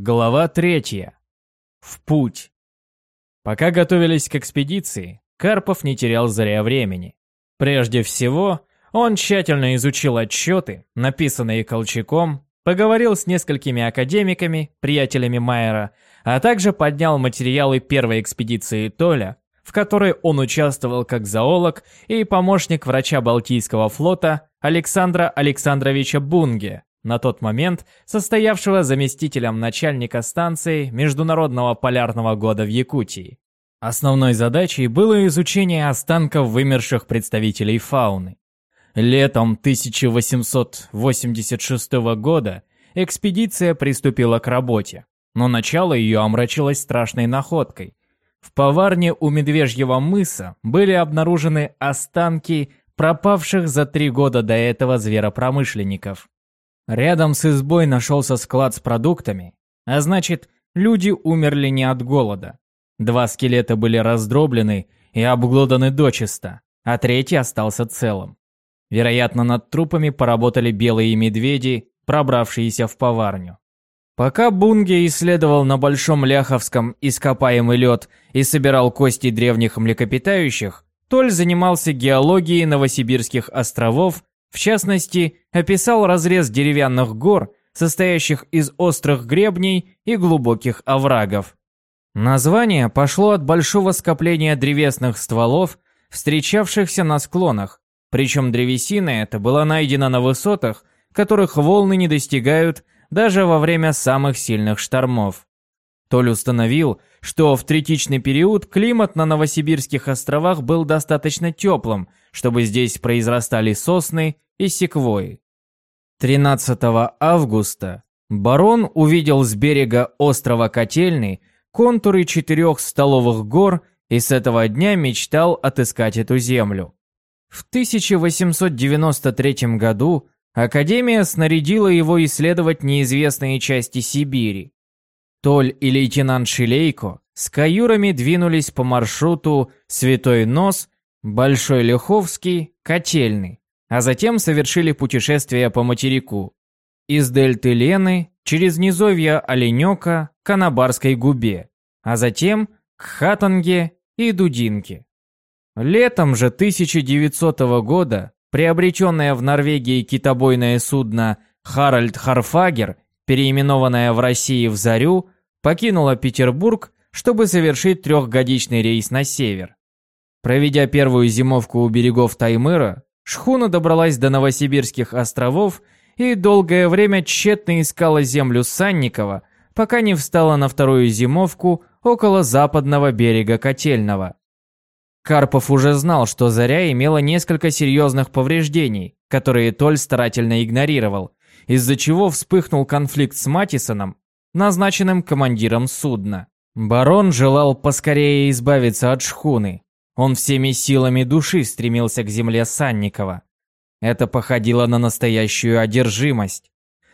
Глава третья. В путь. Пока готовились к экспедиции, Карпов не терял зря времени. Прежде всего, он тщательно изучил отчеты, написанные Колчаком, поговорил с несколькими академиками, приятелями Майера, а также поднял материалы первой экспедиции Толя, в которой он участвовал как зоолог и помощник врача Балтийского флота Александра Александровича Бунге, на тот момент состоявшего заместителем начальника станции Международного полярного года в Якутии. Основной задачей было изучение останков вымерших представителей фауны. Летом 1886 года экспедиция приступила к работе, но начало ее омрачилось страшной находкой. В поварне у Медвежьего мыса были обнаружены останки пропавших за три года до этого зверопромышленников. Рядом с избой нашелся склад с продуктами, а значит, люди умерли не от голода. Два скелета были раздроблены и обглоданы дочисто, а третий остался целым. Вероятно, над трупами поработали белые медведи, пробравшиеся в поварню. Пока Бунге исследовал на Большом Ляховском ископаемый лед и собирал кости древних млекопитающих, Толь занимался геологией Новосибирских островов в частности, описал разрез деревянных гор, состоящих из острых гребней и глубоких оврагов. Название пошло от большого скопления древесных стволов, встречавшихся на склонах, причем древесина эта была найдена на высотах, которых волны не достигают даже во время самых сильных штормов. Толь установил, что в третичный период климат на Новосибирских островах был достаточно теплым, чтобы здесь произрастали сосны и секвои. 13 августа барон увидел с берега острова Котельный контуры четырех столовых гор и с этого дня мечтал отыскать эту землю. В 1893 году Академия снарядила его исследовать неизвестные части Сибири. Толь и лейтенант Шилейко с каюрами двинулись по маршруту Святой Нос, Большой Леховский, Котельный, а затем совершили путешествие по материку. Из дельты Лены, через низовья Оленёка к Анабарской губе, а затем к Хатанге и Дудинке. Летом же 1900 года приобретенное в Норвегии китобойное судно Харальд Харфагер переименованная в России в Зарю, покинула Петербург, чтобы совершить трехгодичный рейс на север. Проведя первую зимовку у берегов Таймыра, шхуна добралась до Новосибирских островов и долгое время тщетно искала землю Санникова, пока не встала на вторую зимовку около западного берега Котельного. Карпов уже знал, что Заря имела несколько серьезных повреждений, которые Толь старательно игнорировал, из-за чего вспыхнул конфликт с Матисоном, назначенным командиром судна. Барон желал поскорее избавиться от шхуны. Он всеми силами души стремился к земле Санникова. Это походило на настоящую одержимость.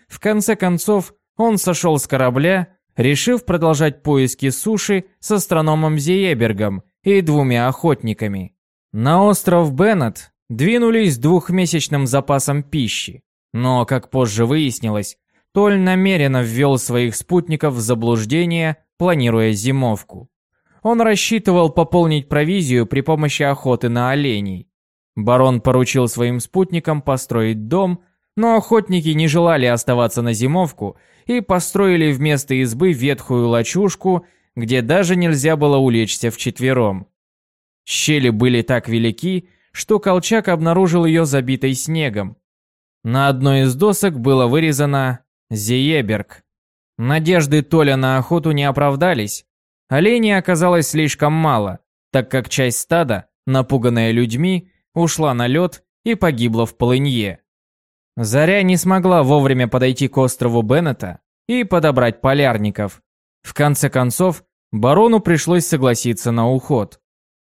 В конце концов, он сошел с корабля, решив продолжать поиски суши с астрономом Зиебергом и двумя охотниками. На остров Беннет двинулись с двухмесячным запасом пищи. Но, как позже выяснилось, Толь намеренно ввел своих спутников в заблуждение, планируя зимовку. Он рассчитывал пополнить провизию при помощи охоты на оленей. Барон поручил своим спутникам построить дом, но охотники не желали оставаться на зимовку и построили вместо избы ветхую лачушку, где даже нельзя было улечься вчетвером. Щели были так велики, что Колчак обнаружил ее забитой снегом. На одной из досок было вырезано «Зиеберг». Надежды Толя на охоту не оправдались. Оленей оказалось слишком мало, так как часть стада, напуганная людьми, ушла на лед и погибла в полынье. Заря не смогла вовремя подойти к острову Беннета и подобрать полярников. В конце концов, барону пришлось согласиться на уход.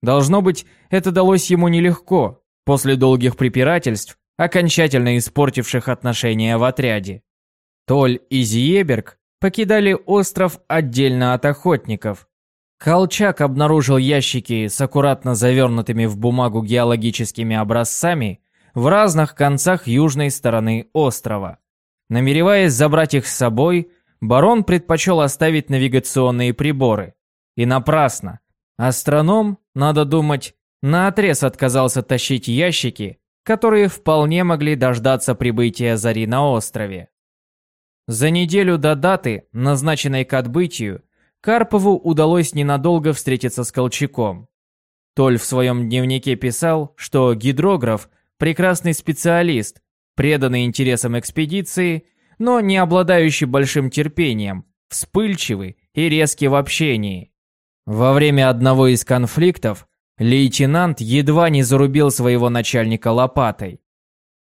Должно быть, это далось ему нелегко. После долгих препирательств окончательно испортивших отношения в отряде. Толь и Зиеберг покидали остров отдельно от охотников. Колчак обнаружил ящики с аккуратно завернутыми в бумагу геологическими образцами в разных концах южной стороны острова. Намереваясь забрать их с собой, барон предпочел оставить навигационные приборы. И напрасно. Астроном, надо думать, наотрез отказался тащить ящики, которые вполне могли дождаться прибытия Зари на острове. За неделю до даты, назначенной к отбытию, Карпову удалось ненадолго встретиться с Колчаком. Толь в своем дневнике писал, что гидрограф – прекрасный специалист, преданный интересам экспедиции, но не обладающий большим терпением, вспыльчивый и резкий в общении. Во время одного из конфликтов лейтенант едва не зарубил своего начальника лопатой.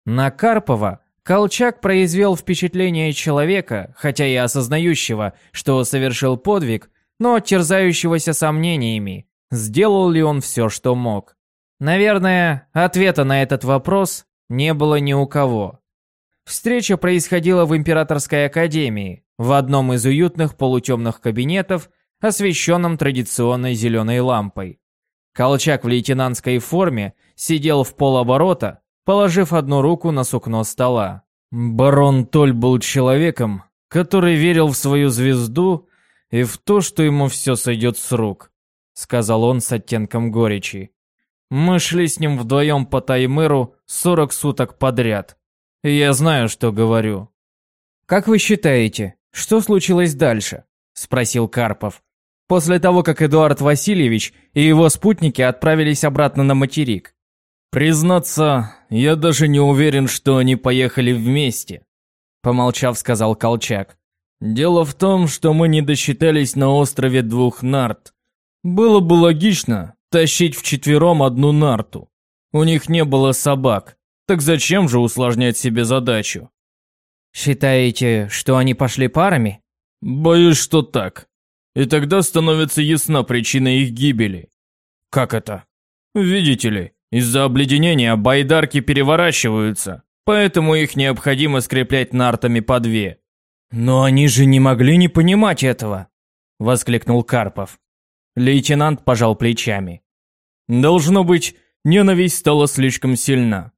На Карпова Колчак произвел впечатление человека, хотя и осознающего, что совершил подвиг, но терзающегося сомнениями, сделал ли он все, что мог. Наверное, ответа на этот вопрос не было ни у кого. Встреча происходила в Императорской академии, в одном из уютных полутемных кабинетов, освещенном традиционной зеленой лампой. Колчак в лейтенантской форме сидел в полоборота, положив одну руку на сукно стола. Барон Толь был человеком, который верил в свою звезду и в то, что ему все сойдет с рук, сказал он с оттенком горечи. Мы шли с ним вдвоем по Таймыру 40 суток подряд. И я знаю, что говорю. Как вы считаете, что случилось дальше? спросил Карпов. После того, как Эдуард Васильевич и его спутники отправились обратно на материк. Признаться, я даже не уверен, что они поехали вместе, помолчав, сказал Колчак. Дело в том, что мы не досчитались на острове двух нарт. Было бы логично, тащить вчетвером одну нарту. У них не было собак, так зачем же усложнять себе задачу? Считаете, что они пошли парами? Боюсь, что так. И тогда становится ясна причина их гибели. Как это? Видите ли, из-за обледенения байдарки переворачиваются, поэтому их необходимо скреплять нартами по две. Но они же не могли не понимать этого, воскликнул Карпов. Лейтенант пожал плечами. Должно быть, ненависть стала слишком сильна.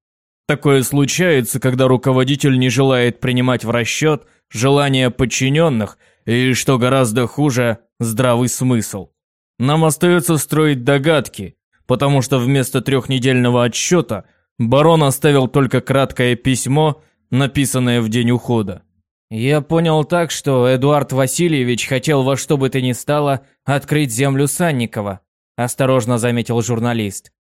Такое случается, когда руководитель не желает принимать в расчет желания подчиненных и, что гораздо хуже, здравый смысл. Нам остается строить догадки, потому что вместо трехнедельного отсчета барон оставил только краткое письмо, написанное в день ухода. Я понял так, что Эдуард Васильевич хотел во что бы то ни стало открыть землю Санникова, осторожно заметил журналист.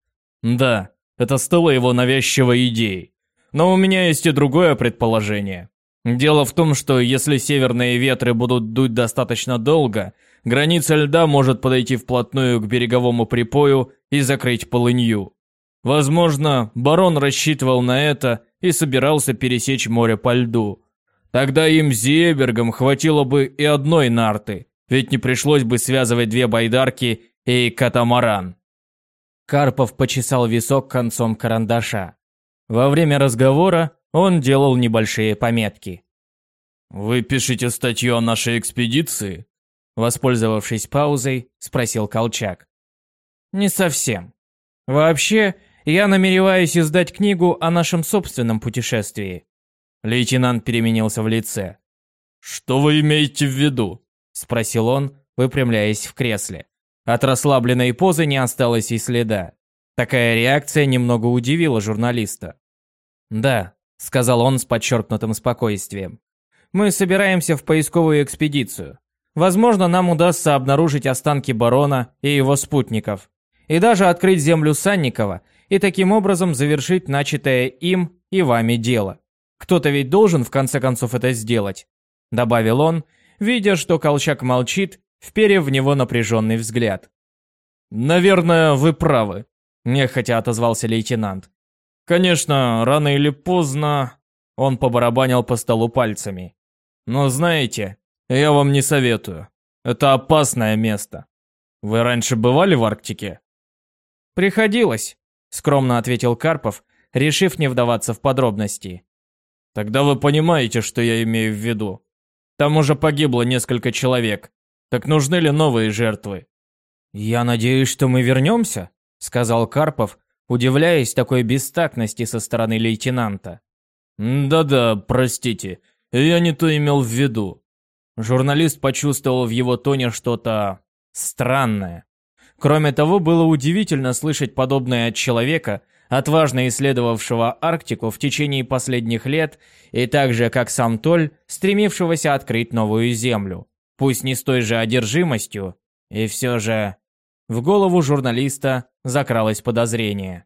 Да, это стало его навязчивой идеей. Но у меня есть и другое предположение. Дело в том, что если северные ветры будут дуть достаточно долго, граница льда может подойти вплотную к береговому припою и закрыть полынью. Возможно, барон рассчитывал на это и собирался пересечь море по льду. Тогда им Зебергом хватило бы и одной нарты, ведь не пришлось бы связывать две байдарки и катамаран. Карпов почесал висок концом карандаша. Во время разговора он делал небольшие пометки. «Вы пишете статью о нашей экспедиции?» Воспользовавшись паузой, спросил Колчак. «Не совсем. Вообще, я намереваюсь издать книгу о нашем собственном путешествии. Лейтенант переменился в лице. «Что вы имеете в виду?» – спросил он, выпрямляясь в кресле. От расслабленной позы не осталось и следа. Такая реакция немного удивила журналиста. «Да», – сказал он с подчеркнутым спокойствием. «Мы собираемся в поисковую экспедицию. Возможно, нам удастся обнаружить останки барона и его спутников. И даже открыть землю Санникова и таким образом завершить начатое им и вами дело. Кто-то ведь должен в конце концов это сделать», — добавил он, видя, что Колчак молчит, вперев в него напряженный взгляд. «Наверное, вы правы», — нехотя отозвался лейтенант. «Конечно, рано или поздно...» Он побарабанил по столу пальцами. «Но знаете, я вам не советую. Это опасное место. Вы раньше бывали в Арктике?» «Приходилось», — скромно ответил Карпов, решив не вдаваться в подробности. Тогда вы понимаете, что я имею в виду. Там уже погибло несколько человек. Так нужны ли новые жертвы? Я надеюсь, что мы вернемся, сказал Карпов, удивляясь такой бестактности со стороны лейтенанта. Да-да, простите. Я не то имел в виду. Журналист почувствовал в его тоне что-то странное. Кроме того, было удивительно слышать подобное от человека, отважно исследовавшего Арктику в течение последних лет и также, как сам Толь, стремившегося открыть новую землю. Пусть не с той же одержимостью, и все же... В голову журналиста закралось подозрение.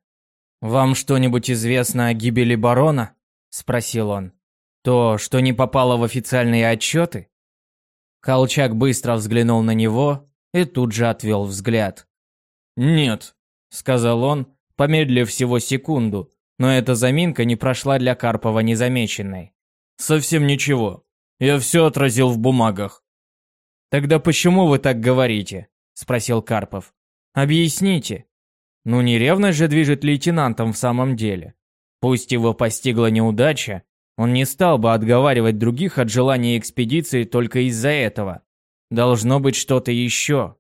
«Вам что-нибудь известно о гибели барона?» – спросил он. «То, что не попало в официальные отчеты?» Колчак быстро взглянул на него и тут же отвел взгляд. «Нет», – сказал он, помедлив всего секунду, но эта заминка не прошла для Карпова незамеченной. «Совсем ничего. Я все отразил в бумагах». «Тогда почему вы так говорите?» – спросил Карпов. «Объясните». Ну не ревность же движет лейтенантом в самом деле. Пусть его постигла неудача, он не стал бы отговаривать других от желания экспедиции только из-за этого. Должно быть что-то еще.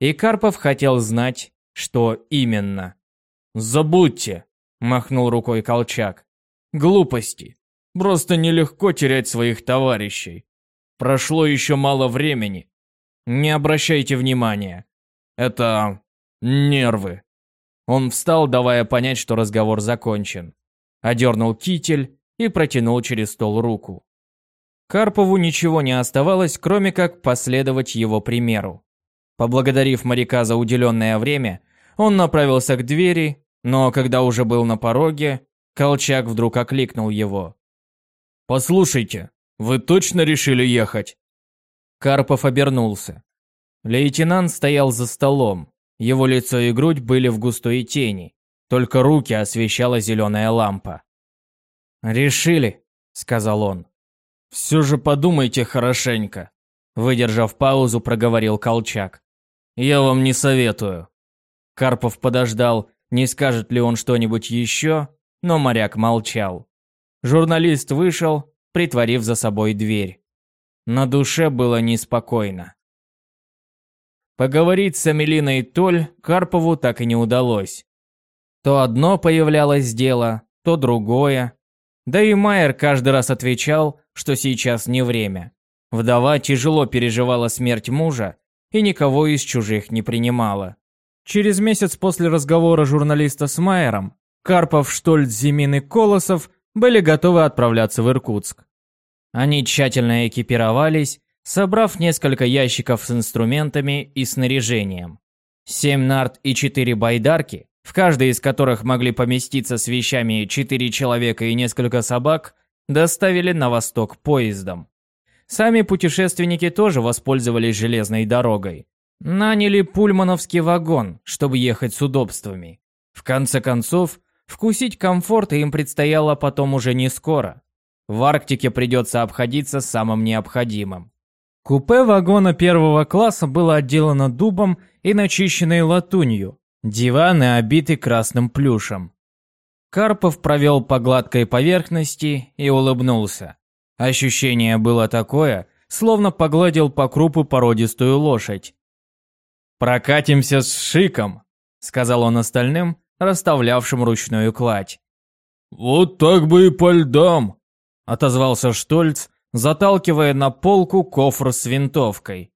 И Карпов хотел знать, что именно. «Забудьте», – махнул рукой Колчак. «Глупости. Просто нелегко терять своих товарищей. Прошло еще мало времени. Не обращайте внимания. Это нервы». Он встал, давая понять, что разговор закончен. Одернул китель и протянул через стол руку. Карпову ничего не оставалось, кроме как последовать его примеру. Поблагодарив моряка за уделенное время, он направился к двери, но когда уже был на пороге, Колчак вдруг окликнул его. «Послушайте, вы точно решили ехать?» Карпов обернулся. Лейтенант стоял за столом, его лицо и грудь были в густой тени, только руки освещала зеленая лампа. «Решили», — сказал он. «Все же подумайте хорошенько», — выдержав паузу, проговорил Колчак. «Я вам не советую». Карпов подождал, не скажет ли он что-нибудь еще, но моряк молчал. Журналист вышел, притворив за собой дверь. На душе было неспокойно. Поговорить с Амелиной Толь Карпову так и не удалось. То одно появлялось дело, то другое. Да и Майер каждый раз отвечал, что сейчас не время. Вдова тяжело переживала смерть мужа и никого из чужих не принимала. Через месяц после разговора журналиста с Майером Карпов, Штольц, Зимин и Колосов были готовы отправляться в Иркутск. Они тщательно экипировались собрав несколько ящиков с инструментами и снаряжением. Семь нарт и четыре байдарки, в каждой из которых могли поместиться с вещами четыре человека и несколько собак, доставили на восток поездом. Сами путешественники тоже воспользовались железной дорогой. Наняли пульмановский вагон, чтобы ехать с удобствами. В конце концов, вкусить комфорта им предстояло потом уже не скоро. В Арктике придется обходиться самым необходимым. Купе вагона первого класса было отделано дубом и начищенной латунью, диваны обиты красным плюшем. Карпов провел по гладкой поверхности и улыбнулся. Ощущение было такое, словно погладил по крупу породистую лошадь. «Прокатимся с шиком», — сказал он остальным, расставлявшим ручную кладь. «Вот так бы и по льдам», — отозвался Штольц, заталкивая на полку кофр с винтовкой.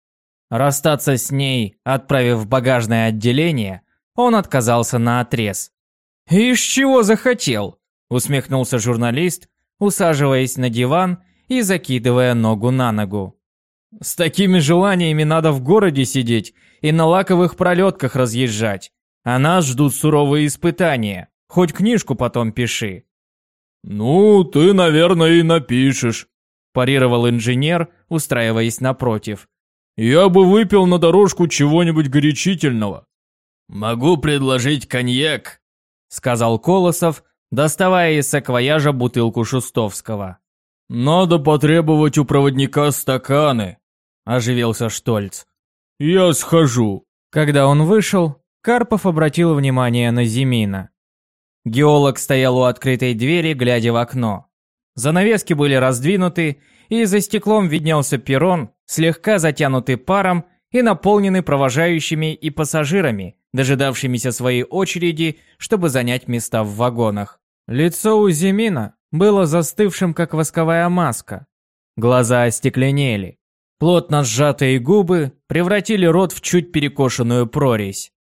Расстаться с ней, отправив в багажное отделение, он отказался на отрез. «Из чего захотел?» – усмехнулся журналист, усаживаясь на диван и закидывая ногу на ногу. «С такими желаниями надо в городе сидеть и на лаковых пролетках разъезжать, а нас ждут суровые испытания. Хоть книжку потом пиши». «Ну, ты, наверное, и напишешь», парировал инженер, устраиваясь напротив. «Я бы выпил на дорожку чего-нибудь горячительного». «Могу предложить коньяк», — сказал Колосов, доставая из саквояжа бутылку Шустовского. «Надо потребовать у проводника стаканы», — оживился Штольц. «Я схожу». Когда он вышел, Карпов обратил внимание на Зимина. Геолог стоял у открытой двери, глядя в окно. Занавески были раздвинуты, и за стеклом виднелся перрон, слегка затянутый паром и наполненный провожающими и пассажирами, дожидавшимися своей очереди, чтобы занять места в вагонах. Лицо у Зимина было застывшим, как восковая маска. Глаза остекленели. Плотно сжатые губы превратили рот в чуть перекошенную прорезь.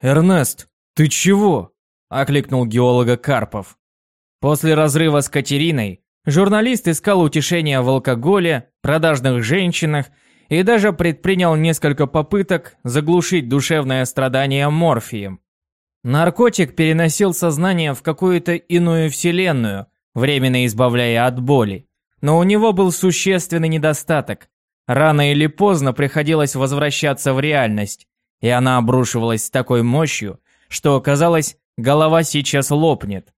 «Эрнест, ты чего?» – окликнул геолога Карпов. После разрыва с Катериной журналист искал утешения в алкоголе, продажных женщинах и даже предпринял несколько попыток заглушить душевное страдание морфием. Наркотик переносил сознание в какую-то иную вселенную, временно избавляя от боли. Но у него был существенный недостаток. Рано или поздно приходилось возвращаться в реальность, и она обрушивалась с такой мощью, что, казалось, голова сейчас лопнет.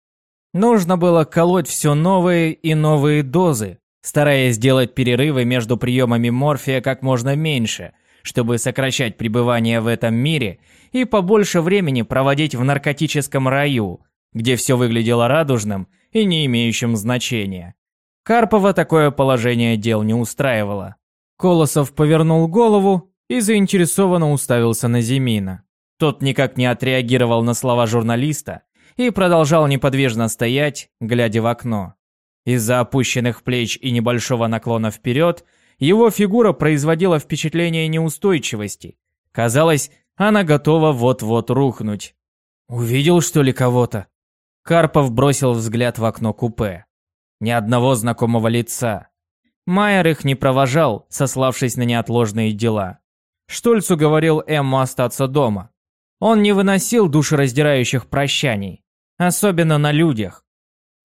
Нужно было колоть все новые и новые дозы, стараясь сделать перерывы между приемами морфия как можно меньше, чтобы сокращать пребывание в этом мире и побольше времени проводить в наркотическом раю, где все выглядело радужным и не имеющим значения. Карпова такое положение дел не устраивало. Колосов повернул голову и заинтересованно уставился на Зимина. Тот никак не отреагировал на слова журналиста и продолжал неподвижно стоять, глядя в окно. Из-за опущенных плеч и небольшого наклона вперед его фигура производила впечатление неустойчивости. Казалось, она готова вот-вот рухнуть. «Увидел, что ли, кого-то?» Карпов бросил взгляд в окно купе. Ни одного знакомого лица. Майер их не провожал, сославшись на неотложные дела. Штольцу говорил Эмму остаться дома. Он не выносил душераздирающих прощаний, особенно на людях.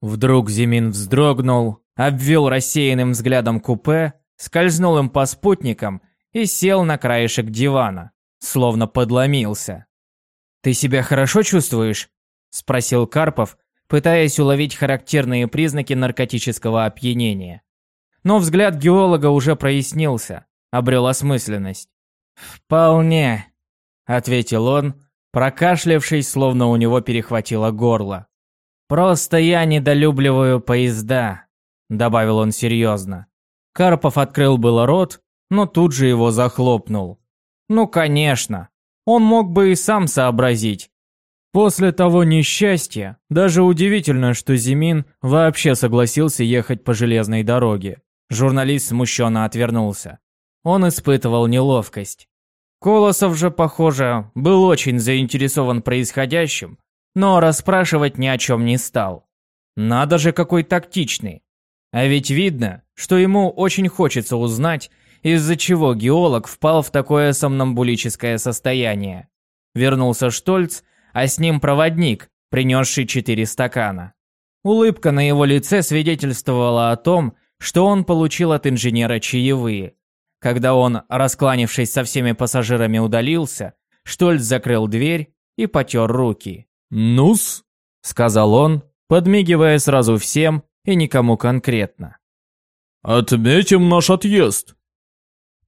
Вдруг Зимин вздрогнул, обвел рассеянным взглядом купе, скользнул им по спутникам и сел на краешек дивана словно подломился. «Ты себя хорошо чувствуешь?» – спросил Карпов, пытаясь уловить характерные признаки наркотического опьянения. Но взгляд геолога уже прояснился, обрел осмысленность. «Вполне», – ответил он, прокашлявшись, словно у него перехватило горло. «Просто я недолюбливаю поезда», – добавил он серьезно. Карпов открыл было рот, но тут же его захлопнул. Ну, конечно. Он мог бы и сам сообразить. После того несчастья, даже удивительно, что Зимин вообще согласился ехать по железной дороге. Журналист смущенно отвернулся. Он испытывал неловкость. Колосов же, похоже, был очень заинтересован происходящим, но расспрашивать ни о чем не стал. Надо же, какой тактичный. А ведь видно, что ему очень хочется узнать, из-за чего геолог впал в такое сомнамбулическое состояние. Вернулся Штольц, а с ним проводник, принесший четыре стакана. Улыбка на его лице свидетельствовала о том, что он получил от инженера чаевые. Когда он, раскланившись со всеми пассажирами, удалился, Штольц закрыл дверь и потер руки. «Ну-с», — сказал он, подмигивая сразу всем и никому конкретно. «Отметим наш отъезд.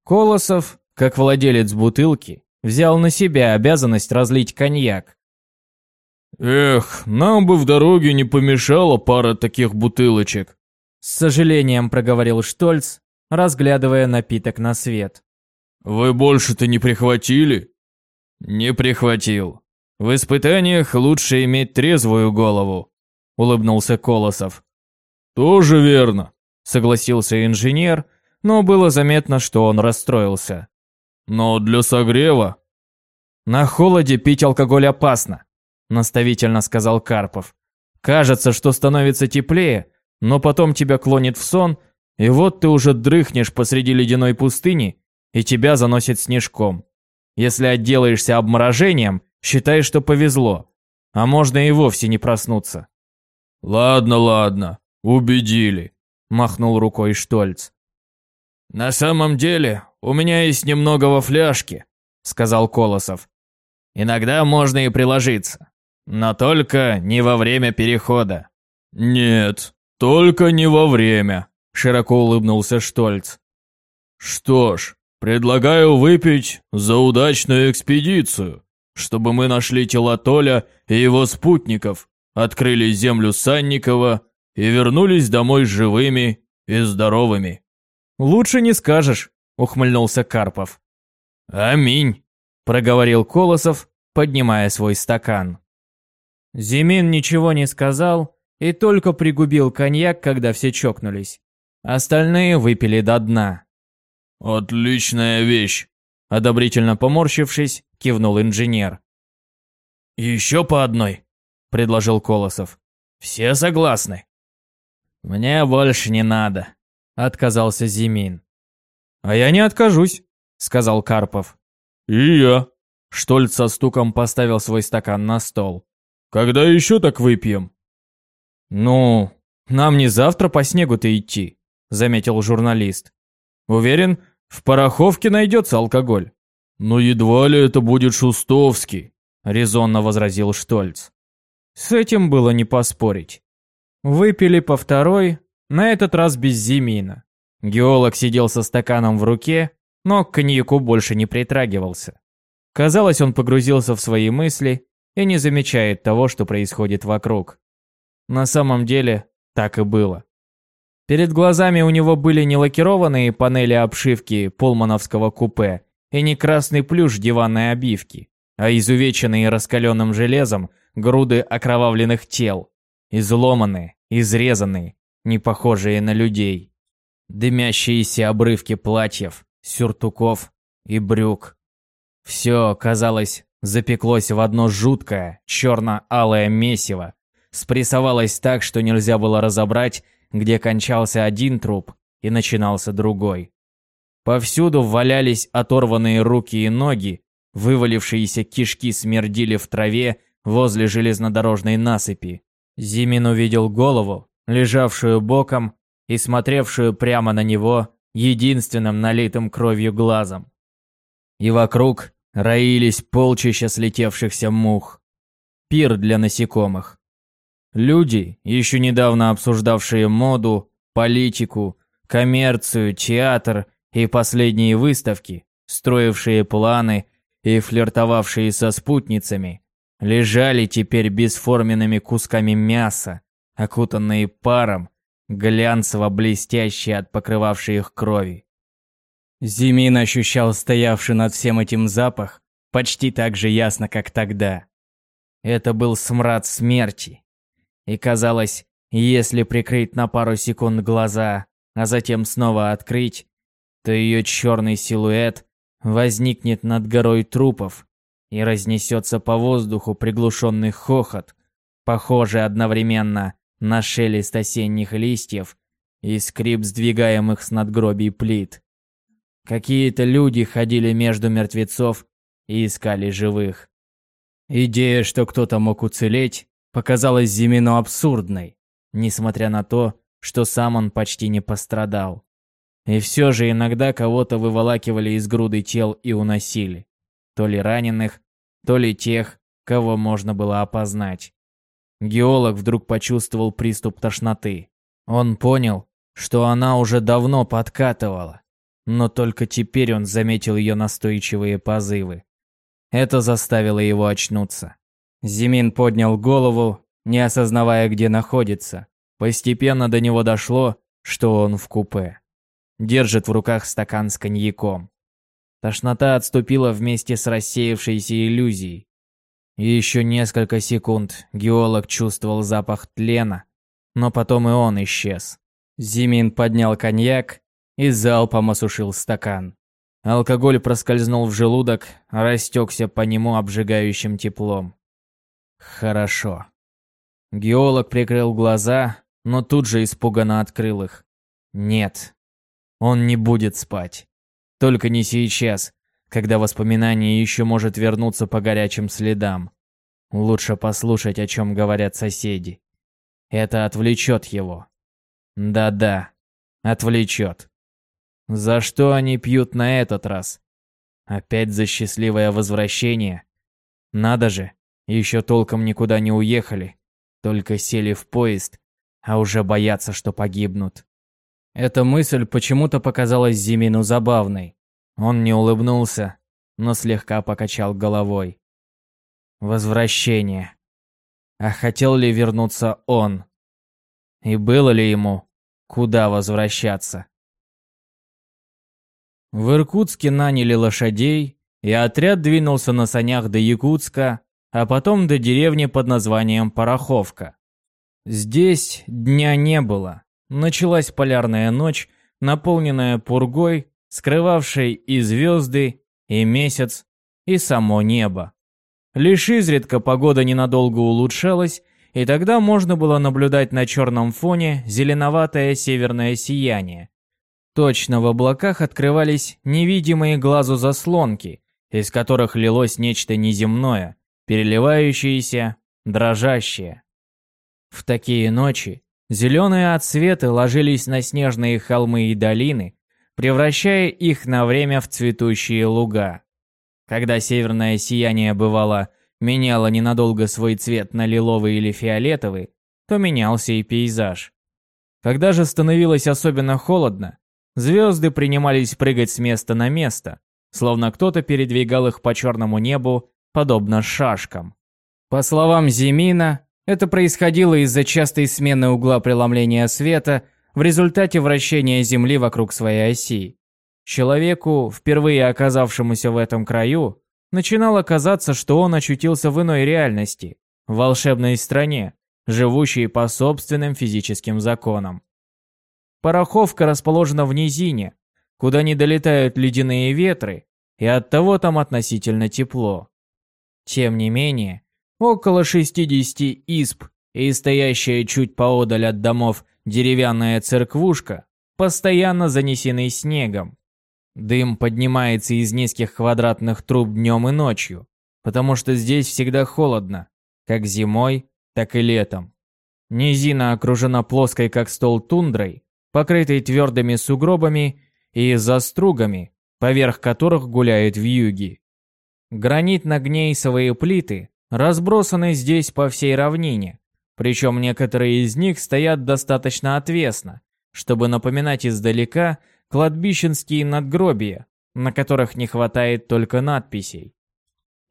Колосов, как владелец бутылки, взял на себя обязанность разлить коньяк. «Эх, нам бы в дороге не помешала пара таких бутылочек», с сожалением проговорил Штольц, разглядывая напиток на свет. «Вы больше-то не прихватили?» «Не прихватил. В испытаниях лучше иметь трезвую голову», улыбнулся Колосов. «Тоже верно», согласился инженер, но было заметно, что он расстроился. «Но для согрева...» «На холоде пить алкоголь опасно», – наставительно сказал Карпов. «Кажется, что становится теплее, но потом тебя клонит в сон, и вот ты уже дрыхнешь посреди ледяной пустыни, и тебя заносит снежком. Если отделаешься обморожением, считай, что повезло, а можно и вовсе не проснуться». «Ладно, ладно, убедили», – махнул рукой Штольц. «На самом деле, у меня есть немного во фляжке», — сказал Колосов. «Иногда можно и приложиться, но только не во время перехода». «Нет, только не во время», — широко улыбнулся Штольц. «Что ж, предлагаю выпить за удачную экспедицию, чтобы мы нашли тела Толя и его спутников, открыли землю Санникова и вернулись домой живыми и здоровыми». «Лучше не скажешь», — ухмыльнулся Карпов. «Аминь», — проговорил Колосов, поднимая свой стакан. Зимин ничего не сказал и только пригубил коньяк, когда все чокнулись. Остальные выпили до дна. «Отличная вещь!» Одобрительно поморщившись, кивнул инженер. «Еще по одной», — предложил Колосов. «Все согласны?» «Мне больше не надо», — отказался Зимин. «А я не откажусь», — сказал Карпов. «И я». Штольц со стуком поставил свой стакан на стол. «Когда еще так выпьем?» «Ну, нам не завтра по снегу-то идти», — заметил журналист. «Уверен, в Пороховке найдется алкоголь». «Но едва ли это будет Шустовский», — резонно возразил Штольц. С этим было не поспорить. Выпили по второй, на этот раз без Зимина. Геолог сидел со стаканом в руке, но к коньяку больше не притрагивался. Казалось, он погрузился в свои мысли и не замечает того, что происходит вокруг. На самом деле, так и было. Перед глазами у него были не лакированные панели обшивки полмановского купе и не красный плюш диванной обивки, а изувеченные раскаленным железом груды окровавленных тел, изломанные, изрезанные, не похожие на людей. Дымящиеся обрывки платьев, сюртуков и брюк. Все, казалось, запеклось в одно жуткое, черно-алое месиво, спрессовалось так, что нельзя было разобрать, где кончался один труп и начинался другой. Повсюду валялись оторванные руки и ноги, вывалившиеся кишки смердили в траве возле железнодорожной насыпи. Зимин увидел голову, лежавшую боком и смотревшую прямо на него единственным налитым кровью глазом. И вокруг роились полчища слетевшихся мух. Пир для насекомых. Люди, еще недавно обсуждавшие моду, политику, коммерцию, театр и последние выставки, строившие планы и флиртовавшие со спутницами, лежали теперь бесформенными кусками мяса, окутанные паром, глянцево-блестящие от покрывавшей их крови. Зимин ощущал стоявший над всем этим запах почти так же ясно, как тогда. Это был смрад смерти. И казалось, если прикрыть на пару секунд глаза, а затем снова открыть, то ее черный силуэт возникнет над горой трупов и разнесется по воздуху приглушенный хохот, похожий одновременно на шелест осенних листьев и скрип сдвигаемых с надгробий плит. Какие-то люди ходили между мертвецов и искали живых. Идея, что кто-то мог уцелеть, показалась Зимину абсурдной, несмотря на то, что сам он почти не пострадал. И все же иногда кого-то выволакивали из груды тел и уносили. То ли раненых, то ли тех, кого можно было опознать. Геолог вдруг почувствовал приступ тошноты. Он понял, что она уже давно подкатывала, но только теперь он заметил ее настойчивые позывы. Это заставило его очнуться. Зимин поднял голову, не осознавая, где находится. Постепенно до него дошло, что он в купе. Держит в руках стакан с коньяком. Тошнота отступила вместе с рассеявшейся иллюзией. И еще несколько секунд геолог чувствовал запах тлена, но потом и он исчез. Зимин поднял коньяк и залпом осушил стакан. Алкоголь проскользнул в желудок, растекся по нему обжигающим теплом. Хорошо. Геолог прикрыл глаза, но тут же испуганно открыл их. Нет, он не будет спать. Только не сейчас, когда воспоминание еще может вернуться по горячим следам. Лучше послушать, о чем говорят соседи. Это отвлечет его. Да-да, отвлечет. За что они пьют на этот раз? Опять за счастливое возвращение? Надо же, еще толком никуда не уехали. Только сели в поезд, а уже боятся, что погибнут. Эта мысль почему-то показалась Зимину забавной. Он не улыбнулся, но слегка покачал головой. Возвращение. А хотел ли вернуться он? И было ли ему куда возвращаться? В Иркутске наняли лошадей, и отряд двинулся на санях до Якутска, а потом до деревни под названием Пороховка. Здесь дня не было. Началась полярная ночь, наполненная пургой скрывавшей и звезды, и месяц, и само небо. Лишь изредка погода ненадолго улучшалась, и тогда можно было наблюдать на черном фоне зеленоватое северное сияние. Точно в облаках открывались невидимые глазу заслонки, из которых лилось нечто неземное, переливающееся, дрожащее. В такие ночи зеленые отсветы ложились на снежные холмы и долины, превращая их на время в цветущие луга. Когда северное сияние бывало меняло ненадолго свой цвет на лиловый или фиолетовый, то менялся и пейзаж. Когда же становилось особенно холодно, звезды принимались прыгать с места на место, словно кто-то передвигал их по черному небу, подобно шашкам. По словам Зимина, это происходило из-за частой смены угла преломления света в результате вращения Земли вокруг своей оси. Человеку, впервые оказавшемуся в этом краю, начинало казаться, что он очутился в иной реальности, в волшебной стране, живущей по собственным физическим законам. Пороховка расположена в низине, куда не долетают ледяные ветры, и оттого там относительно тепло. Тем не менее, около 60 исп и стоящая чуть поодаль от домов деревянная церквушка постоянно занесены снегом, Дым поднимается из низких квадратных труб днем и ночью, потому что здесь всегда холодно, как зимой, так и летом. Низина окружена плоской, как стол, тундрой, покрытой твердыми сугробами и застругами, поверх которых гуляют вьюги. Гранитно-гнейсовые плиты разбросаны здесь по всей равнине, причем некоторые из них стоят достаточно отвесно, чтобы напоминать издалека – кладбищенские надгробия, на которых не хватает только надписей.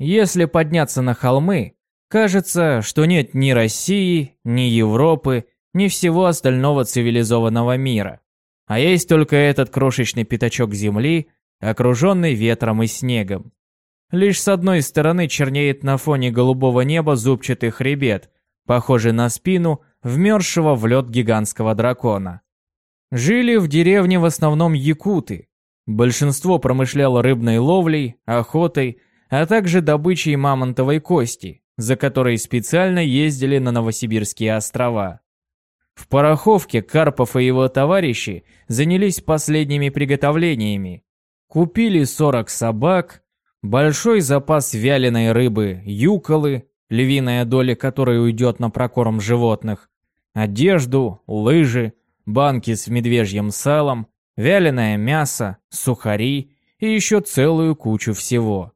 Если подняться на холмы, кажется, что нет ни России, ни Европы, ни всего остального цивилизованного мира. А есть только этот крошечный пятачок земли, окруженный ветром и снегом. Лишь с одной стороны чернеет на фоне голубого неба зубчатый хребет, похожий на спину вмерзшего в лед гигантского дракона. Жили в деревне в основном якуты. Большинство промышляло рыбной ловлей, охотой, а также добычей мамонтовой кости, за которой специально ездили на Новосибирские острова. В Пороховке Карпов и его товарищи занялись последними приготовлениями. Купили 40 собак, большой запас вяленой рыбы юколы, львиная доля которой уйдет на прокорм животных, одежду, лыжи, банки с медвежьим салом, вяленое мясо, сухари и еще целую кучу всего.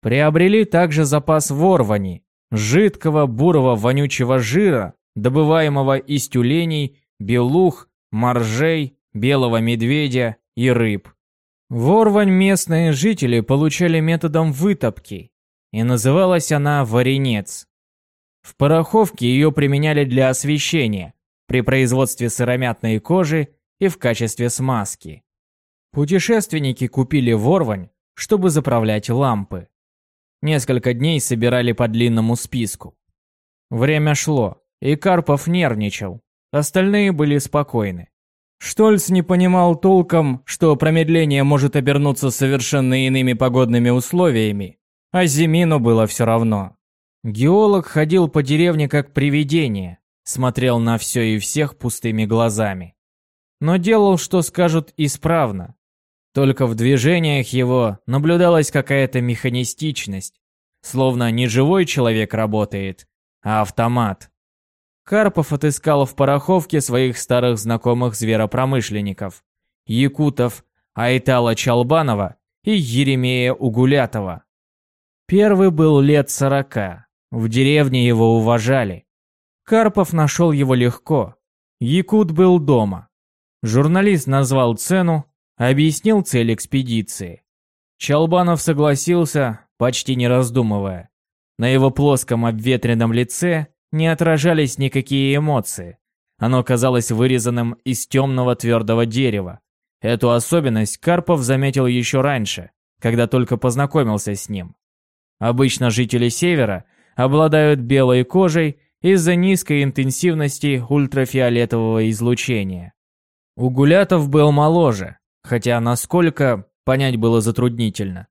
Приобрели также запас ворвани, жидкого бурого вонючего жира, добываемого из тюленей, белух, моржей, белого медведя и рыб. Ворвань местные жители получали методом вытопки, и называлась она варенец. В пороховке ее применяли для освещения, при производстве сыромятной кожи и в качестве смазки. Путешественники купили ворвань, чтобы заправлять лампы. Несколько дней собирали по длинному списку. Время шло, и Карпов нервничал, остальные были спокойны. Штольц не понимал толком, что промедление может обернуться совершенно иными погодными условиями, а Зимину было все равно. Геолог ходил по деревне как привидение, смотрел на все и всех пустыми глазами. Но делал, что скажут, исправно. Только в движениях его наблюдалась какая-то механистичность, словно не живой человек работает, а автомат. Карпов отыскал в Пороховке своих старых знакомых зверопромышленников, якутов Айтала Чалбанова и Еремея Угулятова. Первый был лет сорока, в деревне его уважали. Карпов нашел его легко. Якут был дома. Журналист назвал цену, объяснил цель экспедиции. Чалбанов согласился, почти не раздумывая. На его плоском обветренном лице не отражались никакие эмоции. Оно казалось вырезанным из темного твердого дерева. Эту особенность Карпов заметил еще раньше, когда только познакомился с ним. Обычно жители Севера обладают белой кожей из-за низкой интенсивности ультрафиолетового излучения. Угулятов был моложе, хотя насколько, понять было затруднительно.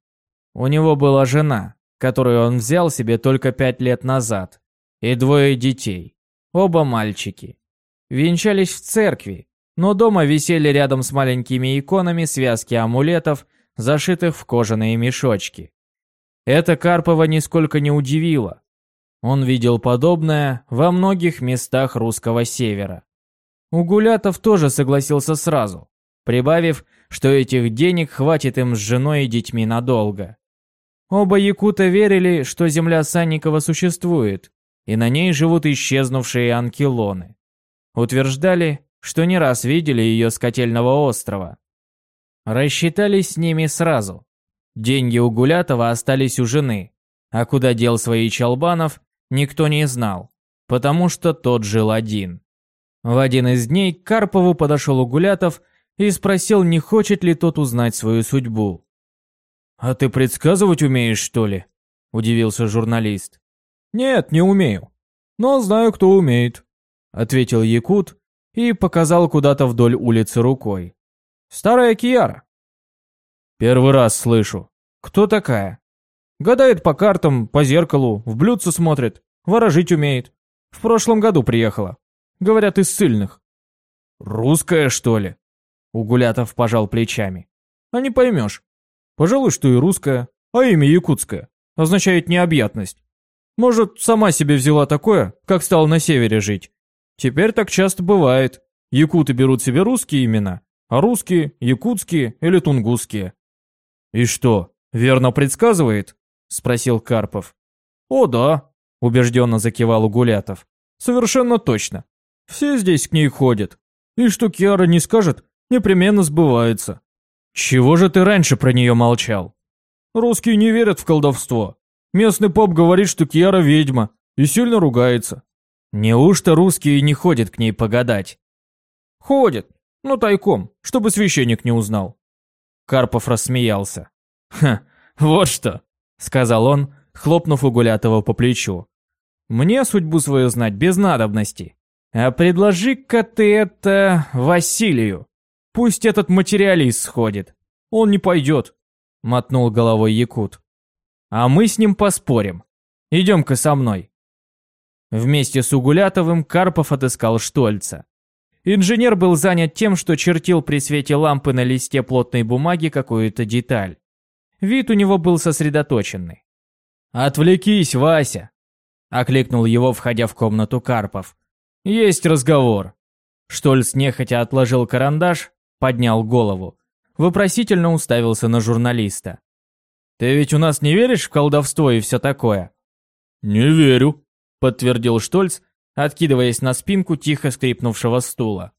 У него была жена, которую он взял себе только пять лет назад, и двое детей, оба мальчики. Венчались в церкви, но дома висели рядом с маленькими иконами связки амулетов, зашитых в кожаные мешочки. Это Карпова нисколько не удивило. Он видел подобное во многих местах русского севера. Угулятов тоже согласился сразу, прибавив, что этих денег хватит им с женой и детьми надолго. Оба якута верили, что земля Санникова существует, и на ней живут исчезнувшие анкилоны. Утверждали, что не раз видели ее с Котельного острова. Рассчитались с ними сразу. Деньги у Гулятова остались у жены, а куда дел свои Чалбанов, никто не знал, потому что тот жил один. В один из дней к Карпову подошел Угулятов и спросил, не хочет ли тот узнать свою судьбу. «А ты предсказывать умеешь, что ли?» – удивился журналист. «Нет, не умею. Но знаю, кто умеет», – ответил Якут и показал куда-то вдоль улицы рукой. «Старая Кияра». «Первый раз слышу. Кто такая?» «Гадает по картам, по зеркалу, в блюдце смотрит, ворожить умеет. В прошлом году приехала. Говорят, из сильных. Русская, что ли? Угулятов пожал плечами. А не поймешь. Пожалуй, что и русская, а имя якутское. Означает необъятность. Может, сама себе взяла такое, как стала на севере жить. Теперь так часто бывает. Якуты берут себе русские имена, а русские – якутские или тунгусские. «И что, верно предсказывает?» – спросил Карпов. «О да», – убежденно закивал Угулятов. «Совершенно точно. Все здесь к ней ходят. И что Киара не скажет, непременно сбывается. Чего же ты раньше про нее молчал? Русские не верят в колдовство. Местный поп говорит, что Киара ведьма, и сильно ругается. Неужто русские не ходят к ней погадать? Ходят, но тайком, чтобы священник не узнал. Карпов рассмеялся. «Ха, вот что», — сказал он, хлопнув Угулятова по плечу. «Мне судьбу свою знать без надобности. А предложи-ка ты это Василию. Пусть этот материалист сходит. Он не пойдет, мотнул головой Якут. А мы с ним поспорим. Идем-ка со мной. Вместе с Угулятовым Карпов отыскал Штольца. Инженер был занят тем, что чертил при свете лампы на листе плотной бумаги какую-то деталь. Вид у него был сосредоточенный. «Отвлекись, Вася!» – окликнул его, входя в комнату Карпов. «Есть разговор». Штольц нехотя отложил карандаш, поднял голову. Вопросительно уставился на журналиста. «Ты ведь у нас не веришь в колдовство и все такое?» «Не верю», — подтвердил Штольц, откидываясь на спинку тихо скрипнувшего стула.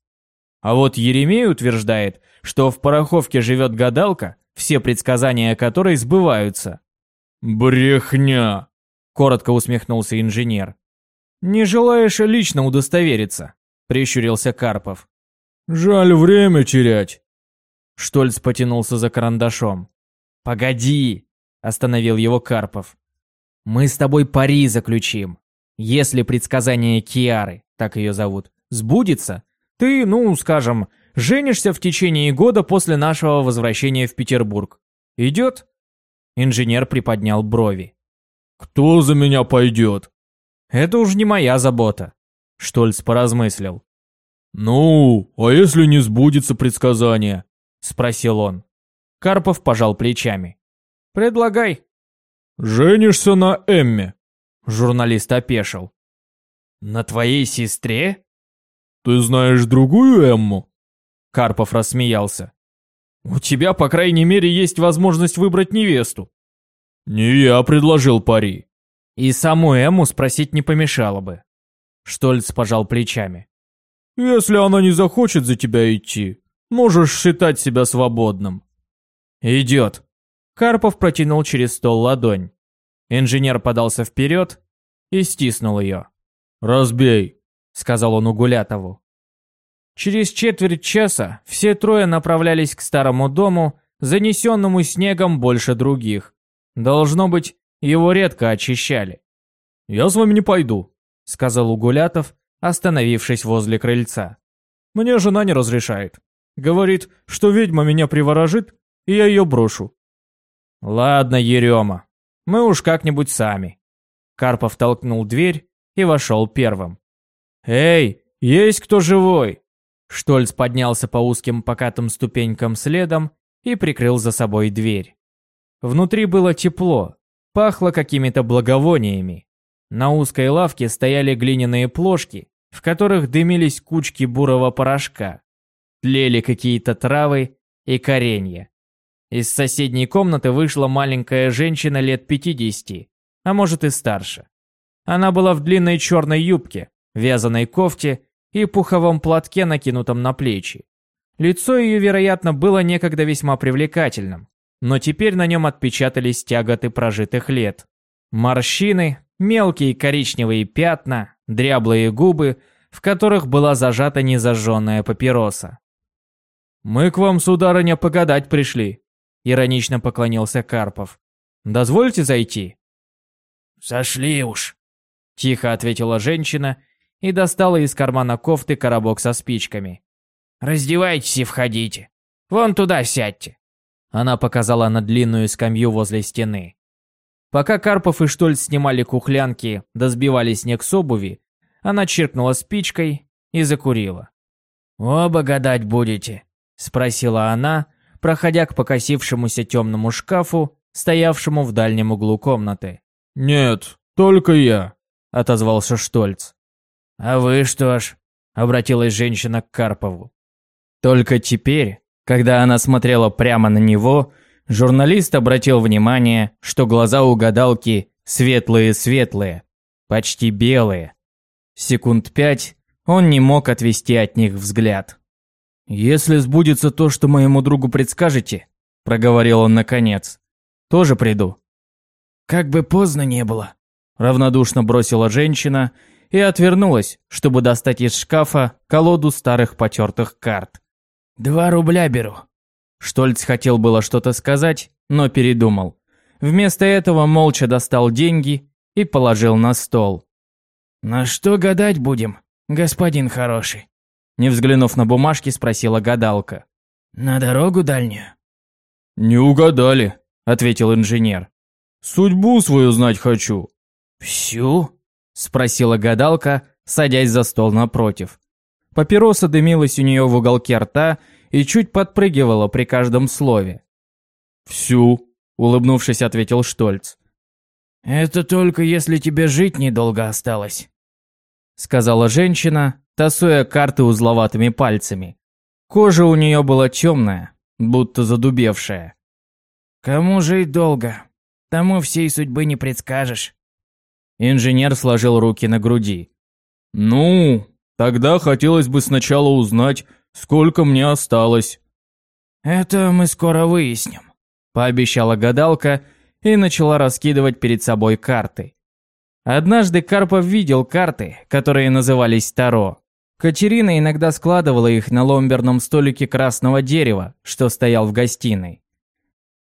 А вот Еремей утверждает, что в Пороховке живет гадалка, все предсказания которой сбываются. «Брехня!» — коротко усмехнулся инженер. «Не желаешь лично удостовериться?» – прищурился Карпов. «Жаль время терять». Штольц потянулся за карандашом. «Погоди!» – остановил его Карпов. «Мы с тобой пари заключим. Если предсказание Киары, так ее зовут, сбудется, ты, ну, скажем, женишься в течение года после нашего возвращения в Петербург. Идет?» Инженер приподнял брови. «Кто за меня пойдет?» Это уж не моя забота. Штольц поразмыслил. «Ну, а если не сбудется предсказание?» – спросил он. Карпов пожал плечами. «Предлагай». «Женишься на Эмме?» Журналист опешил. «На твоей сестре?» «Ты знаешь другую Эмму?» Карпов рассмеялся. «У тебя, по крайней мере, есть возможность выбрать невесту». «Не я предложил пари. И саму Эму спросить не помешало бы. Штольц пожал плечами. «Если она не захочет за тебя идти, можешь считать себя свободным». «Идет». Карпов протянул через стол ладонь. Инженер подался вперед и стиснул ее. «Разбей», — сказал он Угулятову. Через четверть часа все трое направлялись к старому дому, занесенному снегом больше других. Должно быть, его редко очищали. «Я с вами не пойду», — сказал Угулятов, остановившись возле крыльца. «Мне жена не разрешает. Говорит, что ведьма меня приворожит, и я ее брошу. Ладно, Ерема, мы уж как-нибудь сами. Карпов толкнул дверь и вошел первым. Эй, есть кто живой? Штольц поднялся по узким покатым ступенькам следом и прикрыл за собой дверь. Внутри было тепло, пахло какими-то благовониями. На узкой лавке стояли глиняные плошки, в которых дымились кучки бурого порошка. Тлели какие-то травы и коренья. Из соседней комнаты вышла маленькая женщина лет 50, а может и старше. Она была в длинной черной юбке, вязаной кофте и пуховом платке, накинутом на плечи. Лицо ее, вероятно, было некогда весьма привлекательным, но теперь на нем отпечатались тяготы прожитых лет. Морщины, мелкие коричневые пятна, дряблые губы, в которых была зажата незажженная папироса. «Мы к вам, сударыня, погадать пришли», — иронично поклонился Карпов. «Дозвольте зайти?» «Сошли уж», — тихо ответила женщина и достала из кармана кофты коробок со спичками. «Раздевайтесь и входите. Вон туда сядьте». Она показала на длинную скамью возле стены. Пока Карпов и Штольц снимали кухлянки да сбивали снег с обуви, она чиркнула спичкой и закурила. «Оба гадать будете?» – спросила она, проходя к покосившемуся темному шкафу, стоявшему в дальнем углу комнаты. «Нет, только я», – отозвался Штольц. «А вы что ж?» – обратилась женщина к Карпову. Только теперь, когда она смотрела прямо на него, журналист обратил внимание, что глаза у гадалки светлые-светлые, почти белые. Секунд пять он не мог отвести от них взгляд. «Если сбудется то, что моему другу предскажете», – проговорил он наконец, – «тоже приду». «Как бы поздно не было», – равнодушно бросила женщина и отвернулась, чтобы достать из шкафа колоду старых потертых карт. «Два рубля беру». Штольц хотел было что-то сказать, но передумал. Вместо этого молча достал деньги и положил на стол. «На что гадать будем, господин хороший?» Не взглянув на бумажки, спросила гадалка. «На дорогу дальнюю?» «Не угадали», — ответил инженер. «Судьбу свою знать хочу». «Всю?» — спросила гадалка, садясь за стол напротив. Папироса дымилась у нее в уголке рта и чуть подпрыгивала при каждом слове. «Всю», — улыбнувшись, ответил Штольц. «Это только если тебе жить недолго осталось», — сказала женщина, тасуя карты узловатыми пальцами. Кожа у нее была темная, будто задубевшая. «Кому жить долго? Тому всей судьбы не предскажешь». Инженер сложил руки на груди. «Ну, тогда хотелось бы сначала узнать, сколько мне осталось». «Это мы скоро выясним», – пообещала гадалка и начала раскидывать перед собой карты. Однажды Карпов видел карты, которые назывались Таро. Катерина иногда складывала их на ломберном столике красного дерева, что стоял в гостиной.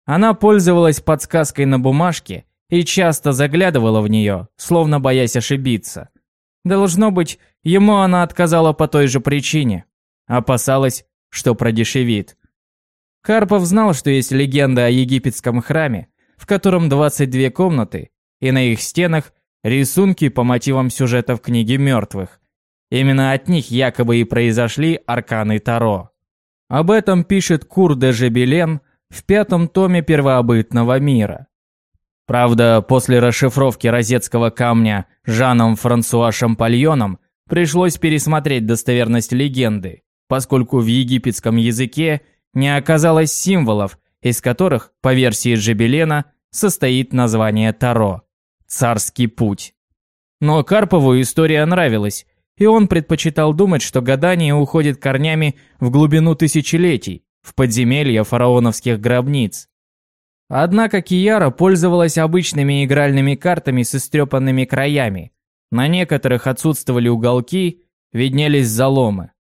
Она пользовалась подсказкой на бумажке и часто заглядывала в нее, словно боясь ошибиться. Должно быть, ему она отказала по той же причине. Опасалась, что продешевит. Карпов знал, что есть легенда о египетском храме, в котором 22 комнаты, и на их стенах рисунки по мотивам сюжетов книги мертвых. Именно от них якобы и произошли арканы Таро. Об этом пишет Кур де Жебелен в пятом томе первообытного мира. Правда, после расшифровки розетского камня Жаном Франсуа Шампальоном пришлось пересмотреть достоверность легенды, поскольку в египетском языке не оказалось символов, из которых, по версии Жебелена, состоит название Таро – «Царский путь». Но Карпову история нравилась, и он предпочитал думать, что гадание уходит корнями в глубину тысячелетий, в подземелья фараоновских гробниц. Однако Кияра пользовалась обычными игральными картами с истрепанными краями. На некоторых отсутствовали уголки, виднелись заломы.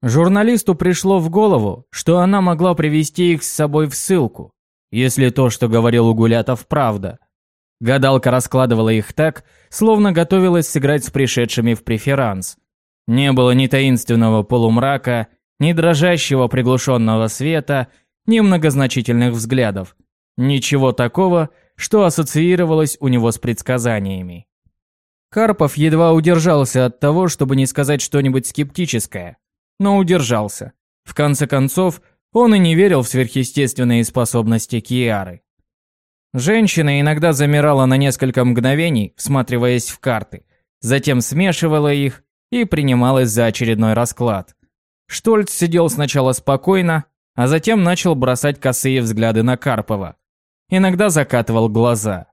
Журналисту пришло в голову, что она могла привести их с собой в ссылку, если то, что говорил Угулятов, правда. Гадалка раскладывала их так, словно готовилась сыграть с пришедшими в преферанс. Не было ни таинственного полумрака, Ни дрожащего приглушенного света, ни многозначительных взглядов. Ничего такого, что ассоциировалось у него с предсказаниями. Карпов едва удержался от того, чтобы не сказать что-нибудь скептическое, но удержался. В конце концов, он и не верил в сверхъестественные способности Киары. Женщина иногда замирала на несколько мгновений, всматриваясь в карты, затем смешивала их и принималась за очередной расклад. Штольц сидел сначала спокойно, а затем начал бросать косые взгляды на Карпова. Иногда закатывал глаза.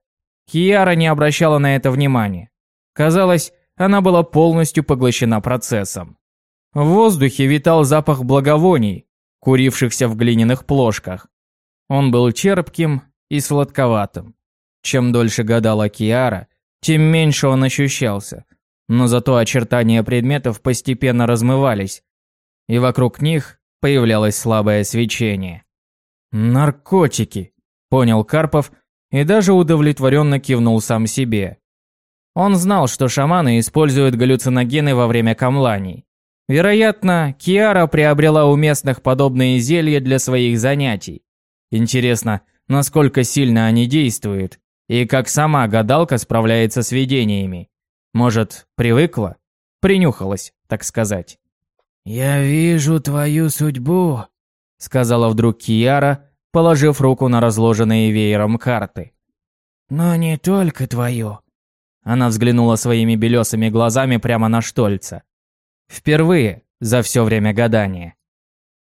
Киара не обращала на это внимания. Казалось, она была полностью поглощена процессом. В воздухе витал запах благовоний, курившихся в глиняных плошках. Он был черпким и сладковатым. Чем дольше гадала Киара, тем меньше он ощущался, но зато очертания предметов постепенно размывались, и вокруг них появлялось слабое свечение. «Наркотики», – понял Карпов и даже удовлетворенно кивнул сам себе. Он знал, что шаманы используют галлюциногены во время камланий. Вероятно, Киара приобрела у местных подобные зелья для своих занятий. Интересно, насколько сильно они действуют, и как сама гадалка справляется с видениями. Может, привыкла? Принюхалась, так сказать. «Я вижу твою судьбу», — сказала вдруг Киара, положив руку на разложенные веером карты. «Но не только твою. Она взглянула своими белесыми глазами прямо на Штольца. Впервые за все время гадания.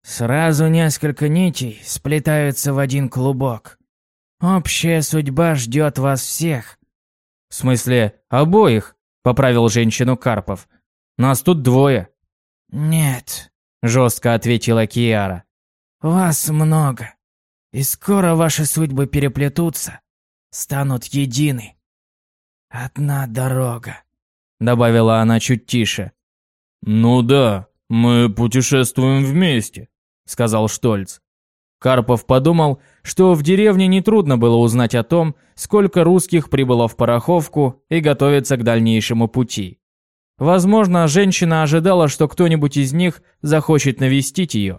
Сразу несколько нитей сплетаются в один клубок. Общая судьба ждет вас всех. В смысле, обоих, поправил женщину Карпов. Нас тут двое. Нет, жестко ответила Киара. Вас много. И скоро ваши судьбы переплетутся, станут едины. «Одна дорога», — добавила она чуть тише. «Ну да, мы путешествуем вместе», — сказал Штольц. Карпов подумал, что в деревне нетрудно было узнать о том, сколько русских прибыло в Пороховку и готовится к дальнейшему пути. Возможно, женщина ожидала, что кто-нибудь из них захочет навестить ее.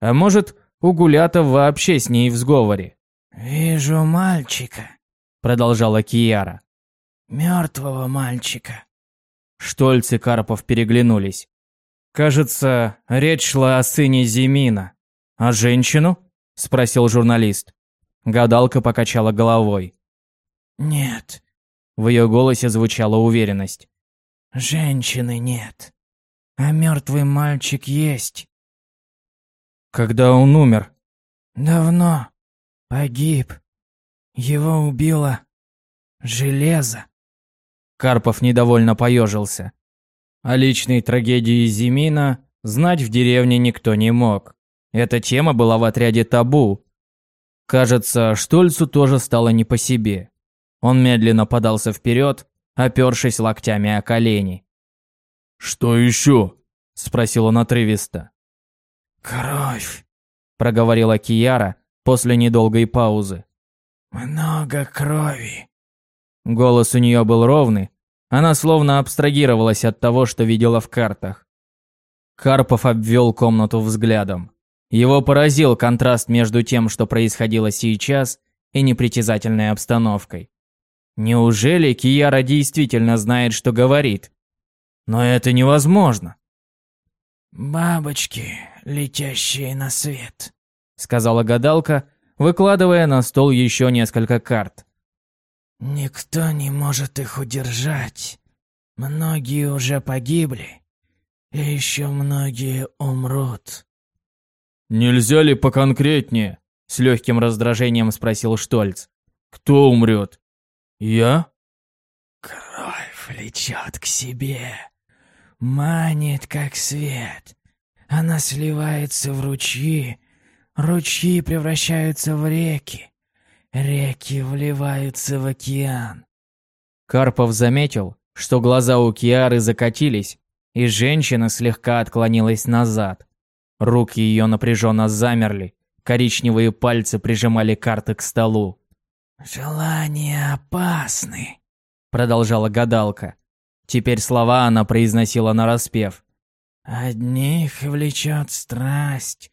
А может, у Гулятов вообще с ней в сговоре. «Вижу мальчика», — продолжала Кияра мертвого мальчика». Штольц и Карпов переглянулись. «Кажется, речь шла о сыне Зимина. А женщину?» – спросил журналист. Гадалка покачала головой. «Нет». В ее голосе звучала уверенность. «Женщины нет. А мертвый мальчик есть». «Когда он умер?» «Давно. Погиб. Его убило железо». Карпов недовольно поежился. О личной трагедии Зимина знать в деревне никто не мог. Эта тема была в отряде табу. Кажется, Штольцу тоже стало не по себе. Он медленно подался вперед, опершись локтями о колени. «Что еще?» – спросил он отрывисто. «Кровь», – проговорила Кияра после недолгой паузы. «Много крови. Голос у нее был ровный, она словно абстрагировалась от того, что видела в картах. Карпов обвел комнату взглядом. Его поразил контраст между тем, что происходило сейчас, и непритязательной обстановкой. Неужели Кияра действительно знает, что говорит? Но это невозможно. «Бабочки, летящие на свет», — сказала гадалка, выкладывая на стол еще несколько карт. Никто не может их удержать. Многие уже погибли, и еще многие умрут. «Нельзя ли поконкретнее?» — с легким раздражением спросил Штольц. «Кто умрет? Я?» Кровь влечет к себе, манит, как свет. Она сливается в ручьи, ручьи превращаются в реки, Реки вливаются в океан. Карпов заметил, что глаза у Киары закатились, и женщина слегка отклонилась назад. Руки ее напряженно замерли, коричневые пальцы прижимали карты к столу. «Желания опасны», — продолжала гадалка. Теперь слова она произносила нараспев. Одних влечет страсть,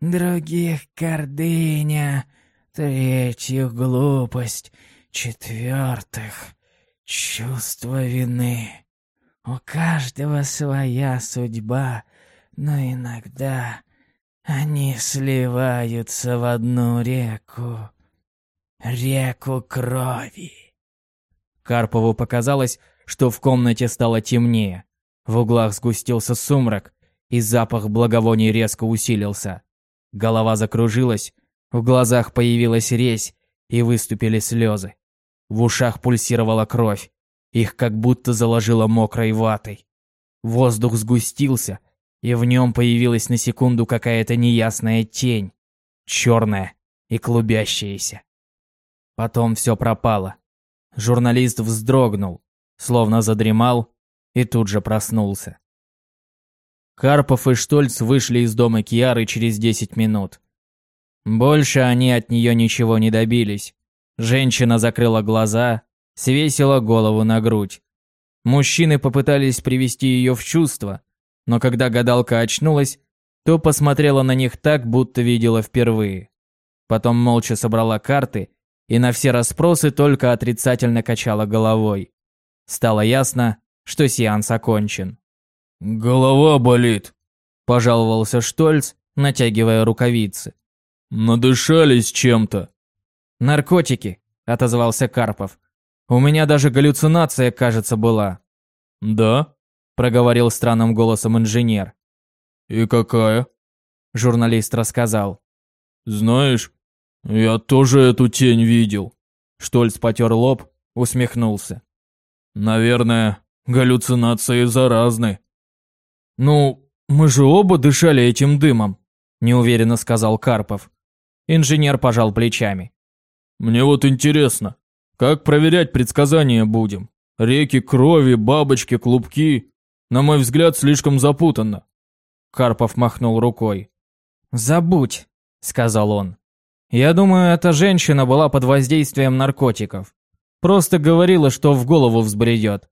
других гордыня, третьих глупость, четвертых чувство вины. У каждого своя судьба, но иногда они сливаются в одну реку. Реку крови. Карпову показалось, что в комнате стало темнее. В углах сгустился сумрак, и запах благовоний резко усилился. Голова закружилась, в глазах появилась резь, и выступили слезы. В ушах пульсировала кровь, их как будто заложило мокрой ватой. Воздух сгустился, и в нем появилась на секунду какая-то неясная тень, черная и клубящаяся. Потом все пропало. Журналист вздрогнул, словно задремал, и тут же проснулся. Карпов и Штольц вышли из дома Киары через 10 минут. Больше они от нее ничего не добились. Женщина закрыла глаза, свесила голову на грудь. Мужчины попытались привести ее в чувство, но когда гадалка очнулась, то посмотрела на них так, будто видела впервые. Потом молча собрала карты и на все расспросы только отрицательно качала головой. Стало ясно, что сеанс окончен. «Голова болит», – пожаловался Штольц, натягивая рукавицы. «Надышались чем-то». «Наркотики», – отозвался Карпов. «У меня даже галлюцинация, кажется, была». «Да?» – проговорил странным голосом инженер. «И какая?» – журналист рассказал. «Знаешь, я тоже эту тень видел». Штольц потер лоб, усмехнулся. «Наверное, галлюцинации заразны». «Ну, мы же оба дышали этим дымом», – неуверенно сказал Карпов. Инженер пожал плечами. «Мне вот интересно, как проверять предсказания будем? Реки крови, бабочки, клубки. На мой взгляд, слишком запутанно». Карпов махнул рукой. «Забудь», – сказал он. «Я думаю, эта женщина была под воздействием наркотиков. Просто говорила, что в голову взбредет».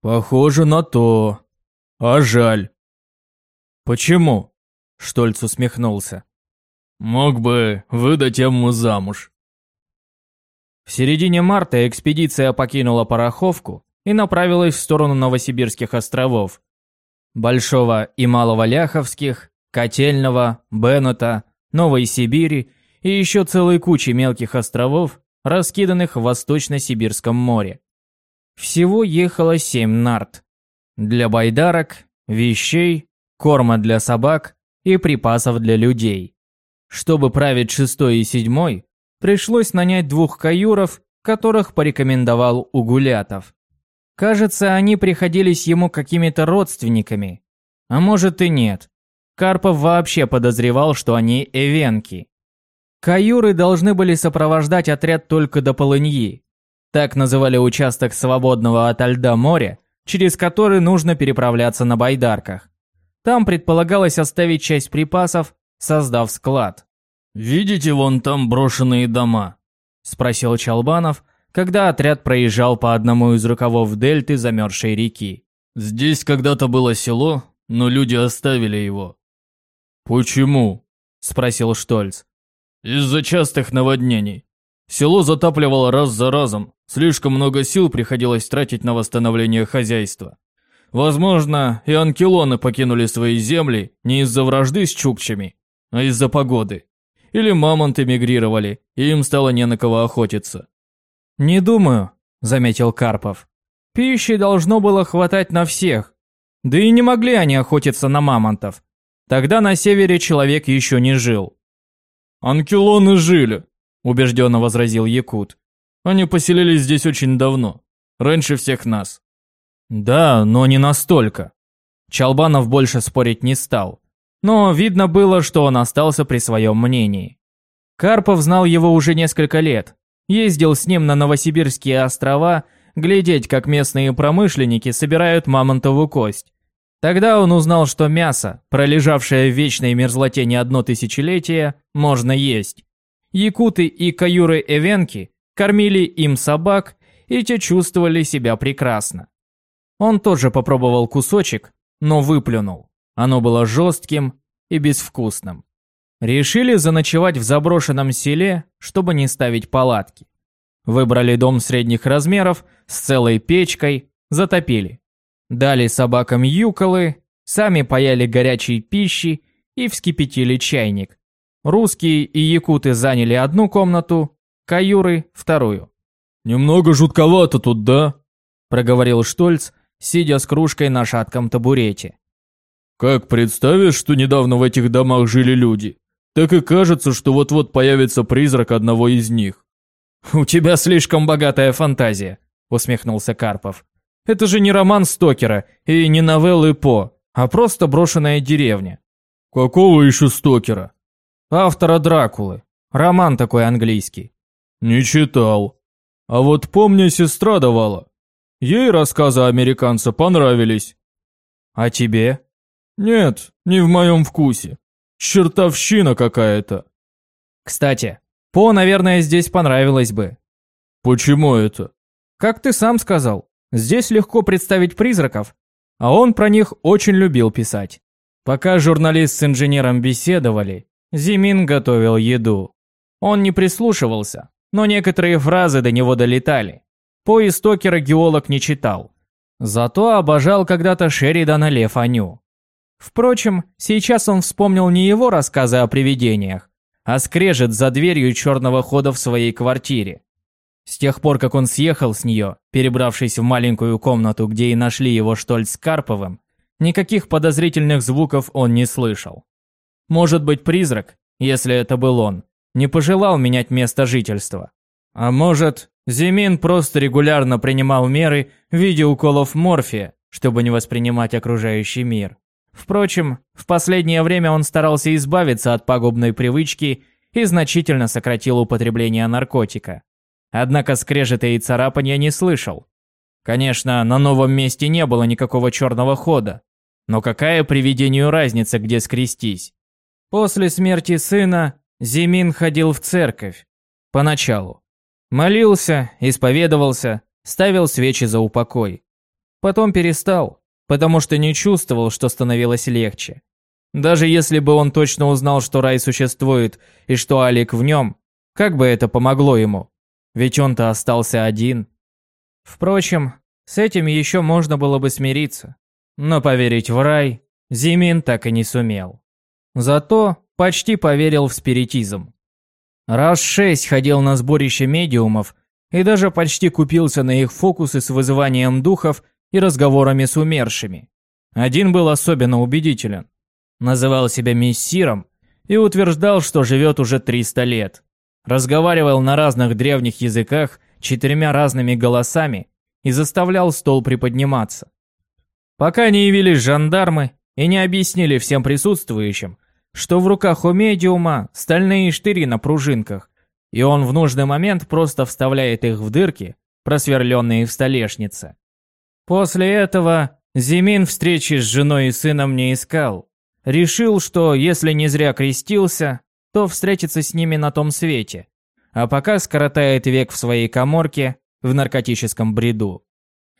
«Похоже на то», а жаль. Почему? Штольц усмехнулся. Мог бы выдать ему замуж. В середине марта экспедиция покинула Пороховку и направилась в сторону Новосибирских островов. Большого и Малого Ляховских, Котельного, Беннета, Новой Сибири и еще целой кучи мелких островов, раскиданных в Восточно-Сибирском море. Всего ехало семь нарт. Для байдарок, вещей, корма для собак и припасов для людей. Чтобы править шестой и седьмой, пришлось нанять двух каюров, которых порекомендовал Угулятов. Кажется, они приходились ему какими-то родственниками. А может и нет. Карпов вообще подозревал, что они эвенки. Каюры должны были сопровождать отряд только до Полыньи. Так называли участок свободного от льда моря, через который нужно переправляться на байдарках. Там предполагалось оставить часть припасов, создав склад. «Видите вон там брошенные дома?» – спросил Чалбанов, когда отряд проезжал по одному из рукавов дельты замерзшей реки. «Здесь когда-то было село, но люди оставили его». «Почему?» – спросил Штольц. «Из-за частых наводнений. Село затапливало раз за разом, слишком много сил приходилось тратить на восстановление хозяйства. Возможно, и анкилоны покинули свои земли не из-за вражды с чукчами, а из-за погоды. Или мамонты мигрировали, и им стало не на кого охотиться. «Не думаю», – заметил Карпов. «Пищи должно было хватать на всех. Да и не могли они охотиться на мамонтов. Тогда на севере человек еще не жил». «Анкилоны жили», убежденно возразил Якут. Они поселились здесь очень давно, раньше всех нас. Да, но не настолько. Чалбанов больше спорить не стал. Но видно было, что он остался при своем мнении. Карпов знал его уже несколько лет. Ездил с ним на Новосибирские острова, глядеть, как местные промышленники собирают мамонтовую кость. Тогда он узнал, что мясо, пролежавшее в вечной мерзлоте не одно тысячелетие, можно есть. Якуты и каюры-эвенки кормили им собак, и те чувствовали себя прекрасно. Он тоже попробовал кусочек, но выплюнул. Оно было жестким и безвкусным. Решили заночевать в заброшенном селе, чтобы не ставить палатки. Выбрали дом средних размеров с целой печкой, затопили. Дали собакам юколы, сами паяли горячей пищи и вскипятили чайник. Русские и якуты заняли одну комнату, каюры – вторую. «Немного жутковато тут, да?» – проговорил Штольц, сидя с кружкой на шатком табурете. «Как представишь, что недавно в этих домах жили люди, так и кажется, что вот-вот появится призрак одного из них». «У тебя слишком богатая фантазия», – усмехнулся Карпов. «Это же не роман Стокера и не новеллы По, а просто брошенная деревня». «Какого еще Стокера?» «Автора Дракулы. Роман такой английский». «Не читал. А вот помня сестра давала. Ей рассказы американца понравились». «А тебе?» «Нет, не в моем вкусе. Чертовщина какая-то». «Кстати, По, наверное, здесь понравилось бы». «Почему это?» «Как ты сам сказал, здесь легко представить призраков, а он про них очень любил писать». Пока журналист с инженером беседовали, Зимин готовил еду. Он не прислушивался, но некоторые фразы до него долетали. По истокера геолог не читал. Зато обожал когда-то Шеридана Ле Фаню. Впрочем, сейчас он вспомнил не его рассказы о привидениях, а скрежет за дверью черного хода в своей квартире. С тех пор, как он съехал с нее, перебравшись в маленькую комнату, где и нашли его Штольц с Карповым, никаких подозрительных звуков он не слышал. Может быть, призрак, если это был он, не пожелал менять место жительства. А может, Зимин просто регулярно принимал меры в виде уколов морфия, чтобы не воспринимать окружающий мир. Впрочем, в последнее время он старался избавиться от пагубной привычки и значительно сократил употребление наркотика. Однако скрежета и царапанья не слышал. Конечно, на новом месте не было никакого черного хода. Но какая привидению разница, где скрестись? После смерти сына Зимин ходил в церковь. Поначалу. Молился, исповедовался, ставил свечи за упокой. Потом перестал, потому что не чувствовал, что становилось легче. Даже если бы он точно узнал, что рай существует и что Алик в нем, как бы это помогло ему? Ведь он-то остался один. Впрочем, с этим еще можно было бы смириться. Но поверить в рай Зимин так и не сумел. Зато почти поверил в спиритизм. Раз шесть ходил на сборище медиумов и даже почти купился на их фокусы с вызыванием духов и разговорами с умершими. Один был особенно убедителен. Называл себя мессиром и утверждал, что живет уже 300 лет. Разговаривал на разных древних языках четырьмя разными голосами и заставлял стол приподниматься. Пока не явились жандармы и не объяснили всем присутствующим, что в руках у медиума стальные штыри на пружинках, и он в нужный момент просто вставляет их в дырки, просверленные в столешнице. После этого Зимин встречи с женой и сыном не искал. Решил, что если не зря крестился, то встретится с ними на том свете, а пока скоротает век в своей коморке в наркотическом бреду.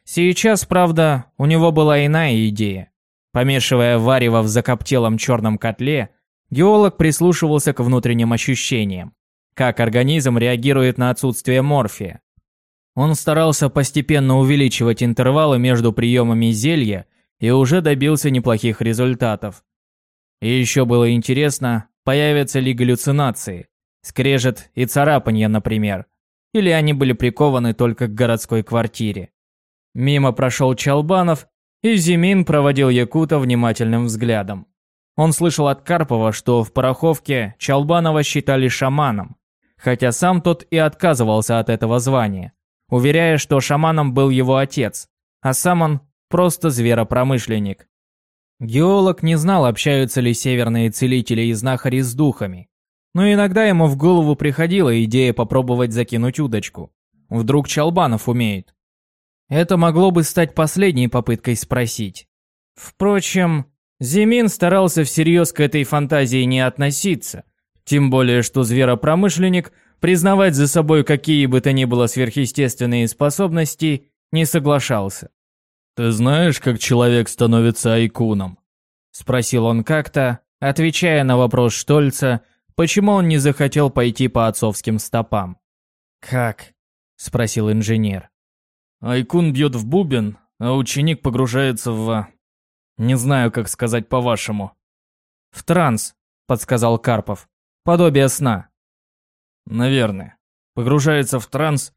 Сейчас, правда, у него была иная идея. Помешивая варево в закоптелом черном котле, геолог прислушивался к внутренним ощущениям, как организм реагирует на отсутствие морфия. Он старался постепенно увеличивать интервалы между приемами зелья и уже добился неплохих результатов. И еще было интересно, появятся ли галлюцинации, скрежет и царапанье, например, или они были прикованы только к городской квартире. Мимо прошел Чалбанов, и Зимин проводил Якута внимательным взглядом. Он слышал от Карпова, что в Пороховке Чалбанова считали шаманом, хотя сам тот и отказывался от этого звания уверяя, что шаманом был его отец, а сам он просто зверопромышленник. Геолог не знал, общаются ли северные целители и знахари с духами, но иногда ему в голову приходила идея попробовать закинуть удочку. Вдруг Чалбанов умеет. Это могло бы стать последней попыткой спросить. Впрочем, Зимин старался всерьез к этой фантазии не относиться, тем более что зверопромышленник признавать за собой какие бы то ни было сверхъестественные способности не соглашался. «Ты знаешь, как человек становится айкуном?» Спросил он как-то, отвечая на вопрос Штольца, почему он не захотел пойти по отцовским стопам. «Как?» – спросил инженер. Айкун бьет в бубен, а ученик погружается в... Не знаю, как сказать по-вашему. «В транс», – подсказал Карпов. «Подобие сна». «Наверное. Погружается в транс,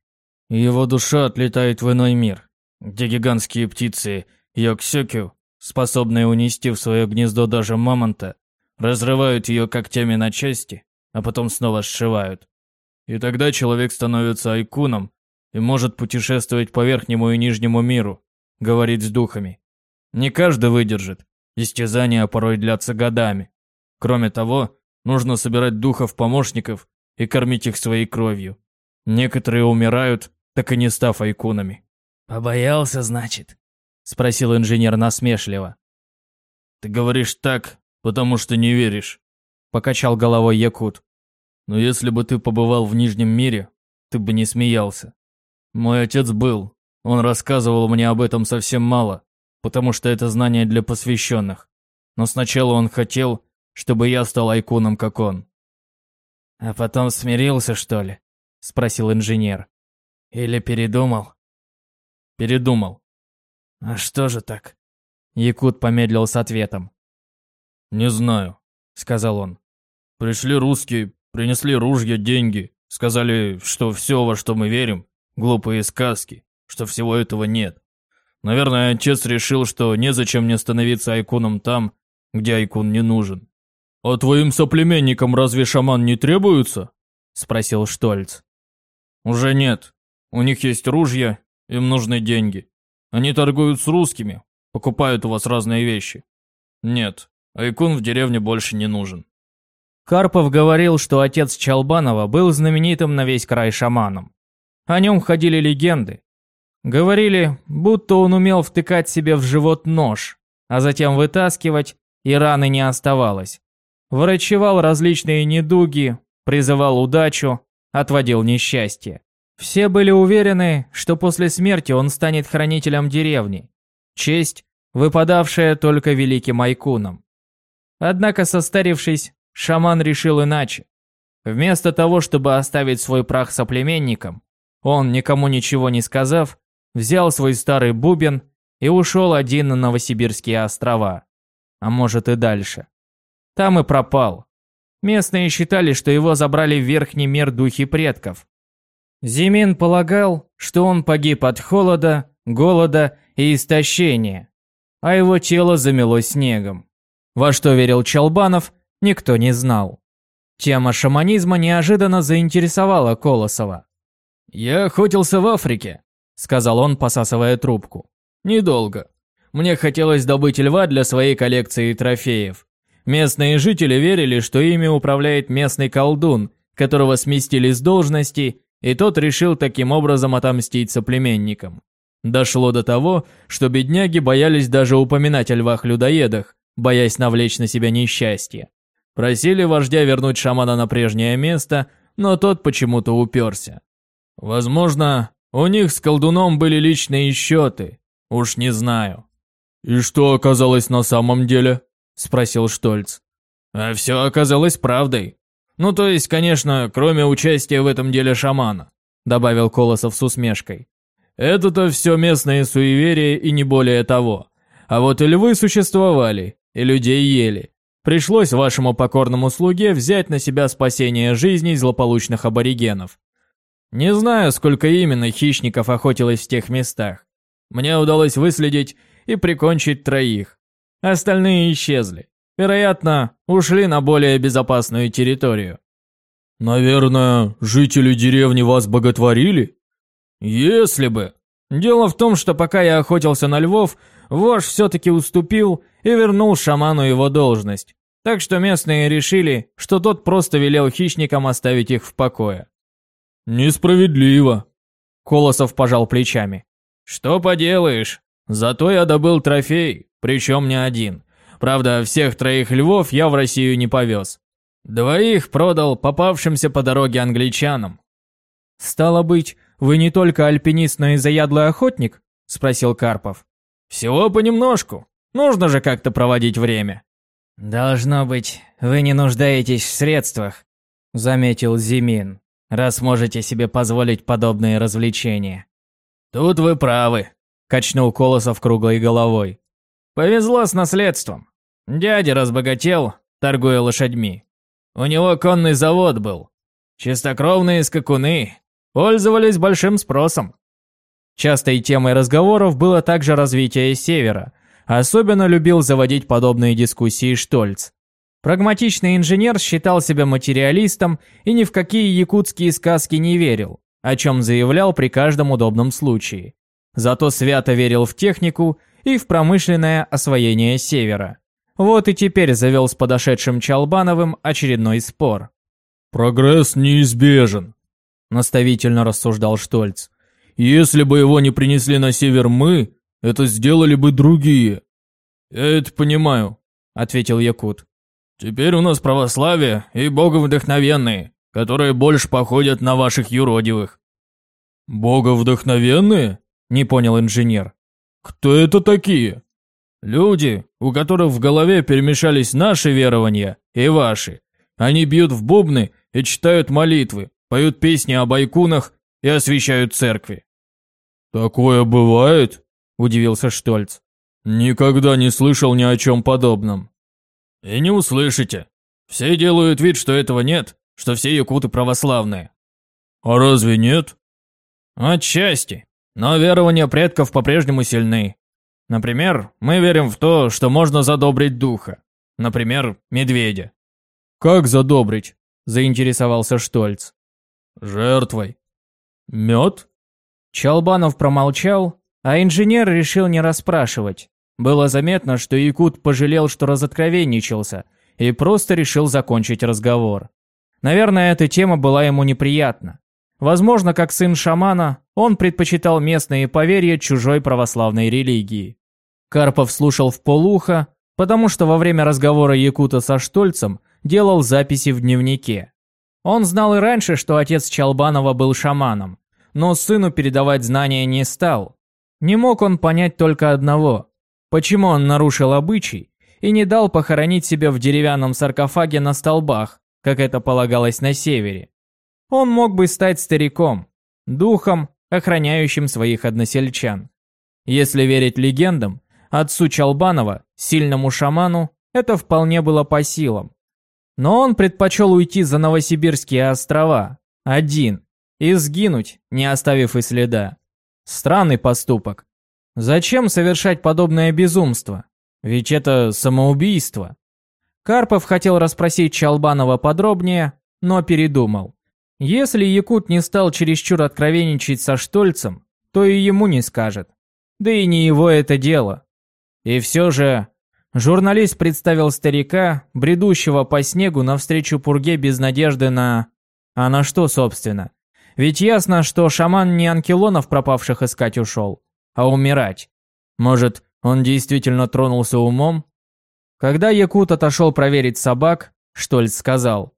и его душа отлетает в иной мир, где гигантские птицы Йоксёкю, способные унести в свое гнездо даже мамонта, разрывают ее когтями на части, а потом снова сшивают. И тогда человек становится айкуном и может путешествовать по верхнему и нижнему миру, говорить с духами. Не каждый выдержит. Истязания порой длятся годами. Кроме того, нужно собирать духов-помощников и кормить их своей кровью. Некоторые умирают, так и не став айкунами. «Побоялся, значит?» – спросил инженер насмешливо. «Ты говоришь так, потому что не веришь», – покачал головой Якут. «Но если бы ты побывал в Нижнем мире, ты бы не смеялся. Мой отец был, он рассказывал мне об этом совсем мало, потому что это знание для посвященных. Но сначала он хотел, чтобы я стал айкуном, как он. «А потом смирился, что ли?» – спросил инженер. «Или передумал?» «Передумал». «А что же так?» Якут помедлил с ответом. «Не знаю», – сказал он. «Пришли русские, принесли ружья, деньги, сказали, что все, во что мы верим, глупые сказки, что всего этого нет. Наверное, отец решил, что незачем мне становиться айкуном там, где айкун не нужен. «А твоим соплеменникам разве шаман не требуется?» – спросил Штольц. «Уже нет. У них есть ружья, им нужны деньги. Они торгуют с русскими, покупают у вас разные вещи. Нет, Айкун в деревне больше не нужен». Карпов говорил, что отец Чалбанова был знаменитым на весь край шаманом. О нем ходили легенды. Говорили, будто он умел втыкать себе в живот нож, а затем вытаскивать, и раны не оставалось врачевал различные недуги, призывал удачу, отводил несчастье. Все были уверены, что после смерти он станет хранителем деревни. Честь, выпадавшая только великим айкунам. Однако, состарившись, шаман решил иначе. Вместо того, чтобы оставить свой прах соплеменникам, он, никому ничего не сказав, взял свой старый бубен и ушел один на Новосибирские острова. А может и дальше. Там и пропал. Местные считали, что его забрали в верхний мир духи предков. Зимин полагал, что он погиб от холода, голода и истощения, а его тело замело снегом. Во что верил Чалбанов, никто не знал. Тема шаманизма неожиданно заинтересовала Колосова. «Я охотился в Африке», — сказал он, посасывая трубку. «Недолго. Мне хотелось добыть льва для своей коллекции трофеев. Местные жители верили, что ими управляет местный колдун, которого сместили с должности, и тот решил таким образом отомстить соплеменникам. Дошло до того, что бедняги боялись даже упоминать о львах-людоедах, боясь навлечь на себя несчастье. Просили вождя вернуть шамана на прежнее место, но тот почему-то уперся. Возможно, у них с колдуном были личные счеты, уж не знаю. «И что оказалось на самом деле?» – спросил Штольц. «А все оказалось правдой. Ну, то есть, конечно, кроме участия в этом деле шамана», – добавил Колосов с усмешкой. «Это-то все местные суеверия и не более того. А вот и львы существовали, и людей ели. Пришлось вашему покорному слуге взять на себя спасение жизней злополучных аборигенов. Не знаю, сколько именно хищников охотилось в тех местах. Мне удалось выследить и прикончить троих. Остальные исчезли. Вероятно, ушли на более безопасную территорию. Наверное, жители деревни вас боготворили? Если бы. Дело в том, что пока я охотился на львов, вождь все-таки уступил и вернул шаману его должность. Так что местные решили, что тот просто велел хищникам оставить их в покое. Несправедливо. Колосов пожал плечами. Что поделаешь, зато я добыл трофей, причем не один. Правда, всех троих львов я в Россию не повез. Двоих продал попавшимся по дороге англичанам. «Стало быть, вы не только альпинист, но и заядлый охотник?» – спросил Карпов. Всего понемножку. Нужно же как-то проводить время. Должно быть, вы не нуждаетесь в средствах, заметил Зимин, раз можете себе позволить подобные развлечения. Тут вы правы, качнул Колосов круглой головой. Повезло с наследством. Дядя разбогател, торгуя лошадьми. У него конный завод был. Чистокровные скакуны пользовались большим спросом. Частой темой разговоров было также развитие Севера. Особенно любил заводить подобные дискуссии Штольц. Прагматичный инженер считал себя материалистом и ни в какие якутские сказки не верил, о чем заявлял при каждом удобном случае. Зато свято верил в технику и в промышленное освоение Севера. Вот и теперь завел с подошедшим Чалбановым очередной спор. «Прогресс неизбежен», – наставительно рассуждал Штольц. Если бы его не принесли на север мы, это сделали бы другие. Я это понимаю, ответил Якут. Теперь у нас православие и боговдохновенные, которые больше походят на ваших юродивых. Боговдохновенные? Не понял инженер. Кто это такие? Люди, у которых в голове перемешались наши верования и ваши. Они бьют в бубны и читают молитвы, поют песни о байкунах и освещают церкви. «Такое бывает?» – удивился Штольц. «Никогда не слышал ни о чем подобном». «И не услышите. Все делают вид, что этого нет, что все якуты православные». «А разве нет?» «Отчасти. Но верования предков по-прежнему сильны. Например, мы верим в то, что можно задобрить духа. Например, медведя». «Как задобрить?» – заинтересовался Штольц. «Жертвой». «Мед?» Чалбанов промолчал, а инженер решил не расспрашивать. Было заметно, что Якут пожалел, что разоткровенничался, и просто решил закончить разговор. Наверное, эта тема была ему неприятна. Возможно, как сын шамана, он предпочитал местные поверья чужой православной религии. Карпов слушал в полухо, потому что во время разговора Якута со Штольцем делал записи в дневнике. Он знал и раньше, что отец Чалбанова был шаманом, но сыну передавать знания не стал. Не мог он понять только одного. Почему он нарушил обычай и не дал похоронить себя в деревянном саркофаге на столбах, как это полагалось на севере? Он мог бы стать стариком, духом, охраняющим своих односельчан. Если верить легендам, отцу Чалбанова, сильному шаману, это вполне было по силам. Но он предпочел уйти за Новосибирские острова, один, и сгинуть, не оставив и следа. Странный поступок. Зачем совершать подобное безумство? Ведь это самоубийство. Карпов хотел расспросить Чалбанова подробнее, но передумал. Если Якут не стал чересчур откровенничать со Штольцем, то и ему не скажет. Да и не его это дело. И все же журналист представил старика, бредущего по снегу навстречу пурге без надежды на... А на что, собственно? Ведь ясно, что шаман не анкелонов пропавших искать ушел, а умирать. Может, он действительно тронулся умом? Когда Якут отошел проверить собак, Штольц сказал.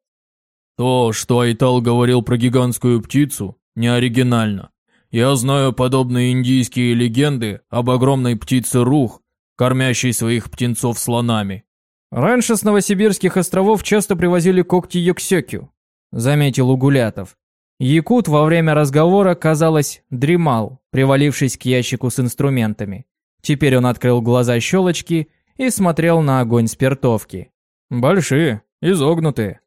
«То, что Айтал говорил про гигантскую птицу, не оригинально. Я знаю подобные индийские легенды об огромной птице Рух, кормящей своих птенцов слонами». «Раньше с Новосибирских островов часто привозили когти Йоксёкю», заметил Угулятов. Якут во время разговора, казалось, дремал, привалившись к ящику с инструментами. Теперь он открыл глаза щелочки и смотрел на огонь спиртовки. «Большие, изогнутые».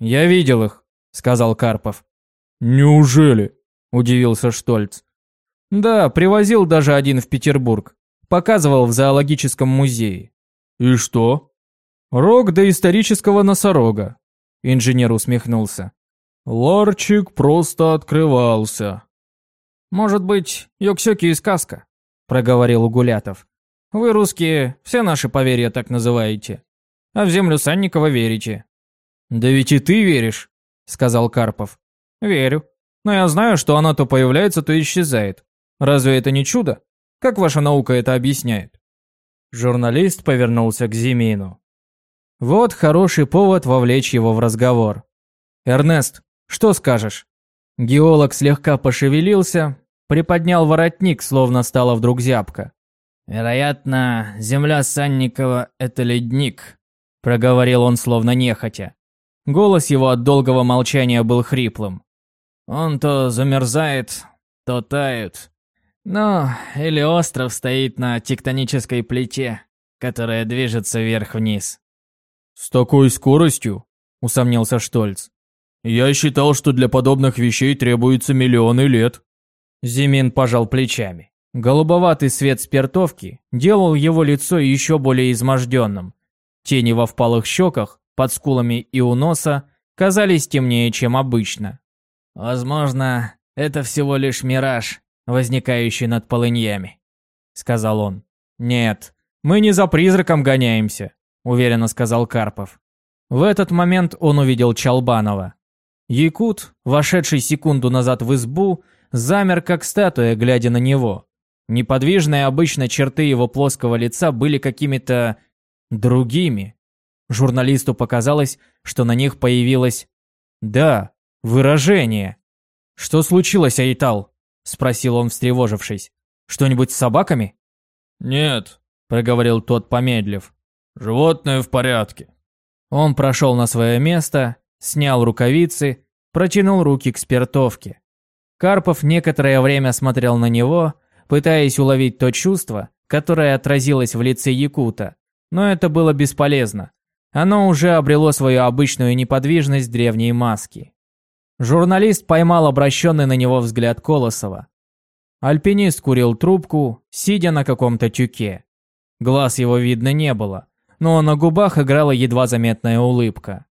«Я видел их», — сказал Карпов. «Неужели?» — удивился Штольц. «Да, привозил даже один в Петербург. Показывал в зоологическом музее». «И что?» «Рог доисторического носорога», — инженер усмехнулся. Ларчик просто открывался. «Может быть, Йоксёки и сказка?» – проговорил Угулятов. «Вы, русские, все наши поверья так называете. А в землю Санникова верите». «Да ведь и ты веришь», – сказал Карпов. «Верю. Но я знаю, что она то появляется, то исчезает. Разве это не чудо? Как ваша наука это объясняет?» Журналист повернулся к Зимину. Вот хороший повод вовлечь его в разговор. «Эрнест, что скажешь?» Геолог слегка пошевелился, приподнял воротник, словно стало вдруг зябко. «Вероятно, земля Санникова — это ледник», — проговорил он словно нехотя. Голос его от долгого молчания был хриплым. «Он то замерзает, то тает. Ну, или остров стоит на тектонической плите, которая движется вверх-вниз». «С такой скоростью?» — усомнился Штольц. «Я считал, что для подобных вещей требуется миллионы лет». Зимин пожал плечами. Голубоватый свет спиртовки делал его лицо еще более изможденным. Тени во впалых щеках, под скулами и у носа казались темнее, чем обычно. «Возможно, это всего лишь мираж, возникающий над полыньями», — сказал он. «Нет, мы не за призраком гоняемся», — уверенно сказал Карпов. В этот момент он увидел Чалбанова. Якут, вошедший секунду назад в избу, замер как статуя, глядя на него. Неподвижные обычно черты его плоского лица были какими-то другими. Журналисту показалось, что на них появилось... Да, выражение. «Что случилось, Айтал?» – спросил он, встревожившись. «Что-нибудь с собаками?» «Нет», – проговорил тот, помедлив. «Животное в порядке». Он прошел на свое место, снял рукавицы, протянул руки к спиртовке. Карпов некоторое время смотрел на него, пытаясь уловить то чувство, которое отразилось в лице Якута, но это было бесполезно. Оно уже обрело свою обычную неподвижность древней маски. Журналист поймал обращенный на него взгляд Колосова. Альпинист курил трубку, сидя на каком-то тюке. Глаз его видно не было, но на губах играла едва заметная улыбка.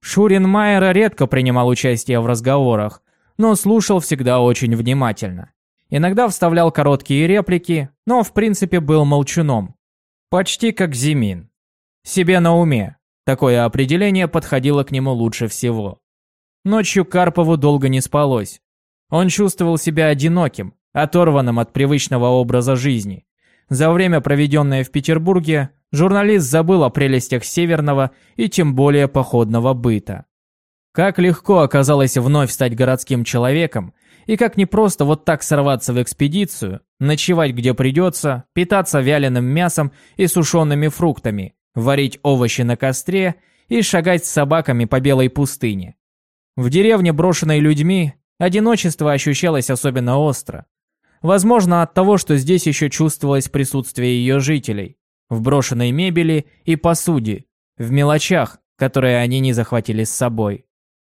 Шурин Майера редко принимал участие в разговорах, но слушал всегда очень внимательно. Иногда вставлял короткие реплики, но в принципе был молчуном. Почти как Зимин. Себе на уме. Такое определение подходило к нему лучше всего. Ночью Карпову долго не спалось. Он чувствовал себя одиноким, оторванным от привычного образа жизни. За время, проведенное в Петербурге, журналист забыл о прелестях северного и тем более походного быта. Как легко оказалось вновь стать городским человеком, и как непросто вот так сорваться в экспедицию, ночевать где придется, питаться вяленым мясом и сушеными фруктами, варить овощи на костре и шагать с собаками по белой пустыне. В деревне, брошенной людьми, одиночество ощущалось особенно остро. Возможно, от того, что здесь еще чувствовалось присутствие ее жителей, в брошенной мебели и посуде, в мелочах, которые они не захватили с собой.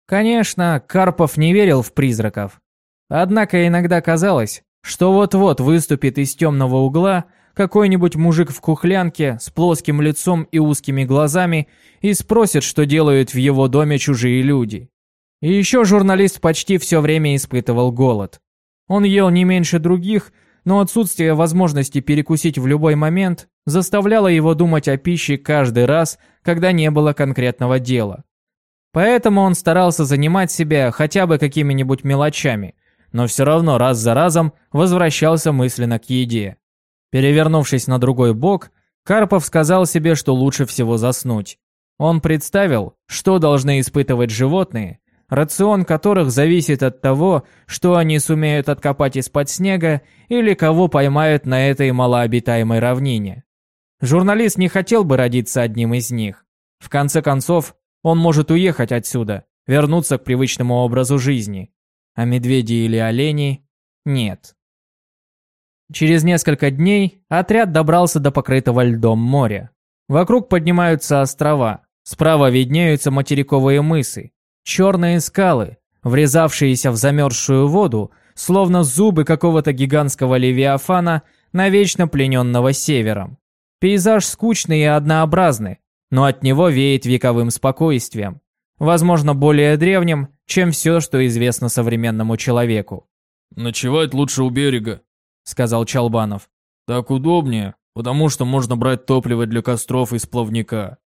Конечно, Карпов не верил в призраков. Однако иногда казалось, что вот-вот выступит из темного угла какой-нибудь мужик в кухлянке с плоским лицом и узкими глазами и спросит, что делают в его доме чужие люди. И еще журналист почти все время испытывал голод. Он ел не меньше других, но отсутствие возможности перекусить в любой момент заставляло его думать о пище каждый раз, когда не было конкретного дела. Поэтому он старался занимать себя хотя бы какими-нибудь мелочами, но все равно раз за разом возвращался мысленно к еде. Перевернувшись на другой бок, Карпов сказал себе, что лучше всего заснуть. Он представил, что должны испытывать животные, рацион которых зависит от того, что они сумеют откопать из-под снега или кого поймают на этой малообитаемой равнине. Журналист не хотел бы родиться одним из них. В конце концов, он может уехать отсюда, вернуться к привычному образу жизни. А медведи или олени – нет. Через несколько дней отряд добрался до покрытого льдом моря. Вокруг поднимаются острова, справа виднеются материковые мысы, черные скалы, врезавшиеся в замерзшую воду, словно зубы какого-то гигантского левиафана, навечно плененного севером. Пейзаж скучный и однообразный, но от него веет вековым спокойствием, возможно, более древним, чем все, что известно современному человеку. «Ночевать лучше у берега», — сказал Чалбанов. «Так удобнее, потому что можно брать топливо для костров из плавника.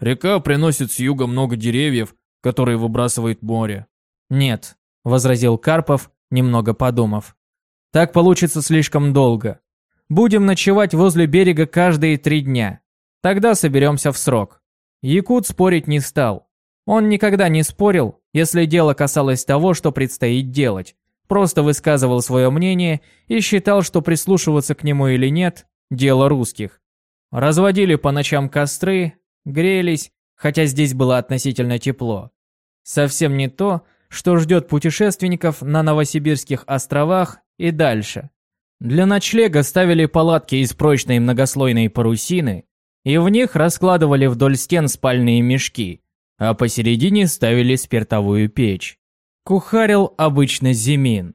Река приносит с юга много деревьев, которые выбрасывает море». «Нет», — возразил Карпов, немного подумав. «Так получится слишком долго. Будем ночевать возле берега каждые три дня. Тогда соберемся в срок. Якут спорить не стал. Он никогда не спорил, если дело касалось того, что предстоит делать. Просто высказывал свое мнение и считал, что прислушиваться к нему или нет – дело русских. Разводили по ночам костры, грелись, хотя здесь было относительно тепло. Совсем не то, что ждет путешественников на Новосибирских островах и дальше. Для ночлега ставили палатки из прочной многослойной парусины, и в них раскладывали вдоль стен спальные мешки, а посередине ставили спиртовую печь. Кухарил обычно Зимин.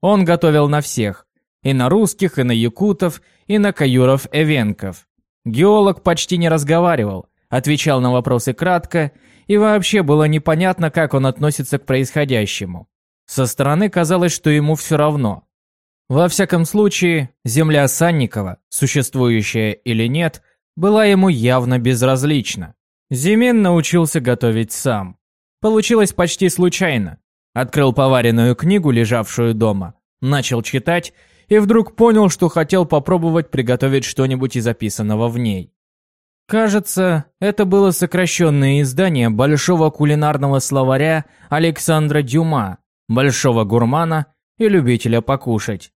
Он готовил на всех, и на русских, и на якутов, и на каюров-эвенков. Геолог почти не разговаривал, отвечал на вопросы кратко, и вообще было непонятно, как он относится к происходящему. Со стороны казалось, что ему все равно. Во всяком случае, земля Санникова, существующая или нет, была ему явно безразлична. Зимин научился готовить сам. Получилось почти случайно. Открыл поваренную книгу, лежавшую дома, начал читать и вдруг понял, что хотел попробовать приготовить что-нибудь из записанного в ней. Кажется, это было сокращенное издание большого кулинарного словаря Александра Дюма, большого гурмана и любителя покушать.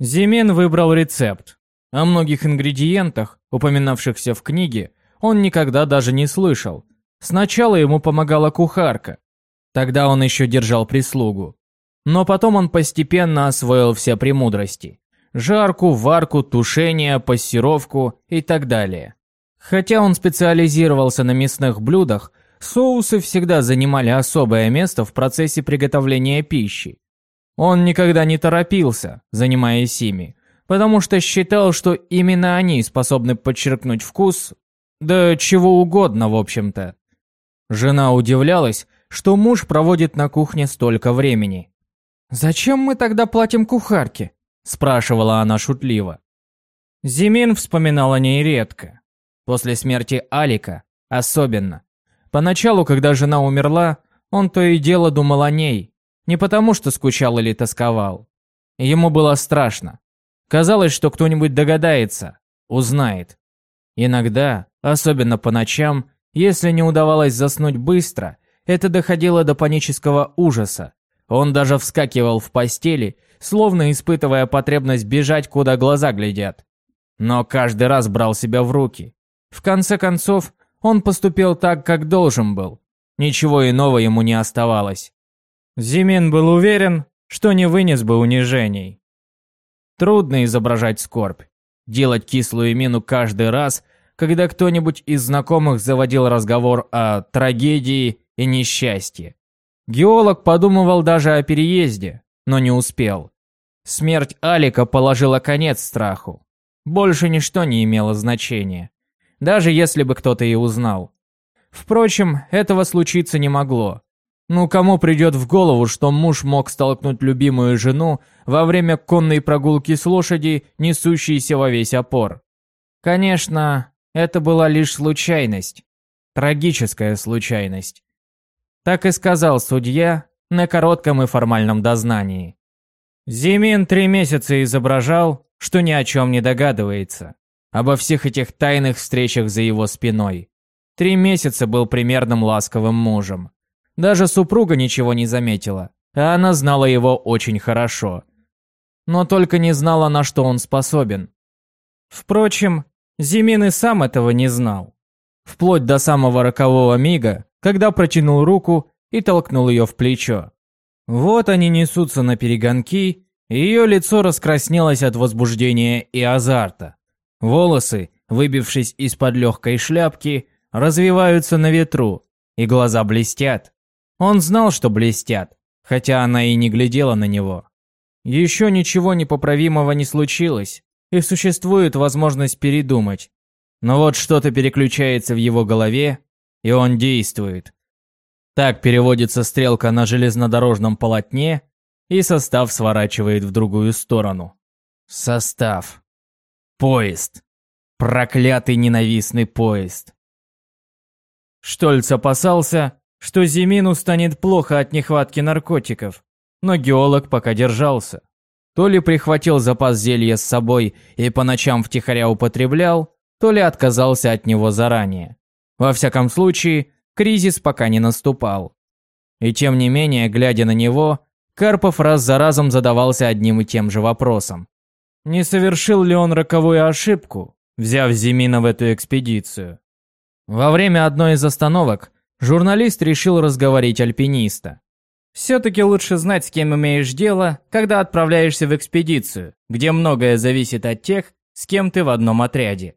Зимен выбрал рецепт. О многих ингредиентах, упоминавшихся в книге, он никогда даже не слышал. Сначала ему помогала кухарка. Тогда он еще держал прислугу. Но потом он постепенно освоил все премудрости. Жарку, варку, тушение, пассировку и так далее. Хотя он специализировался на мясных блюдах, соусы всегда занимали особое место в процессе приготовления пищи. Он никогда не торопился, занимаясь ими, потому что считал, что именно они способны подчеркнуть вкус, да чего угодно, в общем-то. Жена удивлялась, что муж проводит на кухне столько времени. «Зачем мы тогда платим кухарке?» – спрашивала она шутливо. Зимин вспоминал о ней редко. После смерти Алика особенно. Поначалу, когда жена умерла, он то и дело думал о ней. Не потому, что скучал или тосковал. Ему было страшно. Казалось, что кто-нибудь догадается, узнает. Иногда, особенно по ночам, если не удавалось заснуть быстро, это доходило до панического ужаса. Он даже вскакивал в постели, словно испытывая потребность бежать, куда глаза глядят. Но каждый раз брал себя в руки. В конце концов, он поступил так, как должен был. Ничего иного ему не оставалось. Зимин был уверен, что не вынес бы унижений. Трудно изображать скорбь, делать кислую мину каждый раз, когда кто-нибудь из знакомых заводил разговор о трагедии и несчастье. Геолог подумывал даже о переезде, но не успел. Смерть Алика положила конец страху. Больше ничто не имело значения даже если бы кто-то и узнал. Впрочем, этого случиться не могло. Ну, кому придет в голову, что муж мог столкнуть любимую жену во время конной прогулки с лошади, несущейся во весь опор? Конечно, это была лишь случайность. Трагическая случайность. Так и сказал судья на коротком и формальном дознании. Зимин три месяца изображал, что ни о чем не догадывается обо всех этих тайных встречах за его спиной. Три месяца был примерным ласковым мужем. Даже супруга ничего не заметила, а она знала его очень хорошо. Но только не знала, на что он способен. Впрочем, Зимин и сам этого не знал. Вплоть до самого рокового мига, когда протянул руку и толкнул ее в плечо. Вот они несутся на перегонки, ее лицо раскраснелось от возбуждения и азарта. Волосы, выбившись из-под легкой шляпки, развиваются на ветру, и глаза блестят. Он знал, что блестят, хотя она и не глядела на него. Еще ничего непоправимого не случилось, и существует возможность передумать. Но вот что-то переключается в его голове, и он действует. Так переводится стрелка на железнодорожном полотне, и состав сворачивает в другую сторону. Состав. Поезд. Проклятый ненавистный поезд. Штольц опасался, что Зимину станет плохо от нехватки наркотиков, но геолог пока держался. То ли прихватил запас зелья с собой и по ночам втихаря употреблял, то ли отказался от него заранее. Во всяком случае, кризис пока не наступал. И тем не менее, глядя на него, Карпов раз за разом задавался одним и тем же вопросом. Не совершил ли он роковую ошибку, взяв Зимина в эту экспедицию? Во время одной из остановок журналист решил разговорить альпиниста. Все-таки лучше знать, с кем имеешь дело, когда отправляешься в экспедицию, где многое зависит от тех, с кем ты в одном отряде.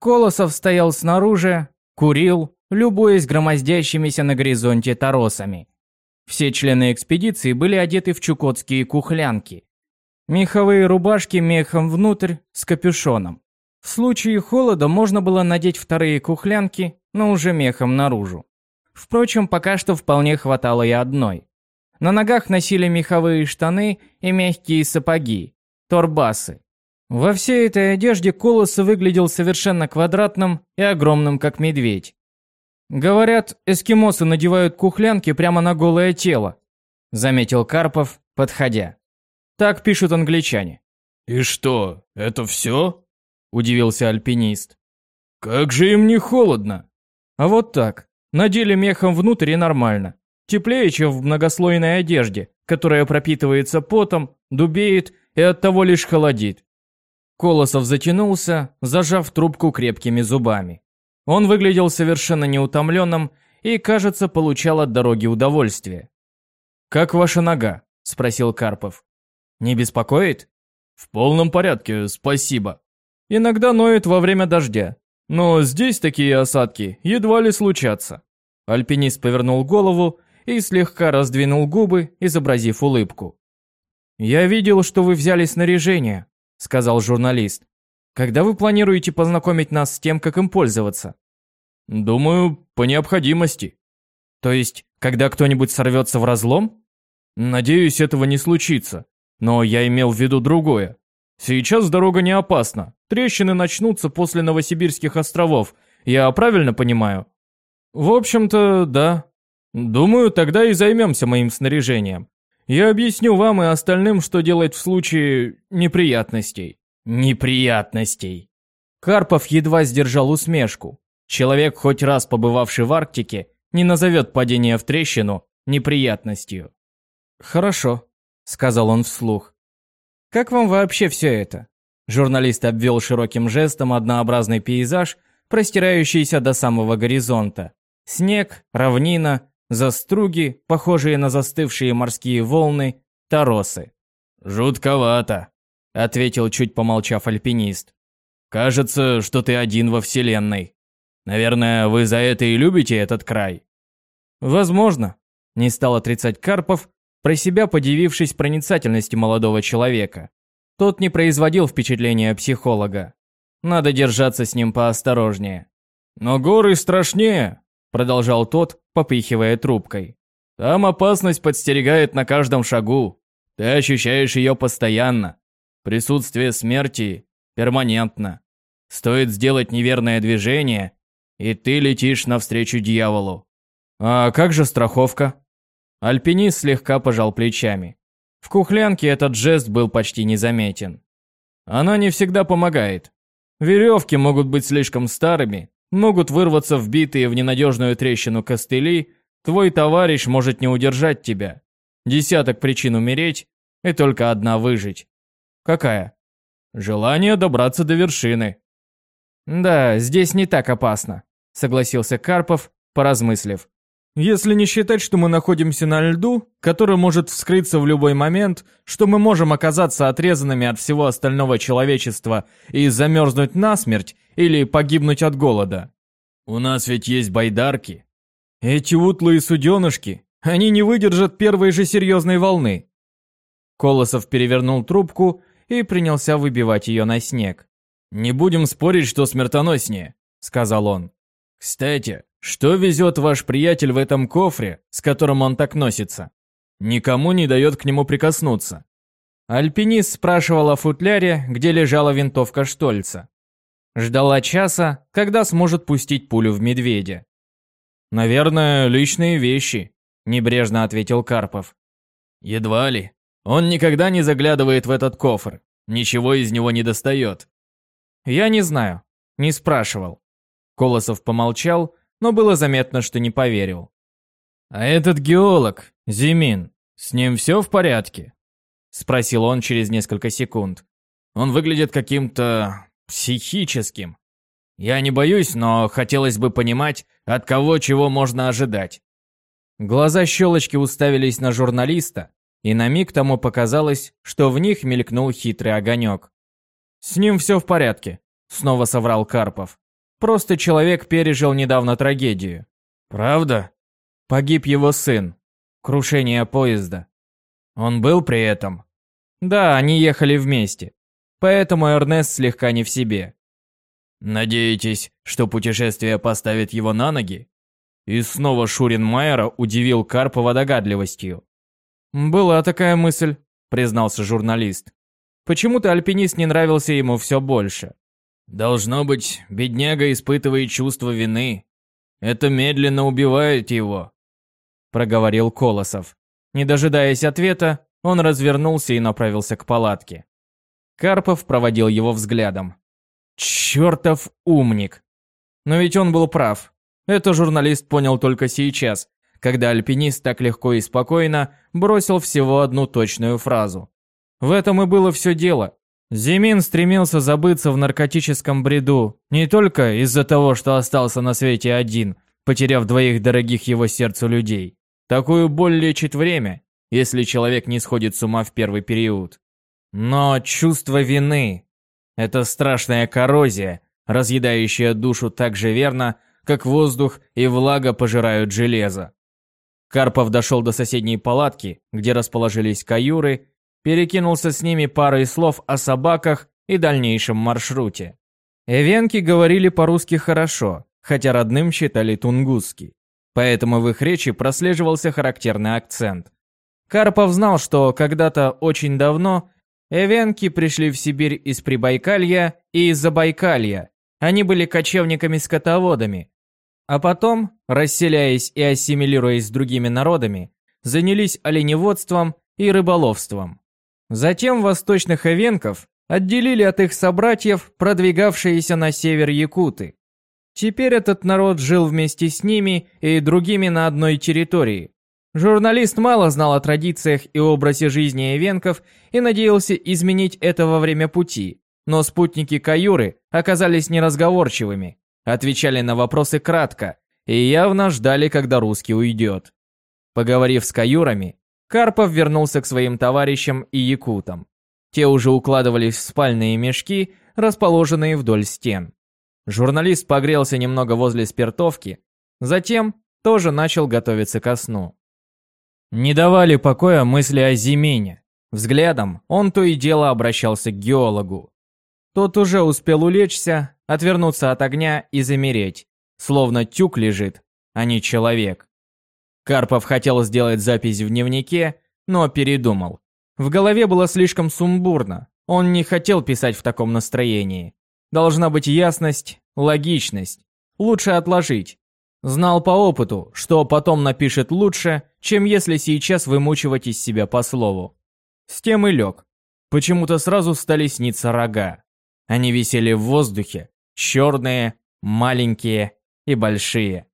Колосов стоял снаружи, курил, любуясь громоздящимися на горизонте торосами. Все члены экспедиции были одеты в чукотские кухлянки. Меховые рубашки мехом внутрь с капюшоном. В случае холода можно было надеть вторые кухлянки, но уже мехом наружу. Впрочем, пока что вполне хватало и одной. На ногах носили меховые штаны и мягкие сапоги, торбасы. Во всей этой одежде Колос выглядел совершенно квадратным и огромным, как медведь. Говорят, эскимосы надевают кухлянки прямо на голое тело, заметил Карпов, подходя. Так пишут англичане. И что, это все? удивился альпинист. Как же им не холодно? А вот так. Надели мехом внутрь и нормально. Теплее, чем в многослойной одежде, которая пропитывается потом, дубеет и оттого лишь холодит. Колосов затянулся, зажав трубку крепкими зубами. Он выглядел совершенно неутомленным и, кажется, получал от дороги удовольствие. «Как ваша нога?» – спросил Карпов. «Не беспокоит?» «В полном порядке, спасибо». «Иногда ноет во время дождя, но здесь такие осадки едва ли случатся». Альпинист повернул голову и слегка раздвинул губы, изобразив улыбку. «Я видел, что вы взяли снаряжение», – сказал журналист. Когда вы планируете познакомить нас с тем, как им пользоваться? Думаю, по необходимости. То есть, когда кто-нибудь сорвется в разлом? Надеюсь, этого не случится. Но я имел в виду другое. Сейчас дорога не опасна. Трещины начнутся после Новосибирских островов. Я правильно понимаю? В общем-то, да. Думаю, тогда и займемся моим снаряжением. Я объясню вам и остальным, что делать в случае неприятностей. Неприятностей. Карпов едва сдержал усмешку. Человек, хоть раз побывавший в Арктике, не назовет падение в трещину неприятностью. «Хорошо», — сказал он вслух. «Как вам вообще все это?» Журналист обвел широким жестом однообразный пейзаж, простирающийся до самого горизонта. Снег, равнина, заструги, похожие на застывшие морские волны, торосы. «Жутковато», ответил чуть помолчав альпинист. Кажется, что ты один во вселенной. Наверное, вы за это и любите этот край. Возможно, не стал отрицать Карпов, про себя подивившись проницательности молодого человека. Тот не производил впечатления психолога. Надо держаться с ним поосторожнее. Но горы страшнее, продолжал тот, попыхивая трубкой. Там опасность подстерегает на каждом шагу. Ты ощущаешь ее постоянно. Присутствие смерти перманентно. Стоит сделать неверное движение, и ты летишь навстречу дьяволу. А как же страховка? Альпинист слегка пожал плечами. В кухлянке этот жест был почти незаметен. Она не всегда помогает. Веревки могут быть слишком старыми, могут вырваться вбитые в ненадежную трещину костыли, твой товарищ может не удержать тебя. Десяток причин умереть, и только одна выжить. Какая? Желание добраться до вершины. Да, здесь не так опасно, согласился Карпов, поразмыслив. Если не считать, что мы находимся на льду, который может вскрыться в любой момент, что мы можем оказаться отрезанными от всего остального человечества и замерзнуть насмерть или погибнуть от голода. У нас ведь есть байдарки. Эти утлые суденышки, они не выдержат первой же серьезной волны. Колосов перевернул трубку и принялся выбивать ее на снег. «Не будем спорить, что смертоноснее», — сказал он. «Кстати, что везет ваш приятель в этом кофре, с которым он так носится? Никому не дает к нему прикоснуться». Альпинист спрашивал о футляре, где лежала винтовка Штольца. Ждала часа, когда сможет пустить пулю в медведя. «Наверное, личные вещи», — небрежно ответил Карпов. «Едва ли. Он никогда не заглядывает в этот кофр. Ничего из него не достает. Я не знаю. Не спрашивал. Колосов помолчал, но было заметно, что не поверил. А этот геолог, Зимин, с ним все в порядке? Спросил он через несколько секунд. Он выглядит каким-то психическим. Я не боюсь, но хотелось бы понимать, от кого чего можно ожидать. Глаза щелочки уставились на журналиста, и на миг тому показалось, что в них мелькнул хитрый огонек. «С ним все в порядке», — снова соврал Карпов. «Просто человек пережил недавно трагедию». «Правда?» Погиб его сын. Крушение поезда. Он был при этом? Да, они ехали вместе. Поэтому Эрнест слегка не в себе. Надеетесь, что путешествие поставит его на ноги? И снова Шурин Майера удивил Карпова догадливостью. «Была такая мысль», — признался журналист. Почему-то альпинист не нравился ему все больше. «Должно быть, бедняга испытывает чувство вины. Это медленно убивает его», — проговорил Колосов. Не дожидаясь ответа, он развернулся и направился к палатке. Карпов проводил его взглядом. Чертов умник! Но ведь он был прав. Это журналист понял только сейчас, когда альпинист так легко и спокойно бросил всего одну точную фразу. В этом и было все дело. Зимин стремился забыться в наркотическом бреду не только из-за того, что остался на свете один, потеряв двоих дорогих его сердцу людей. Такую боль лечит время, если человек не сходит с ума в первый период. Но чувство вины – это страшная коррозия, разъедающая душу так же верно, как воздух и влага пожирают железо. Карпов дошел до соседней палатки, где расположились каюры, перекинулся с ними парой слов о собаках и дальнейшем маршруте. Эвенки говорили по-русски хорошо, хотя родным считали тунгусский поэтому в их речи прослеживался характерный акцент. Карпов знал, что когда-то очень давно эвенки пришли в Сибирь из Прибайкалья и из Забайкалья. Они были кочевниками-скотоводами. А потом, расселяясь и ассимилируясь с другими народами, занялись оленеводством и рыболовством. Затем восточных эвенков отделили от их собратьев продвигавшиеся на север якуты. Теперь этот народ жил вместе с ними и другими на одной территории. Журналист мало знал о традициях и образе жизни эвенков и надеялся изменить это во время пути. Но спутники Каюры оказались неразговорчивыми, отвечали на вопросы кратко и явно ждали, когда русский уйдет. Поговорив с Каюрами, Карпов вернулся к своим товарищам и якутам. Те уже укладывались в спальные мешки, расположенные вдоль стен. Журналист погрелся немного возле спиртовки, затем тоже начал готовиться ко сну. Не давали покоя мысли о Зимене. Взглядом он то и дело обращался к геологу. Тот уже успел улечься, отвернуться от огня и замереть, словно тюк лежит, а не человек. Карпов хотел сделать запись в дневнике, но передумал. В голове было слишком сумбурно, он не хотел писать в таком настроении. Должна быть ясность, логичность. Лучше отложить. Знал по опыту, что потом напишет лучше, чем если сейчас вымучивать из себя по слову. С тем и лег. Почему-то сразу стали сниться рога. Они висели в воздухе, черные, маленькие и большие.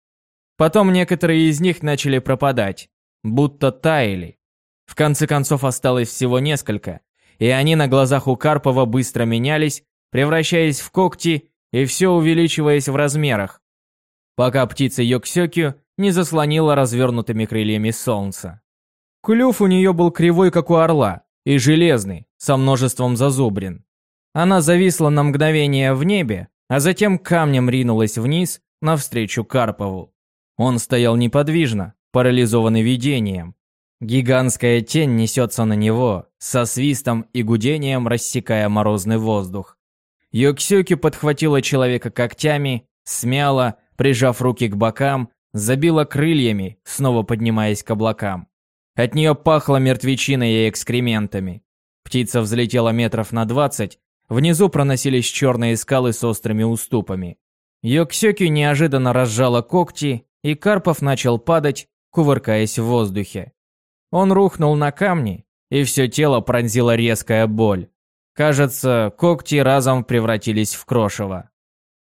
Потом некоторые из них начали пропадать, будто таяли. В конце концов осталось всего несколько, и они на глазах у Карпова быстро менялись, превращаясь в когти и все увеличиваясь в размерах, пока птица Йоксёкю не заслонила развернутыми крыльями солнца. Клюв у нее был кривой, как у орла, и железный, со множеством зазубрин. Она зависла на мгновение в небе, а затем камнем ринулась вниз, навстречу Карпову. Он стоял неподвижно, парализованный видением. Гигантская тень несется на него, со свистом и гудением рассекая морозный воздух. Йоксюки подхватила человека когтями, смяла, прижав руки к бокам, забила крыльями, снова поднимаясь к облакам. От нее пахло мертвечиной и экскрементами. Птица взлетела метров на двадцать, внизу проносились черные скалы с острыми уступами. Йоксёки неожиданно разжала когти, и Карпов начал падать, кувыркаясь в воздухе. Он рухнул на камни, и все тело пронзила резкая боль. Кажется, когти разом превратились в крошево.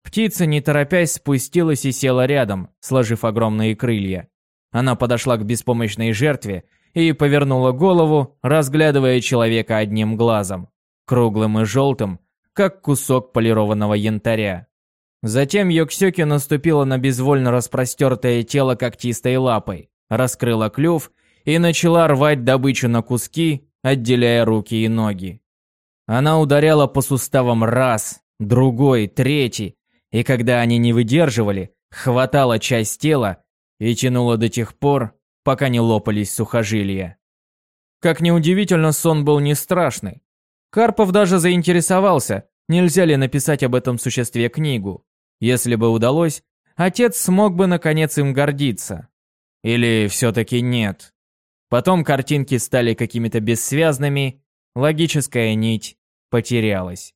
Птица, не торопясь, спустилась и села рядом, сложив огромные крылья. Она подошла к беспомощной жертве и повернула голову, разглядывая человека одним глазом. круглым и желтым, как кусок полированного янтаря. Затем Йоксёки наступила на безвольно распростертое тело когтистой лапой, раскрыла клюв и начала рвать добычу на куски, отделяя руки и ноги. Она ударяла по суставам раз, другой, третий, и когда они не выдерживали, хватала часть тела и тянула до тех пор, пока не лопались сухожилия. Как неудивительно, сон был не страшный. Карпов даже заинтересовался, нельзя ли написать об этом существе книгу. Если бы удалось, отец смог бы наконец им гордиться. Или все-таки нет. Потом картинки стали какими-то бессвязными, логическая нить потерялась.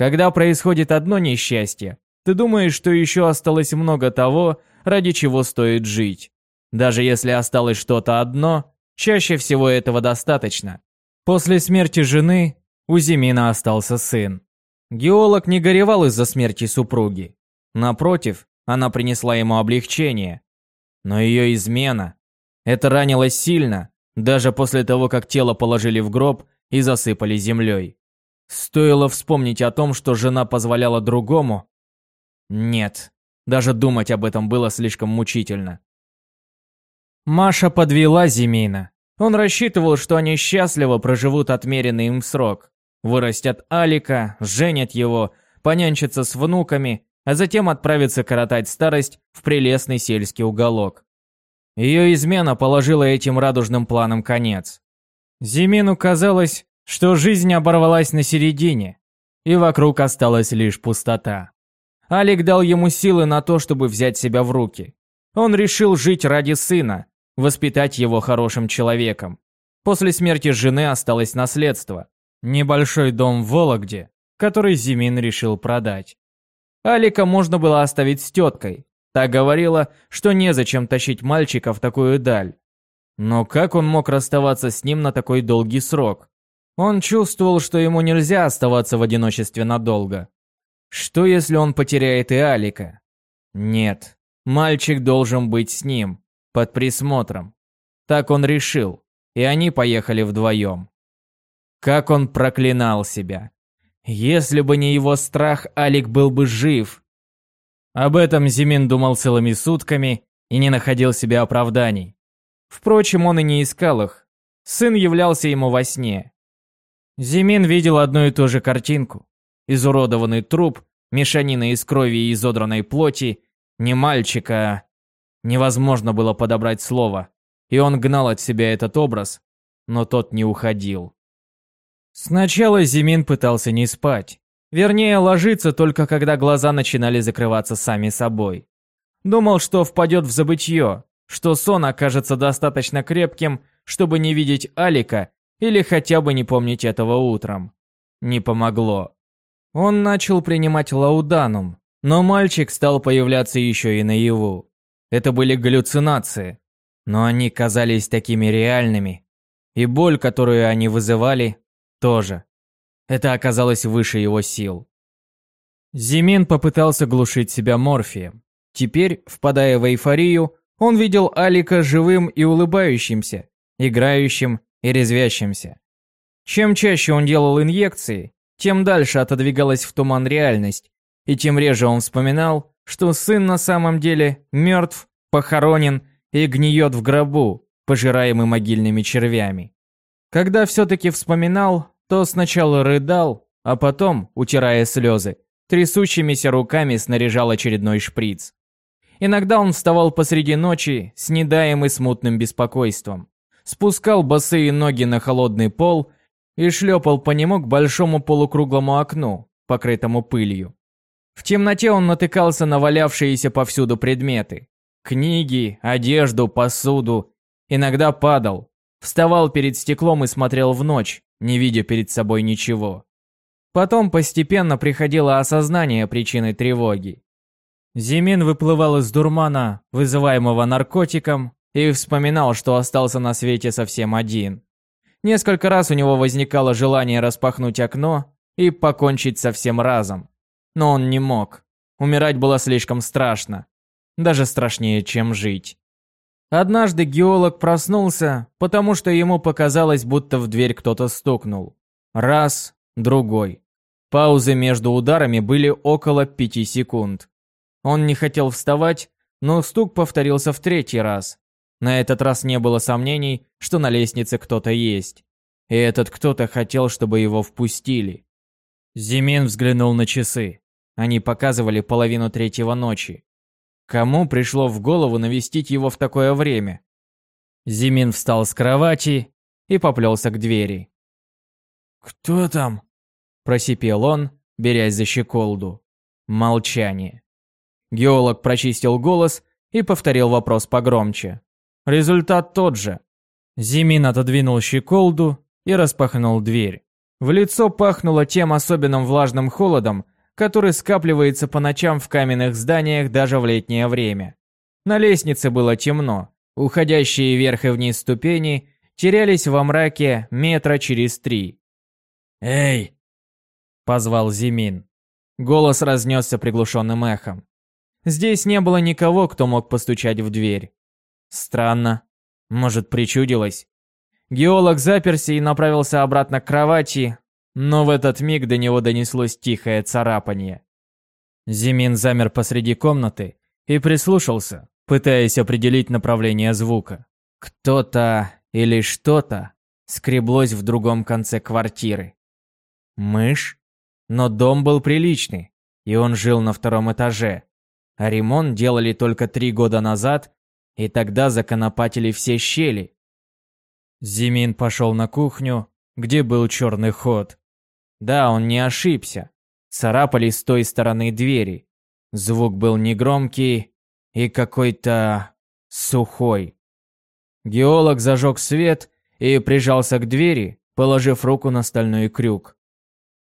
Когда происходит одно несчастье, ты думаешь, что еще осталось много того, ради чего стоит жить. Даже если осталось что-то одно, чаще всего этого достаточно. После смерти жены у Зимина остался сын. Геолог не горевал из-за смерти супруги. Напротив, она принесла ему облегчение. Но ее измена... Это ранило сильно, даже после того, как тело положили в гроб и засыпали землей. Стоило вспомнить о том, что жена позволяла другому. Нет, даже думать об этом было слишком мучительно. Маша подвела Зимина. Он рассчитывал, что они счастливо проживут отмеренный им срок. Вырастят Алика, женят его, понянчатся с внуками, а затем отправятся коротать старость в прелестный сельский уголок. Ее измена положила этим радужным планам конец. Зимину казалось, что жизнь оборвалась на середине, и вокруг осталась лишь пустота. Алик дал ему силы на то, чтобы взять себя в руки. Он решил жить ради сына, воспитать его хорошим человеком. После смерти жены осталось наследство. Небольшой дом в Вологде, который Зимин решил продать. Алика можно было оставить с теткой. Та говорила, что незачем тащить мальчика в такую даль. Но как он мог расставаться с ним на такой долгий срок? Он чувствовал, что ему нельзя оставаться в одиночестве надолго. Что если он потеряет и Алика? Нет, мальчик должен быть с ним, под присмотром. Так он решил, и они поехали вдвоем. Как он проклинал себя. Если бы не его страх, Алик был бы жив. Об этом Зимин думал целыми сутками и не находил себе оправданий. Впрочем, он и не искал их. Сын являлся ему во сне. Зимин видел одну и ту же картинку. Изуродованный труп, мешанина из крови и изодранной плоти, не мальчика, невозможно было подобрать слово. И он гнал от себя этот образ, но тот не уходил. Сначала Зимин пытался не спать. Вернее, ложиться только когда глаза начинали закрываться сами собой. Думал, что впадет в забытье, что сон окажется достаточно крепким, чтобы не видеть Алика или хотя бы не помнить этого утром. Не помогло. Он начал принимать лауданум, но мальчик стал появляться еще и наяву. Это были галлюцинации, но они казались такими реальными. И боль, которую они вызывали, тоже. Это оказалось выше его сил. Зимин попытался глушить себя морфием. Теперь, впадая в эйфорию, он видел Алика живым и улыбающимся, играющим и резвящимся. Чем чаще он делал инъекции, тем дальше отодвигалась в туман реальность, и тем реже он вспоминал, что сын на самом деле мертв, похоронен и гниет в гробу, пожираемый могильными червями. Когда все-таки вспоминал, то сначала рыдал, а потом, утирая слезы, трясущимися руками снаряжал очередной шприц. Иногда он вставал посреди ночи с недаем и смутным беспокойством, спускал босые ноги на холодный пол и шлепал по нему к большому полукруглому окну, покрытому пылью. В темноте он натыкался на валявшиеся повсюду предметы. Книги, одежду, посуду. Иногда падал, Вставал перед стеклом и смотрел в ночь, не видя перед собой ничего. Потом постепенно приходило осознание причины тревоги. Зимин выплывал из дурмана, вызываемого наркотиком, и вспоминал, что остался на свете совсем один. Несколько раз у него возникало желание распахнуть окно и покончить со всем разом. Но он не мог. Умирать было слишком страшно. Даже страшнее, чем жить. Однажды геолог проснулся, потому что ему показалось, будто в дверь кто-то стукнул. Раз, другой. Паузы между ударами были около пяти секунд. Он не хотел вставать, но стук повторился в третий раз. На этот раз не было сомнений, что на лестнице кто-то есть. И этот кто-то хотел, чтобы его впустили. Зимин взглянул на часы. Они показывали половину третьего ночи. Кому пришло в голову навестить его в такое время? Зимин встал с кровати и поплелся к двери. «Кто там?» – просипел он, берясь за щеколду. Молчание. Геолог прочистил голос и повторил вопрос погромче. Результат тот же. Зимин отодвинул щеколду и распахнул дверь. В лицо пахнуло тем особенным влажным холодом, который скапливается по ночам в каменных зданиях даже в летнее время. На лестнице было темно. Уходящие вверх и вниз ступени терялись во мраке метра через три. «Эй!» – позвал Зимин. Голос разнесся приглушенным эхом. Здесь не было никого, кто мог постучать в дверь. Странно. Может, причудилось? Геолог заперся и направился обратно к кровати, но в этот миг до него донеслось тихое царапанье. Зимин замер посреди комнаты и прислушался, пытаясь определить направление звука. Кто-то или что-то скреблось в другом конце квартиры. Мышь? Но дом был приличный, и он жил на втором этаже. А ремонт делали только три года назад, и тогда законопатили все щели. Зимин пошел на кухню, где был черный ход. Да, он не ошибся. Царапали с той стороны двери. Звук был негромкий и какой-то сухой. Геолог зажег свет и прижался к двери, положив руку на стальной крюк.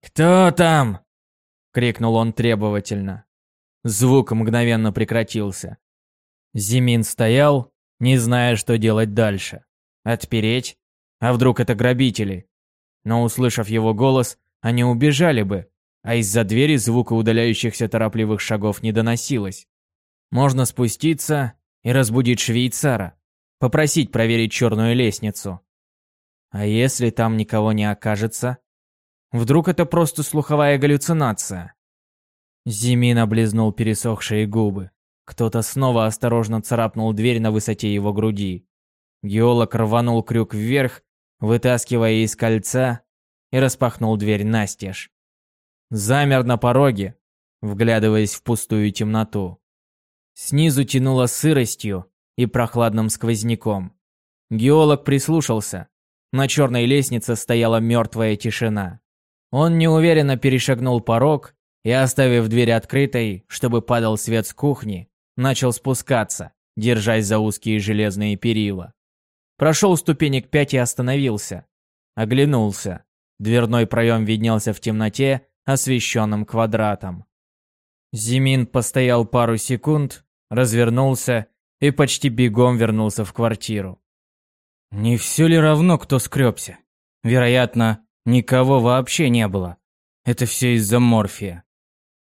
«Кто там?» — крикнул он требовательно. Звук мгновенно прекратился. Зимин стоял, не зная, что делать дальше. Отпереть? А вдруг это грабители? Но, услышав его голос, они убежали бы, а из-за двери звука удаляющихся торопливых шагов не доносилось. Можно спуститься и разбудить швейцара, попросить проверить черную лестницу. А если там никого не окажется? Вдруг это просто слуховая галлюцинация? Зимин облизнул пересохшие губы. Кто-то снова осторожно царапнул дверь на высоте его груди. Геолог рванул крюк вверх, вытаскивая из кольца, и распахнул дверь настежь. Замер на пороге, вглядываясь в пустую темноту. Снизу тянуло сыростью и прохладным сквозняком. Геолог прислушался. На черной лестнице стояла мертвая тишина. Он неуверенно перешагнул порог и, оставив дверь открытой, чтобы падал свет с кухни, начал спускаться, держась за узкие железные перила. Прошел ступенек пять и остановился. Оглянулся. Дверной проем виднелся в темноте, освещенным квадратом. Зимин постоял пару секунд, развернулся и почти бегом вернулся в квартиру. Не все ли равно, кто скребся? Вероятно, никого вообще не было. Это все из-за морфия.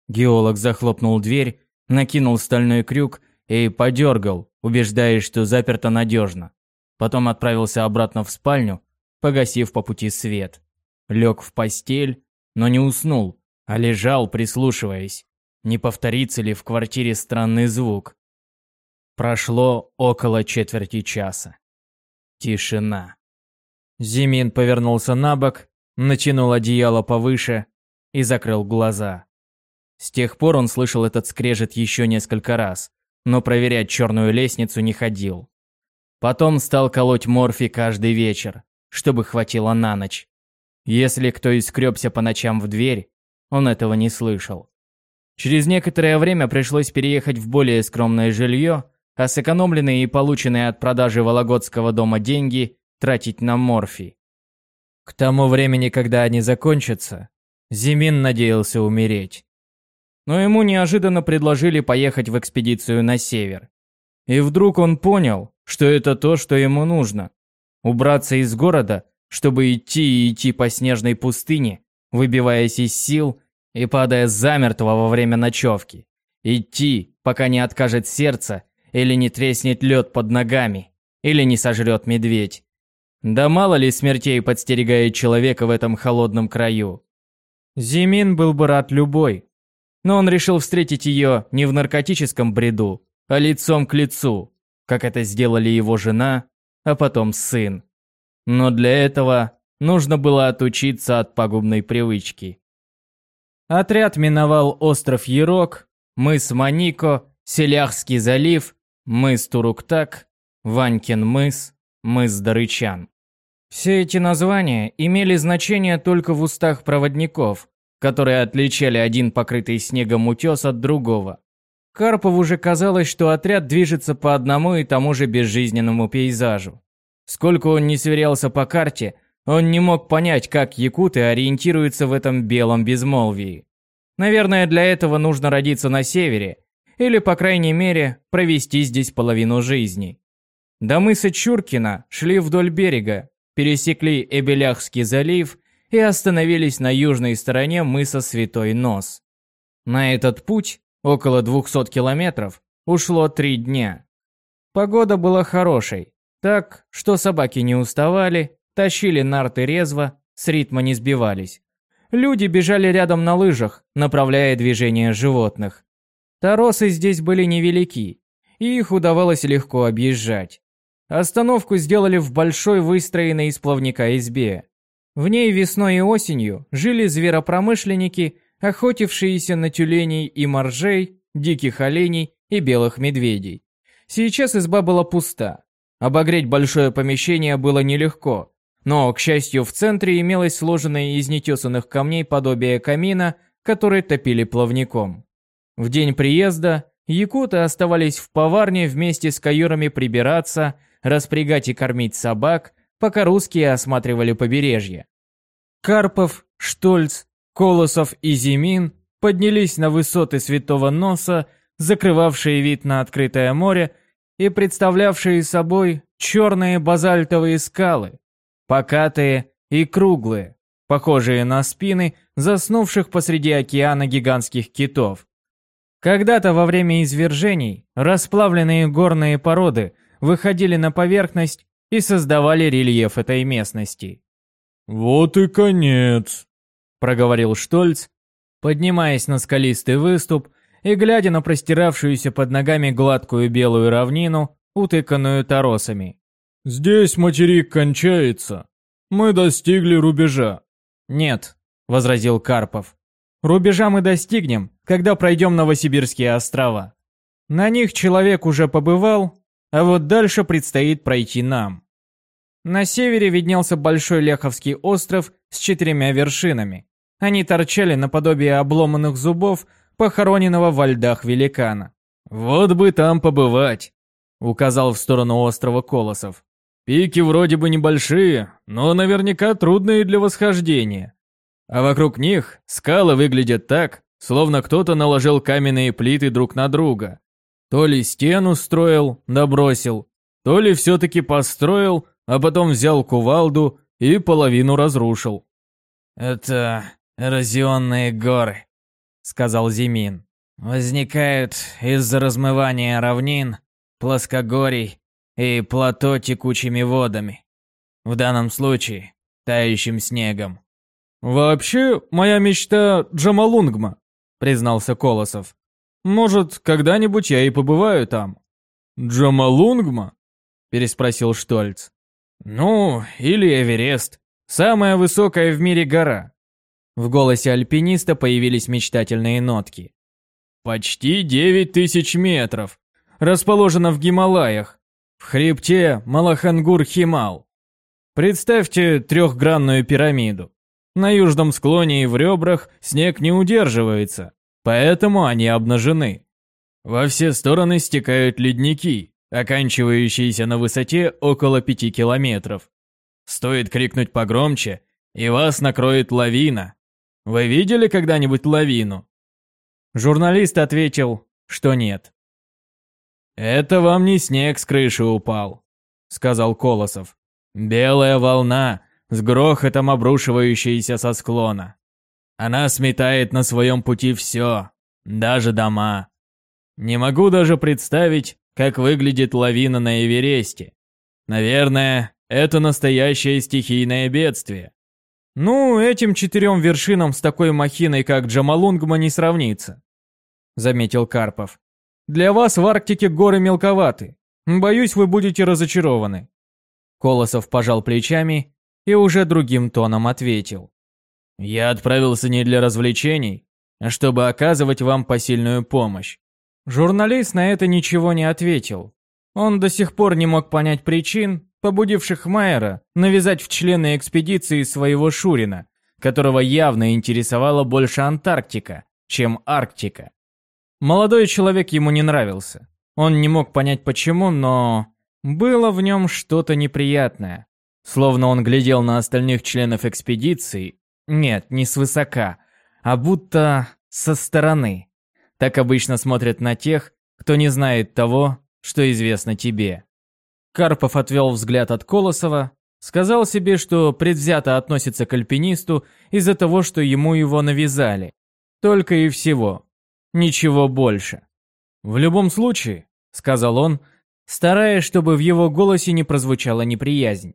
Геолог захлопнул дверь, накинул стальной крюк и подергал, убеждаясь, что заперто надежно. Потом отправился обратно в спальню, погасив по пути свет. Лег в постель, но не уснул, а лежал, прислушиваясь. Не повторится ли в квартире странный звук? Прошло около четверти часа. Тишина. Зимин повернулся на бок, натянул одеяло повыше и закрыл глаза. С тех пор он слышал этот скрежет еще несколько раз, но проверять черную лестницу не ходил. Потом стал колоть морфи каждый вечер, чтобы хватило на ночь. Если кто и скребся по ночам в дверь, он этого не слышал. Через некоторое время пришлось переехать в более скромное жилье, а сэкономленные и полученные от продажи Вологодского дома деньги тратить на морфий. К тому времени, когда они закончатся, Зимин надеялся умереть. Но ему неожиданно предложили поехать в экспедицию на север. И вдруг он понял, что это то, что ему нужно. Убраться из города, чтобы идти и идти по снежной пустыне, выбиваясь из сил и падая замертво во время ночевки. Идти, пока не откажет сердце или не треснет лед под ногами, или не сожрет медведь. Да мало ли смертей подстерегает человека в этом холодном краю. Зимин был бы рад любой. Но он решил встретить ее не в наркотическом бреду, а лицом к лицу, как это сделали его жена, а потом сын. Но для этого нужно было отучиться от пагубной привычки. Отряд миновал остров Ярок, мыс Манико, Селяхский залив, мыс Туруктак, Ванькин мыс, мыс Дарычан. Все эти названия имели значение только в устах проводников, которые отличали один покрытый снегом утес от другого. Карпову уже казалось, что отряд движется по одному и тому же безжизненному пейзажу. Сколько он не сверялся по карте, он не мог понять, как якуты ориентируются в этом белом безмолвии. Наверное, для этого нужно родиться на севере, или, по крайней мере, провести здесь половину жизни. До мыса Чуркина шли вдоль берега, пересекли Эбеляхский залив и остановились на южной стороне мыса Святой Нос. На этот путь, около 200 километров, ушло три дня. Погода была хорошей, так, что собаки не уставали, тащили нарты резво, с ритма не сбивались. Люди бежали рядом на лыжах, направляя движение животных. Торосы здесь были невелики, и их удавалось легко объезжать. Остановку сделали в большой выстроенной из плавника избе. В ней весной и осенью жили зверопромышленники, охотившиеся на тюленей и моржей, диких оленей и белых медведей. Сейчас изба была пуста. Обогреть большое помещение было нелегко, но, к счастью, в центре имелось сложенное из нетесанных камней подобие камина, который топили плавником. В день приезда якуты оставались в поварне вместе с каюрами прибираться распрягать и кормить собак, пока русские осматривали побережье. Карпов, Штольц, Колосов и Зимин поднялись на высоты Святого Носа, закрывавшие вид на открытое море и представлявшие собой черные базальтовые скалы, покатые и круглые, похожие на спины заснувших посреди океана гигантских китов. Когда-то во время извержений расплавленные горные породы – выходили на поверхность и создавали рельеф этой местности. «Вот и конец», — проговорил Штольц, поднимаясь на скалистый выступ и глядя на простиравшуюся под ногами гладкую белую равнину, утыканную торосами. «Здесь материк кончается. Мы достигли рубежа». «Нет», — возразил Карпов. «Рубежа мы достигнем, когда пройдем Новосибирские острова. На них человек уже побывал а вот дальше предстоит пройти нам. На севере виднелся большой Ляховский остров с четырьмя вершинами. Они торчали наподобие обломанных зубов похороненного во льдах великана. «Вот бы там побывать», — указал в сторону острова Колосов. «Пики вроде бы небольшие, но наверняка трудные для восхождения. А вокруг них скалы выглядят так, словно кто-то наложил каменные плиты друг на друга. То ли стену строил, набросил, то ли все-таки построил, а потом взял кувалду и половину разрушил. «Это эрозионные горы», — сказал Зимин. «Возникают из-за размывания равнин, плоскогорий и плато текучими водами. В данном случае тающим снегом». «Вообще, моя мечта Джамалунгма», — признался Колосов. Может, когда-нибудь я и побываю там». «Джамалунгма?» – переспросил Штольц. «Ну, или Эверест. Самая высокая в мире гора». В голосе альпиниста появились мечтательные нотки. «Почти девять тысяч метров. Расположена в Гималаях. В хребте Малахангур-Химал. Представьте трехгранную пирамиду. На южном склоне и в ребрах снег не удерживается поэтому они обнажены. Во все стороны стекают ледники, оканчивающиеся на высоте около пяти километров. Стоит крикнуть погромче, и вас накроет лавина. Вы видели когда-нибудь лавину? Журналист ответил, что нет. «Это вам не снег с крыши упал», — сказал Колосов. «Белая волна, с грохотом обрушивающаяся со склона. Она сметает на своем пути все, даже дома. Не могу даже представить, как выглядит лавина на Эвересте. Наверное, Это настоящее стихийное бедствие. Ну, этим четырем вершинам с такой махиной, как Джамалунгма, не сравнится, заметил Карпов. Для вас в Арктике горы мелковаты. Боюсь, вы будете разочарованы. Колосов пожал плечами и уже другим тоном ответил. Я отправился не для развлечений, а чтобы оказывать вам посильную помощь. Журналист на это ничего не ответил. Он до сих пор не мог понять причин, побудивших Майера навязать в члены экспедиции своего Шурина, которого явно интересовала больше Антарктика, чем Арктика. Молодой человек ему не нравился. Он не мог понять почему, но было в нем что-то неприятное. Словно он глядел на остальных членов экспедиции, нет, не свысока, а будто со стороны. Так обычно смотрят на тех, кто не знает того, что известно тебе. Карпов отвел взгляд от Колосова, сказал себе, что предвзято относится к альпинисту из-за того, что ему его навязали. Только и всего. Ничего больше. «В любом случае», — сказал он, стараясь, чтобы в его голосе не прозвучала неприязнь.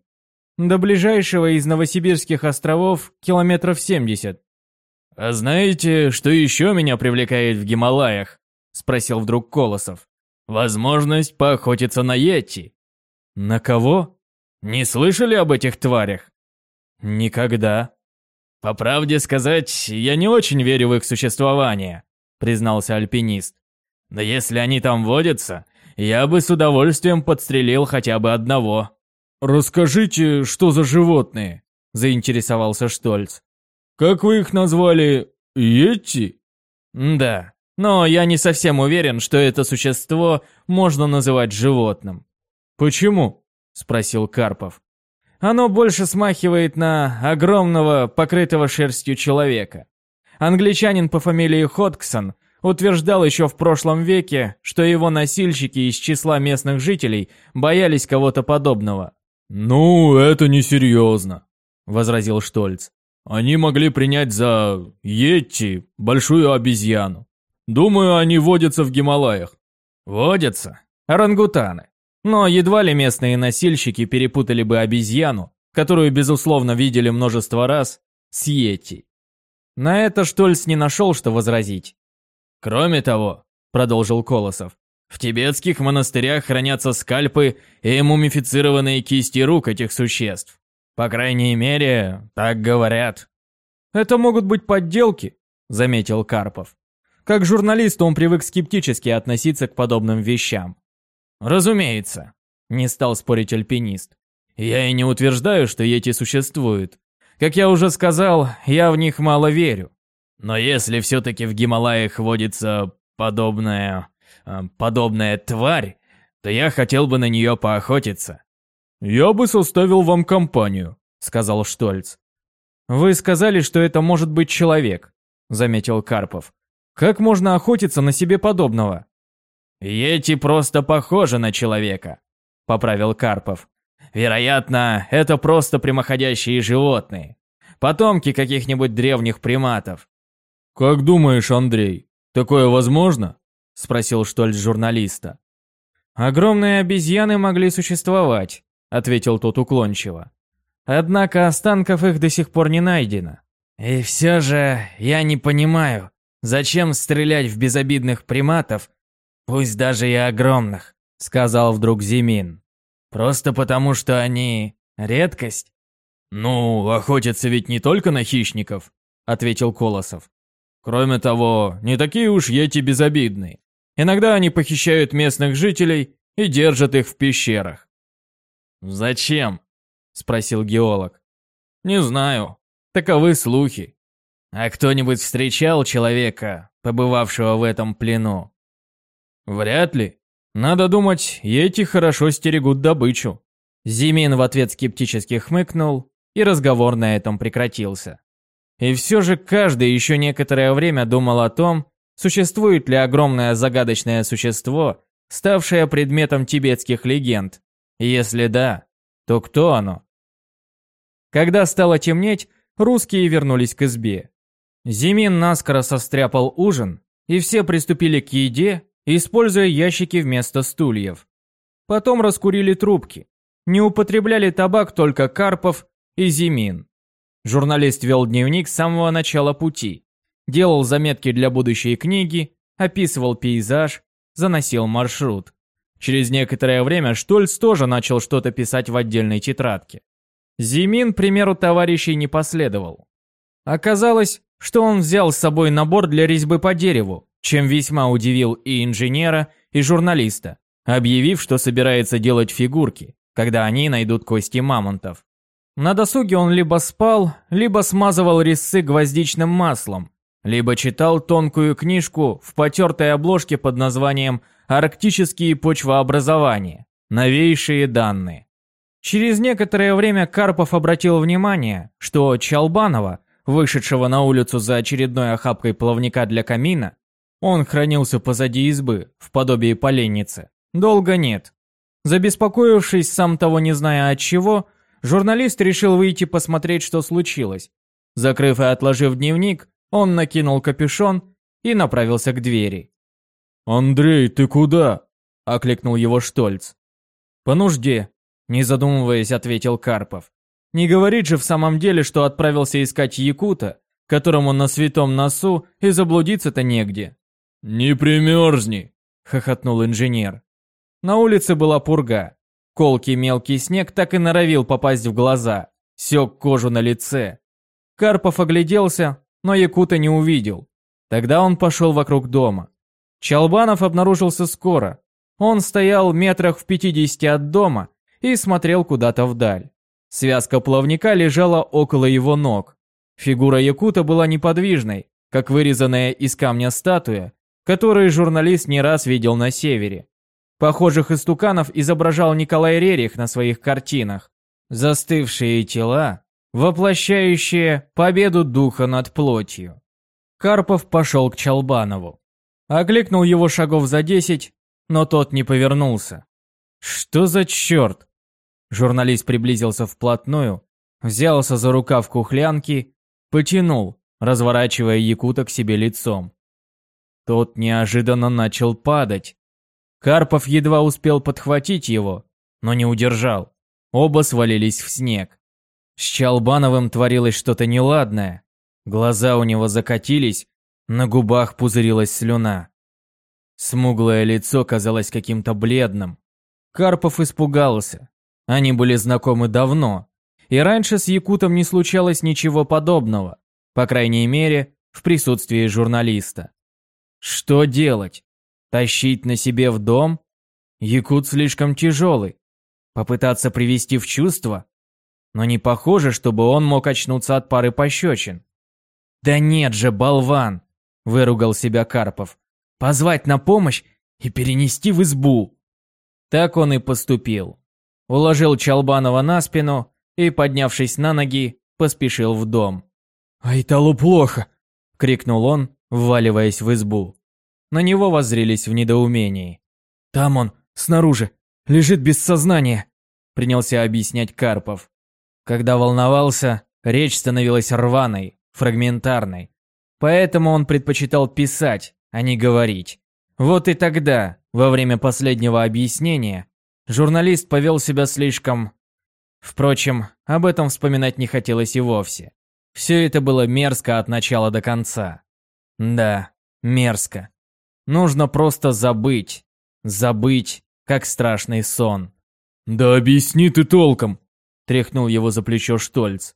«До ближайшего из Новосибирских островов километров семьдесят. «А знаете, что еще меня привлекает в Гималаях?» — спросил вдруг Колосов. «Возможность поохотиться на Йети». «На кого?» «Не слышали об этих тварях?» «Никогда». «По правде сказать, я не очень верю в их существование», — признался альпинист. «Но если они там водятся, я бы с удовольствием подстрелил хотя бы одного». «Расскажите, что за животные?» – заинтересовался Штольц. Как вы их назвали? Йети? Да, но я не совсем уверен, что это существо можно называть животным. Почему? Спросил Карпов. Оно больше смахивает на огромного, покрытого шерстью человека. Англичанин по фамилии Хотксон утверждал еще в прошлом веке, что его носильщики из числа местных жителей боялись кого-то подобного. «Ну, это несерьезно», — возразил Штольц. Они могли принять за Йети большую обезьяну. Думаю, они водятся в Гималаях. Водятся? Орангутаны. Но едва ли местные носильщики перепутали бы обезьяну, которую, безусловно, видели множество раз, с Йети. На это Штольц не нашел, что возразить. Кроме того, продолжил Колосов, в тибетских монастырях хранятся скальпы и мумифицированные кисти рук этих существ. По крайней мере, так говорят. Это могут быть подделки, заметил Карпов. Как журналист он привык скептически относиться к подобным вещам. Разумеется, не стал спорить альпинист. Я и не утверждаю, что эти существуют. Как я уже сказал, я в них мало верю. Но если все-таки в Гималаях водится подобная... Э, подобная тварь, то я хотел бы на нее поохотиться. «Я бы составил вам компанию», — сказал Штольц. «Вы сказали, что это может быть человек», — заметил Карпов. «Как можно охотиться на себе подобного?» «Ети просто похожи на человека», — поправил Карпов. «Вероятно, это просто прямоходящие животные. Потомки каких-нибудь древних приматов». «Как думаешь, Андрей, такое возможно?» — спросил Штольц журналиста. «Огромные обезьяны могли существовать», ответил тот уклончиво. Однако останков их до сих пор не найдено. И все же я не понимаю, зачем стрелять в безобидных приматов, пусть даже и огромных, сказал вдруг Зимин. Просто потому, что они редкость? Ну, охотятся ведь не только на хищников, ответил Колосов. Кроме того, не такие уж эти безобидные. Иногда они похищают местных жителей и держат их в пещерах. «Зачем?» – спросил геолог. «Не знаю. Таковы слухи. А кто-нибудь встречал человека, побывавшего в этом плену?» «Вряд ли. Надо думать, эти хорошо стерегут добычу». Зимин в ответ скептически хмыкнул, и разговор на этом прекратился. И все же каждый еще некоторое время думал о том, существует ли огромное загадочное существо, ставшее предметом тибетских легенд, если да, то кто оно? Когда стало темнеть, русские вернулись к избе. Зимин наскоро состряпал ужин, и все приступили к еде, используя ящики вместо стульев. Потом раскурили трубки. не употребляли табак только Карпов и Зимин. Журналист вел дневник с самого начала пути, делал заметки для будущей книги, описывал пейзаж, заносил маршрут. Через некоторое время Штольц тоже начал что-то писать в отдельной тетрадке. Зимин примеру товарищей не последовал. Оказалось, что он взял с собой набор для резьбы по дереву, чем весьма удивил и инженера, и журналиста, объявив, что собирается делать фигурки, когда они найдут кости мамонтов. На досуге он либо спал, либо смазывал резцы гвоздичным маслом, либо читал тонкую книжку в потертой обложке под названием «Арктические почвообразования. Новейшие данные». Через некоторое время Карпов обратил внимание, что Чалбанова, вышедшего на улицу за очередной охапкой плавника для камина, он хранился позади избы, в подобии поленницы. Долго нет. Забеспокоившись, сам того не зная от чего, журналист решил выйти посмотреть, что случилось. Закрыв и отложив дневник, он накинул капюшон и направился к двери. «Андрей, ты куда?» – окликнул его Штольц. «По нужде», – не задумываясь, ответил Карпов. «Не говорит же в самом деле, что отправился искать Якута, которому на святом носу и заблудиться-то негде». «Не примерзни!» – хохотнул инженер. На улице была пурга. Колкий мелкий снег так и норовил попасть в глаза, сёк кожу на лице. Карпов огляделся, но Якута не увидел. Тогда он пошел вокруг дома. Чалбанов обнаружился скоро. Он стоял метрах в пятидесяти от дома и смотрел куда-то вдаль. Связка плавника лежала около его ног. Фигура Якута была неподвижной, как вырезанная из камня статуя, которые журналист не раз видел на севере. Похожих истуканов изображал Николай Рерих на своих картинах. Застывшие тела, воплощающие победу духа над плотью. Карпов пошел к Чалбанову. Окликнул его шагов за десять, но тот не повернулся. «Что за черт?» Журналист приблизился вплотную, взялся за рукав кухлянки, потянул, разворачивая Якута к себе лицом. Тот неожиданно начал падать. Карпов едва успел подхватить его, но не удержал. Оба свалились в снег. С Чалбановым творилось что-то неладное. Глаза у него закатились, на губах пузырилась слюна. Смуглое лицо казалось каким-то бледным. Карпов испугался. Они были знакомы давно, и раньше с Якутом не случалось ничего подобного, по крайней мере, в присутствии журналиста. Что делать? Тащить на себе в дом? Якут слишком тяжелый. Попытаться привести в чувство? Но не похоже, чтобы он мог очнуться от пары пощечин. «Да нет же, болван!» – выругал себя Карпов. «Позвать на помощь и перенести в избу!» Так он и поступил. Уложил Чалбанова на спину и, поднявшись на ноги, поспешил в дом. «Айталу плохо!» – крикнул он, вваливаясь в избу. На него воззрелись в недоумении. «Там он, снаружи, лежит без сознания», – принялся объяснять Карпов. Когда волновался, речь становилась рваной, фрагментарной. Поэтому он предпочитал писать, а не говорить. Вот и тогда, во время последнего объяснения, журналист повел себя слишком... Впрочем, об этом вспоминать не хотелось и вовсе. Все это было мерзко от начала до конца. Да, мерзко. Нужно просто забыть. Забыть, как страшный сон. «Да объясни ты толком!» Тряхнул его за плечо Штольц.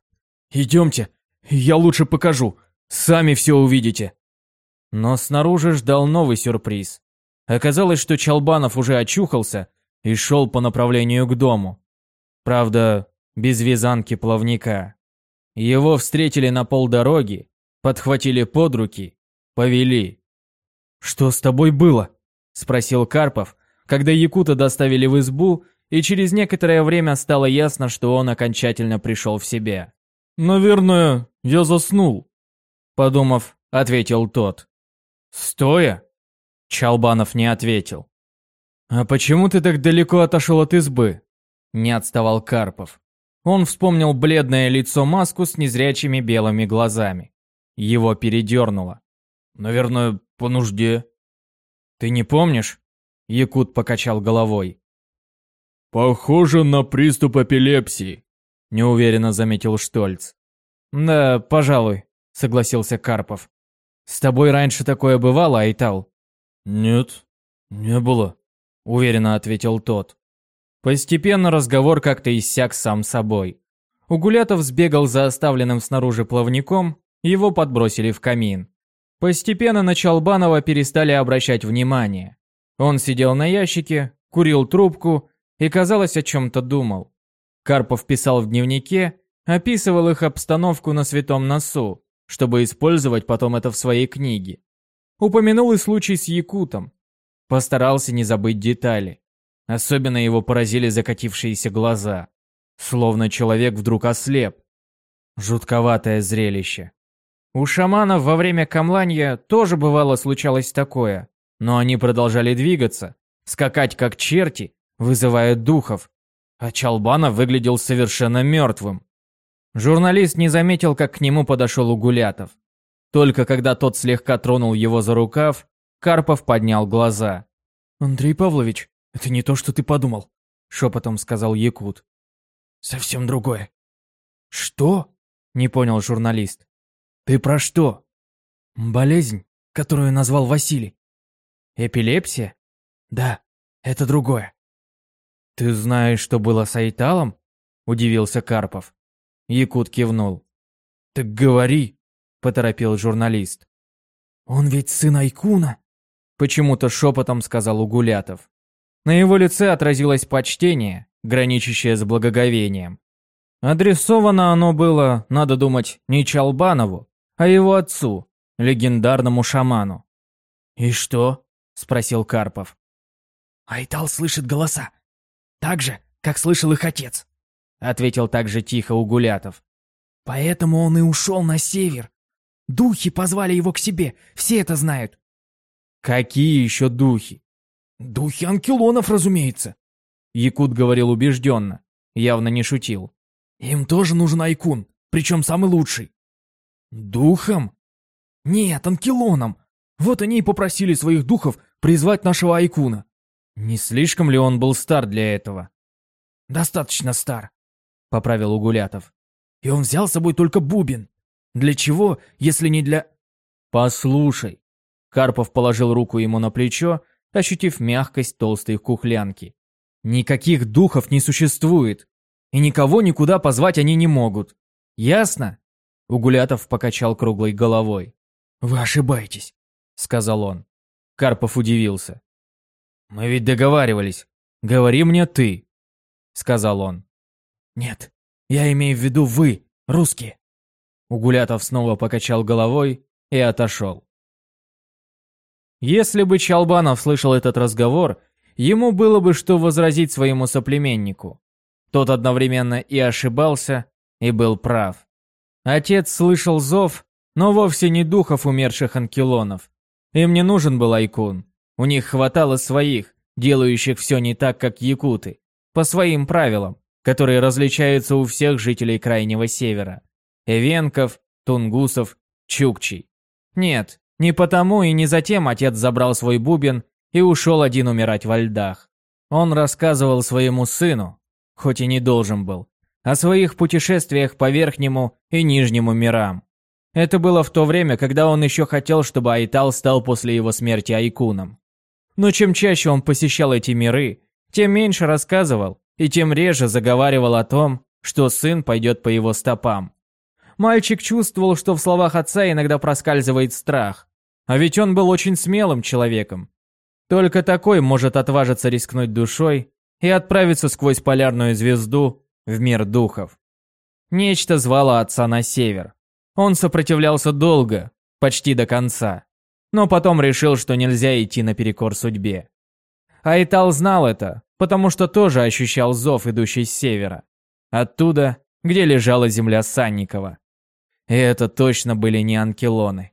«Идемте, я лучше покажу. Сами все увидите». Но снаружи ждал новый сюрприз. Оказалось, что Чалбанов уже очухался и шел по направлению к дому. Правда, без вязанки плавника. Его встретили на полдороги, подхватили под руки, повели. «Что с тобой было?» – спросил Карпов, когда Якута доставили в избу, и через некоторое время стало ясно, что он окончательно пришел в себя. «Наверное, я заснул», – подумав, ответил тот. «Стоя?» – Чалбанов не ответил. «А почему ты так далеко отошел от избы?» – не отставал Карпов. Он вспомнил бледное лицо маску с незрячими белыми глазами. Его передернуло. «Наверное, по нужде». «Ты не помнишь?» Якут покачал головой. Похоже на приступ эпилепсии, неуверенно заметил Штольц. Да, пожалуй, согласился Карпов. С тобой раньше такое бывало, Айтал? Нет, не было, уверенно ответил тот. Постепенно разговор как-то иссяк сам собой. Угулятов сбегал за оставленным снаружи плавником, его подбросили в камин. Постепенно на Чалбанова перестали обращать внимание. Он сидел на ящике, курил трубку и, казалось, о чем-то думал. Карпов писал в дневнике, описывал их обстановку на Святом Носу, чтобы использовать потом это в своей книге. Упомянул и случай с Якутом. Постарался не забыть детали. Особенно его поразили закатившиеся глаза. Словно человек вдруг ослеп. Жутковатое зрелище. У шаманов во время камланья тоже бывало случалось такое, но они продолжали двигаться, скакать как черти, вызывая духов, а Чалбанов выглядел совершенно мертвым. Журналист не заметил, как к нему подошел Угулятов. Только когда тот слегка тронул его за рукав, Карпов поднял глаза. «Андрей Павлович, это не то, что ты подумал», — шепотом сказал Якут. «Совсем другое». «Что?» — не понял журналист. «Ты про что?» «Болезнь, которую назвал Василий». «Эпилепсия?» «Да, это другое». «Ты знаешь, что было с Айталом?» – удивился Карпов. Якут кивнул. «Так говори», – поторопил журналист. «Он ведь сын Айкуна», – почему-то шепотом сказал Угулятов. На его лице отразилось почтение, граничащее с благоговением. Адресовано оно было, надо думать, не Чалбанову, а его отцу, легендарному шаману. «И что?» – спросил Карпов. «Айтал слышит голоса. Так же, как слышал их отец», – ответил также тихо Угулятов. «Поэтому он и ушел на север. Духи позвали его к себе, все это знают». «Какие еще духи?» «Духи анкелонов, разумеется», – Якут говорил убежденно, явно не шутил. Им тоже нужен Айкун, причем самый лучший. Духом? Нет, Анкелоном. Вот они и попросили своих духов призвать нашего Айкуна. Не слишком ли он был стар для этого? Достаточно стар, поправил Угулятов. И он взял с собой только бубен. Для чего, если не для... Послушай. Карпов положил руку ему на плечо, ощутив мягкость толстой кухлянки. Никаких духов не существует и никого никуда позвать они не могут. Ясно?» Угулятов покачал круглой головой. «Вы ошибаетесь», — сказал он. Карпов удивился. «Мы ведь договаривались. Говори мне ты», — сказал он. «Нет, я имею в виду вы, русские». Угулятов снова покачал головой и отошел. Если бы Чалбанов слышал этот разговор, ему было бы что возразить своему соплеменнику. Тот одновременно и ошибался, и был прав. Отец слышал зов, но вовсе не духов умерших анкелонов. Им не нужен был Айкун. У них хватало своих, делающих все не так, как якуты, по своим правилам, которые различаются у всех жителей Крайнего Севера. Эвенков, Тунгусов, Чукчей. Нет, не потому и не затем отец забрал свой бубен и ушел один умирать во льдах. Он рассказывал своему сыну, хоть и не должен был, о своих путешествиях по верхнему и нижнему мирам. Это было в то время, когда он еще хотел, чтобы Айтал стал после его смерти Айкуном. Но чем чаще он посещал эти миры, тем меньше рассказывал и тем реже заговаривал о том, что сын пойдет по его стопам. Мальчик чувствовал, что в словах отца иногда проскальзывает страх. А ведь он был очень смелым человеком. Только такой может отважиться рискнуть душой и отправиться сквозь полярную звезду в мир духов. Нечто звало отца на север. Он сопротивлялся долго, почти до конца, но потом решил, что нельзя идти наперекор судьбе. Айтал знал это, потому что тоже ощущал зов, идущий с севера. Оттуда, где лежала земля Санникова. И это точно были не анкелоны.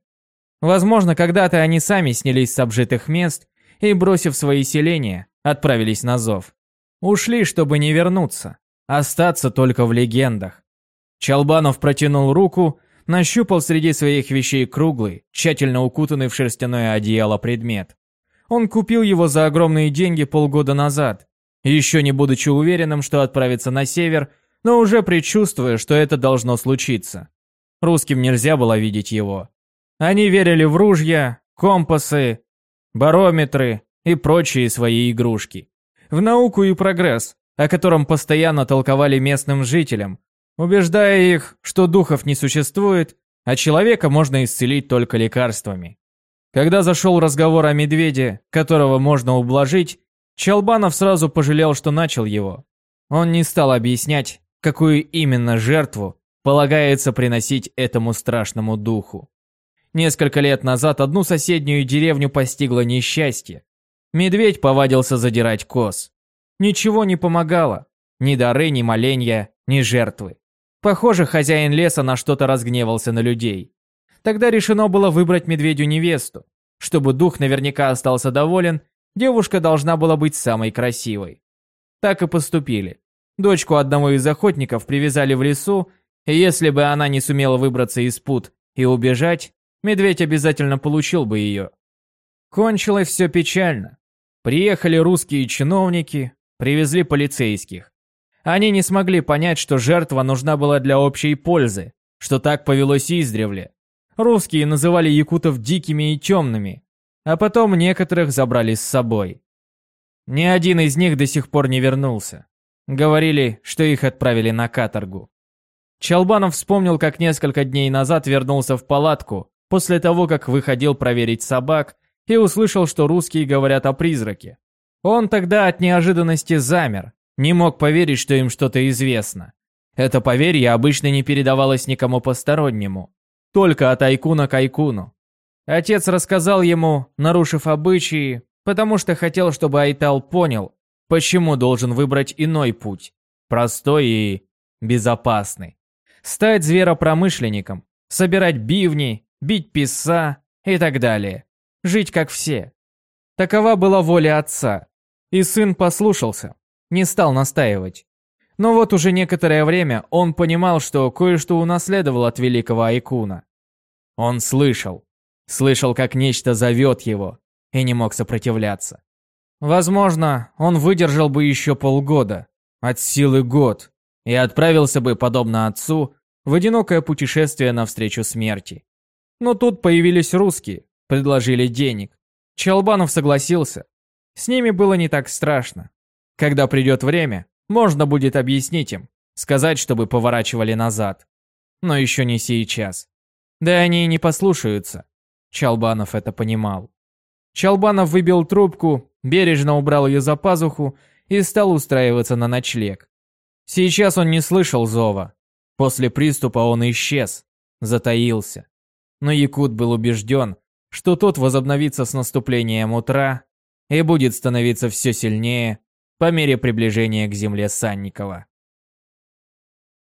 Возможно, когда-то они сами снялись с обжитых мест и, бросив свои селения, отправились на зов. Ушли, чтобы не вернуться. Остаться только в легендах. Чалбанов протянул руку, нащупал среди своих вещей круглый, тщательно укутанный в шерстяное одеяло предмет. Он купил его за огромные деньги полгода назад. Еще не будучи уверенным, что отправится на север, но уже предчувствуя, что это должно случиться. Русским нельзя было видеть его. Они верили в ружья, компасы, барометры и прочие свои игрушки. В науку и прогресс, о котором постоянно толковали местным жителям, убеждая их, что духов не существует, а человека можно исцелить только лекарствами. Когда зашел разговор о медведе, которого можно ублажить, Чалбанов сразу пожалел, что начал его. Он не стал объяснять, какую именно жертву полагается приносить этому страшному духу. Несколько лет назад одну соседнюю деревню постигло несчастье. Медведь повадился задирать коз. Ничего не помогало. Ни дары, ни моленья, ни жертвы. Похоже, хозяин леса на что-то разгневался на людей. Тогда решено было выбрать медведю невесту. Чтобы дух наверняка остался доволен, девушка должна была быть самой красивой. Так и поступили. Дочку одного из охотников привязали в лесу, и если бы она не сумела выбраться из пут и убежать, медведь обязательно получил бы ее. Кончилось все печально. Приехали русские чиновники, привезли полицейских. Они не смогли понять, что жертва нужна была для общей пользы, что так повелось издревле. Русские называли якутов дикими и темными, а потом некоторых забрали с собой. Ни один из них до сих пор не вернулся. Говорили, что их отправили на каторгу. Чалбанов вспомнил, как несколько дней назад вернулся в палатку, после того, как выходил проверить собак, и услышал, что русские говорят о призраке. Он тогда от неожиданности замер, не мог поверить, что им что-то известно. Это поверье обычно не передавалось никому постороннему, только от Айкуна к Айкуну. Отец рассказал ему, нарушив обычаи, потому что хотел, чтобы Айтал понял, почему должен выбрать иной путь, простой и безопасный. Стать зверопромышленником, собирать бивни, бить писа и так далее. Жить как все. Такова была воля отца. И сын послушался, не стал настаивать. Но вот уже некоторое время он понимал, что кое-что унаследовал от великого Айкуна. Он слышал. Слышал, как нечто зовет его, и не мог сопротивляться. Возможно, он выдержал бы еще полгода, от силы год, и отправился бы, подобно отцу, в одинокое путешествие навстречу смерти. Но тут появились русские, предложили денег. Чалбанов согласился. С ними было не так страшно. Когда придет время, можно будет объяснить им, сказать, чтобы поворачивали назад. Но еще не сейчас. Да они и не послушаются. Чалбанов это понимал. Чалбанов выбил трубку, бережно убрал ее за пазуху и стал устраиваться на ночлег. Сейчас он не слышал зова. После приступа он исчез, затаился. Но Якут был убежден, что тот возобновится с наступлением утра и будет становиться все сильнее по мере приближения к земле Санникова.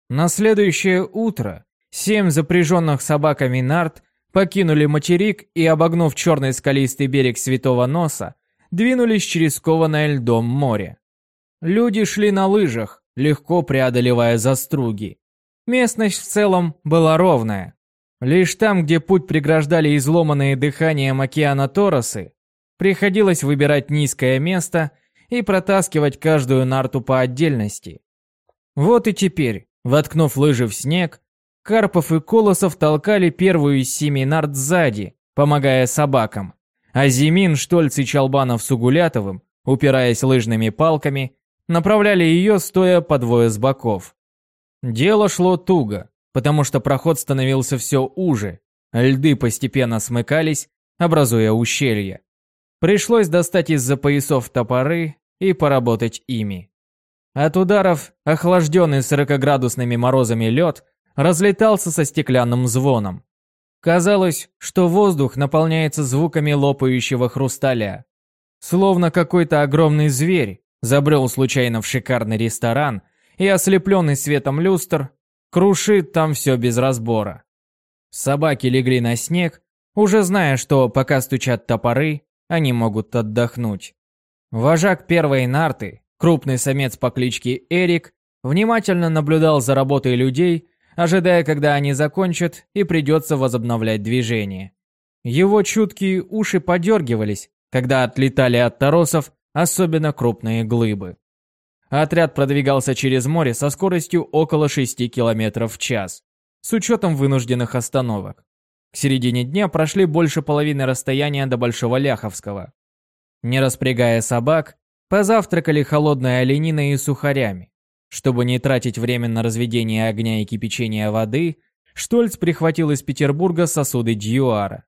На следующее утро семь запряженных собаками нарт покинули материк и, обогнув черный скалистый берег Святого Носа, двинулись через кованое льдом море. Люди шли на лыжах, легко преодолевая заструги. Местность в целом была ровная. Лишь там, где путь преграждали изломанные дыханием океана Торосы, приходилось выбирать низкое место и протаскивать каждую нарту по отдельности. Вот и теперь, воткнув лыжи в снег, Карпов и Колосов толкали первую из семи нарт сзади, помогая собакам, а Зимин, Штольц и Чалбанов с Угулятовым, упираясь лыжными палками, направляли ее, стоя по двое с боков. Дело шло туго, потому что проход становился все уже, льды постепенно смыкались, образуя ущелье. Пришлось достать из-за поясов топоры и поработать ими. От ударов, охлажденный 40-градусными морозами лед, разлетался со стеклянным звоном. Казалось, что воздух наполняется звуками лопающего хрусталя. Словно какой-то огромный зверь забрел случайно в шикарный ресторан и, ослепленный светом люстр, крушит там все без разбора. Собаки легли на снег, уже зная, что пока стучат топоры, они могут отдохнуть. Вожак первой нарты, крупный самец по кличке Эрик, внимательно наблюдал за работой людей, ожидая, когда они закончат и придется возобновлять движение. Его чуткие уши подергивались, когда отлетали от торосов особенно крупные глыбы. Отряд продвигался через море со скоростью около 6 км в час, с учетом вынужденных остановок. К середине дня прошли больше половины расстояния до Большого Ляховского. Не распрягая собак, позавтракали холодной олениной и сухарями. Чтобы не тратить время на разведение огня и кипячение воды, Штольц прихватил из Петербурга сосуды Дьюара.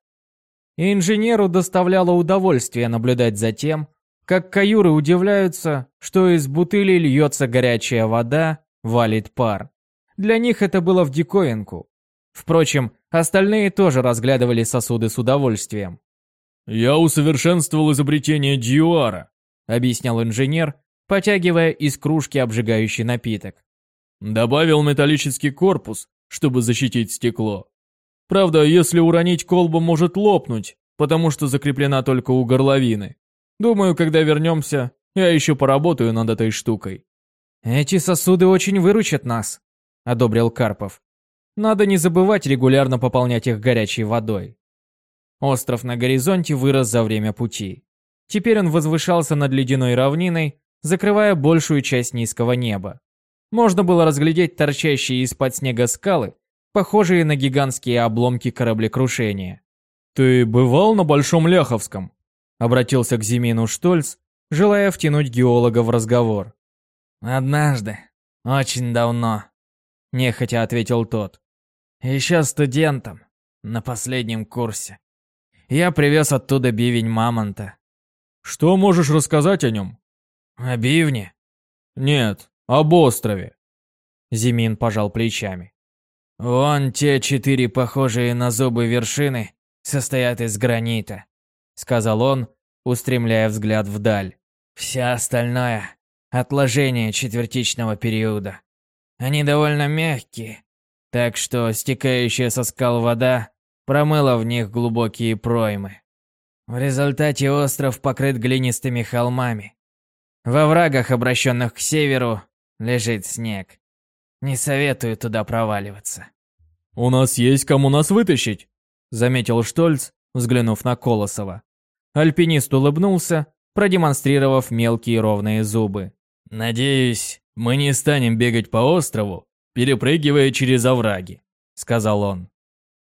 инженеру доставляло удовольствие наблюдать за тем, как каюры удивляются, что из бутыли льется горячая вода, валит пар. Для них это было в диковинку. Впрочем, остальные тоже разглядывали сосуды с удовольствием. «Я усовершенствовал изобретение Дьюара», — объяснял инженер, потягивая из кружки обжигающий напиток. «Добавил металлический корпус, чтобы защитить стекло. Правда, если уронить колбу, может лопнуть, потому что закреплена только у горловины. Думаю, когда вернемся, я еще поработаю над этой штукой». «Эти сосуды очень выручат нас», — одобрил Карпов. «Надо не забывать регулярно пополнять их горячей водой». Остров на горизонте вырос за время пути. Теперь он возвышался над ледяной равниной, закрывая большую часть низкого неба. Можно было разглядеть торчащие из-под снега скалы, похожие на гигантские обломки кораблекрушения. «Ты бывал на Большом Ляховском?» Обратился к Зимину Штольц, желая втянуть геолога в разговор. «Однажды. Очень давно», — нехотя ответил тот. «Еще студентом. На последнем курсе. Я привез оттуда бивень мамонта». «Что можешь рассказать о нем?» «О бивне?» «Нет, об острове». Зимин пожал плечами. «Вон те четыре похожие на зубы вершины состоят из гранита сказал он, устремляя взгляд вдаль. Вся остальное — отложение четвертичного периода. Они довольно мягкие, так что стекающая со скал вода промыла в них глубокие проймы. В результате остров покрыт глинистыми холмами. Во врагах, обращенных к северу, лежит снег. Не советую туда проваливаться. «У нас есть кому нас вытащить», — заметил Штольц, взглянув на Колосова. Альпинист улыбнулся, продемонстрировав мелкие ровные зубы. «Надеюсь, мы не станем бегать по острову, перепрыгивая через овраги», — сказал он.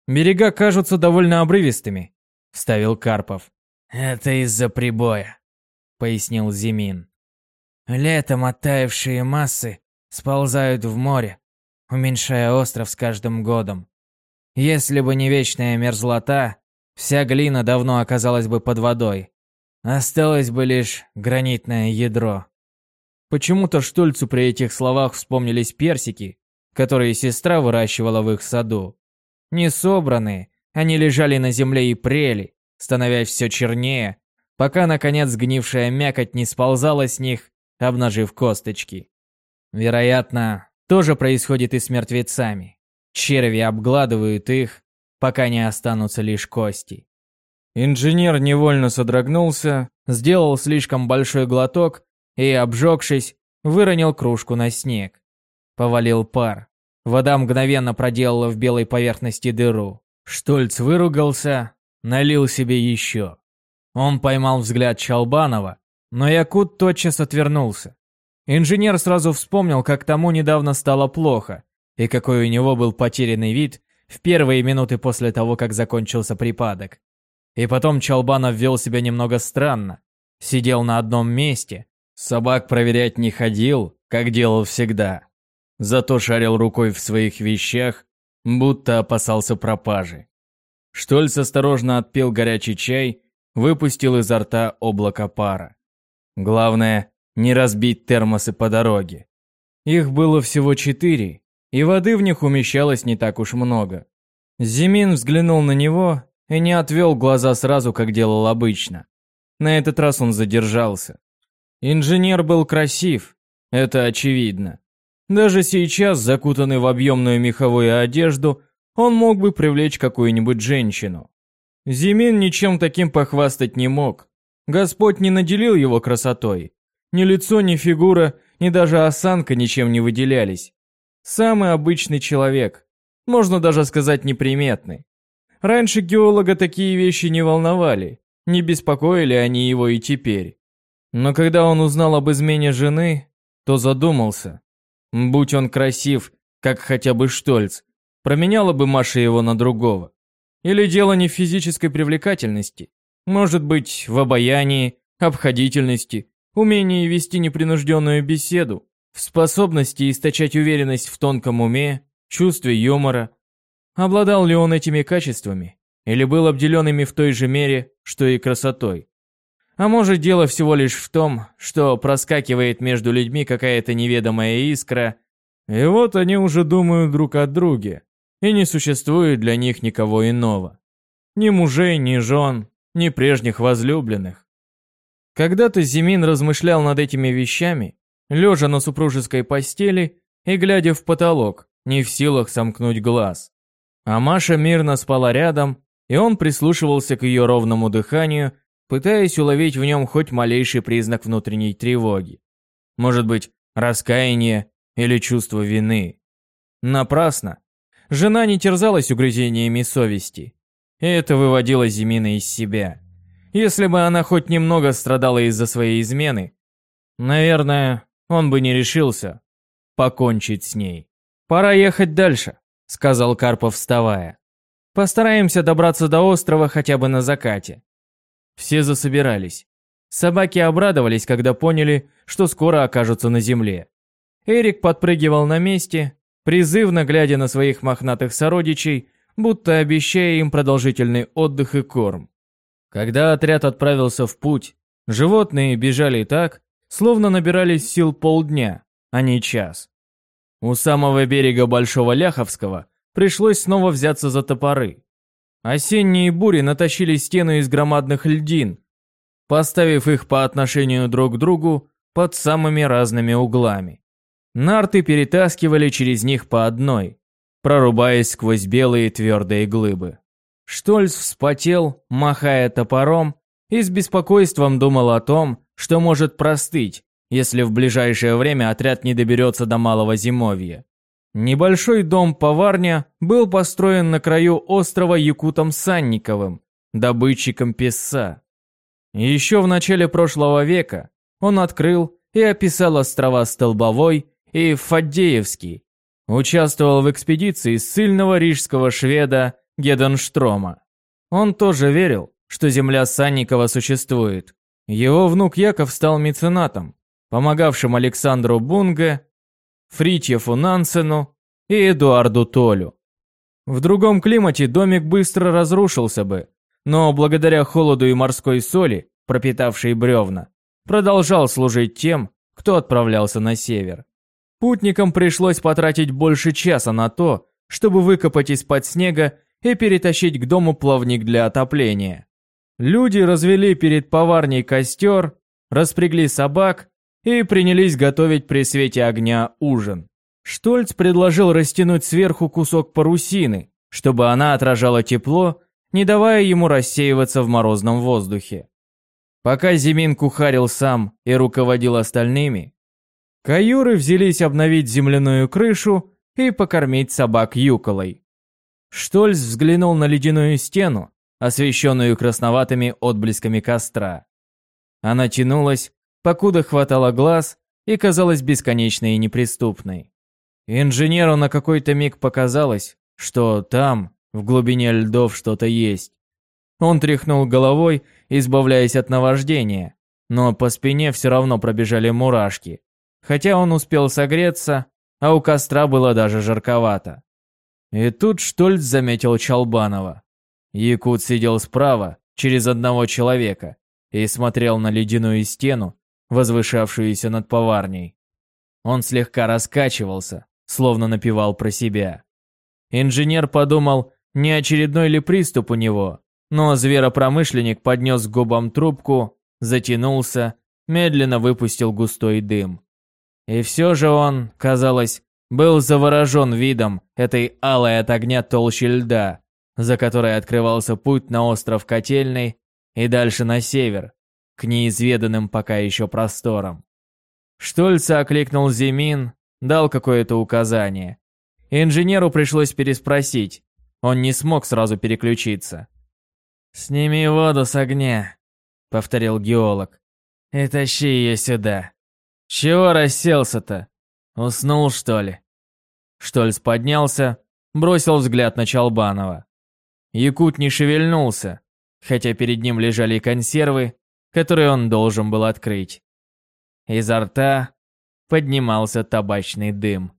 «Берега кажутся довольно обрывистыми», — вставил Карпов. «Это из-за прибоя», — пояснил Зимин. «Летом оттаившие массы сползают в море, уменьшая остров с каждым годом. Если бы не вечная мерзлота, Вся глина давно оказалась бы под водой. Осталось бы лишь гранитное ядро. Почему-то Штольцу при этих словах вспомнились персики, которые сестра выращивала в их саду. Не собранные, они лежали на земле и прели, становясь все чернее, пока, наконец, сгнившая мякоть не сползала с них, обнажив косточки. Вероятно, тоже происходит и с мертвецами. Черви обгладывают их, пока не останутся лишь кости. Инженер невольно содрогнулся, сделал слишком большой глоток и, обжегшись, выронил кружку на снег. Повалил пар. Вода мгновенно проделала в белой поверхности дыру. Штольц выругался, налил себе еще. Он поймал взгляд Чалбанова, но Якут тотчас отвернулся. Инженер сразу вспомнил, как тому недавно стало плохо, и какой у него был потерянный вид, в первые минуты после того, как закончился припадок. И потом Чалбанов вел себя немного странно. Сидел на одном месте, собак проверять не ходил, как делал всегда. Зато шарил рукой в своих вещах, будто опасался пропажи. Штольц осторожно отпил горячий чай, выпустил изо рта облако пара. Главное, не разбить термосы по дороге. Их было всего четыре, и воды в них умещалось не так уж много. Зимин взглянул на него и не отвел глаза сразу, как делал обычно. На этот раз он задержался. Инженер был красив, это очевидно. Даже сейчас, закутанный в объемную меховую одежду, он мог бы привлечь какую-нибудь женщину. Зимин ничем таким похвастать не мог. Господь не наделил его красотой. Ни лицо, ни фигура, ни даже осанка ничем не выделялись. Самый обычный человек. Можно даже сказать неприметный. Раньше геолога такие вещи не волновали, не беспокоили они его и теперь. Но когда он узнал об измене жены, то задумался. Будь он красив, как хотя бы Штольц, променяла бы Маша его на другого. Или дело не в физической привлекательности, может быть, в обаянии, обходительности, умении вести непринужденную беседу, в способности источать уверенность в тонком уме, чувстве юмора. Обладал ли он этими качествами? Или был обделен ими в той же мере, что и красотой? А может, дело всего лишь в том, что проскакивает между людьми какая-то неведомая искра, и вот они уже думают друг о друге, и не существует для них никого иного. Ни мужей, ни жен, ни прежних возлюбленных. Когда-то Зимин размышлял над этими вещами, лежа на супружеской постели и глядя в потолок, не в силах сомкнуть глаз. А Маша мирно спала рядом, и он прислушивался к ее ровному дыханию, пытаясь уловить в нем хоть малейший признак внутренней тревоги. Может быть, раскаяние или чувство вины. Напрасно. Жена не терзалась угрызениями совести. И это выводило Зимина из себя. Если бы она хоть немного страдала из-за своей измены, наверное, он бы не решился покончить с ней. «Пора ехать дальше», — сказал Карпов, вставая. «Постараемся добраться до острова хотя бы на закате». Все засобирались. Собаки обрадовались, когда поняли, что скоро окажутся на земле. Эрик подпрыгивал на месте, призывно глядя на своих мохнатых сородичей, будто обещая им продолжительный отдых и корм. Когда отряд отправился в путь, животные бежали так, словно набирались сил полдня, а не час. У самого берега Большого Ляховского пришлось снова взяться за топоры. Осенние бури натащили стены из громадных льдин, поставив их по отношению друг к другу под самыми разными углами. Нарты перетаскивали через них по одной, прорубаясь сквозь белые твердые глыбы. Штольц вспотел, махая топором, и с беспокойством думал о том, что может простыть, если в ближайшее время отряд не доберется до Малого Зимовья. Небольшой дом-поварня был построен на краю острова Якутом Санниковым, добытчиком песца. Еще в начале прошлого века он открыл и описал острова Столбовой и Фаддеевский. Участвовал в экспедиции сильного рижского шведа Геденштрома. Он тоже верил, что земля Санникова существует. Его внук Яков стал меценатом, помогавшим Александру Бунге, Фритьефу Нансену и Эдуарду Толю. В другом климате домик быстро разрушился бы, но благодаря холоду и морской соли, пропитавшей бревна, продолжал служить тем, кто отправлялся на север. Путникам пришлось потратить больше часа на то, чтобы выкопать из-под снега и перетащить к дому плавник для отопления. Люди развели перед поварней костер, распрягли собак и принялись готовить при свете огня ужин. Штольц предложил растянуть сверху кусок парусины, чтобы она отражала тепло, не давая ему рассеиваться в морозном воздухе. Пока Зимин кухарил сам и руководил остальными, каюры взялись обновить земляную крышу и покормить собак юколой. Штольц взглянул на ледяную стену, освещенную красноватыми отблесками костра. Она тянулась, покуда хватало глаз, и казалась бесконечной и неприступной. Инженеру на какой-то миг показалось, что там, в глубине льдов, что-то есть. Он тряхнул головой, избавляясь от наваждения, но по спине все равно пробежали мурашки, хотя он успел согреться, а у костра было даже жарковато. И тут Штольц заметил Чалбанова. Якут сидел справа, через одного человека, и смотрел на ледяную стену, возвышавшуюся над поварней. Он слегка раскачивался, словно напевал про себя. Инженер подумал, не очередной ли приступ у него, но зверопромышленник поднес к губам трубку, затянулся, медленно выпустил густой дым. И все же он, казалось, был заворожен видом этой алой от огня толщи льда, за которой открывался путь на остров Котельный и дальше на север, к неизведанным пока еще просторам. Штольца окликнул Зимин, дал какое-то указание. Инженеру пришлось переспросить, он не смог сразу переключиться. «Сними воду с огня», — повторил геолог, — «и тащи ее сюда». «Чего расселся-то? Уснул, что ли?» Штольц поднялся, бросил взгляд на Чалбанова. Якут не шевельнулся, хотя перед ним лежали консервы, которые он должен был открыть. Изо рта поднимался табачный дым.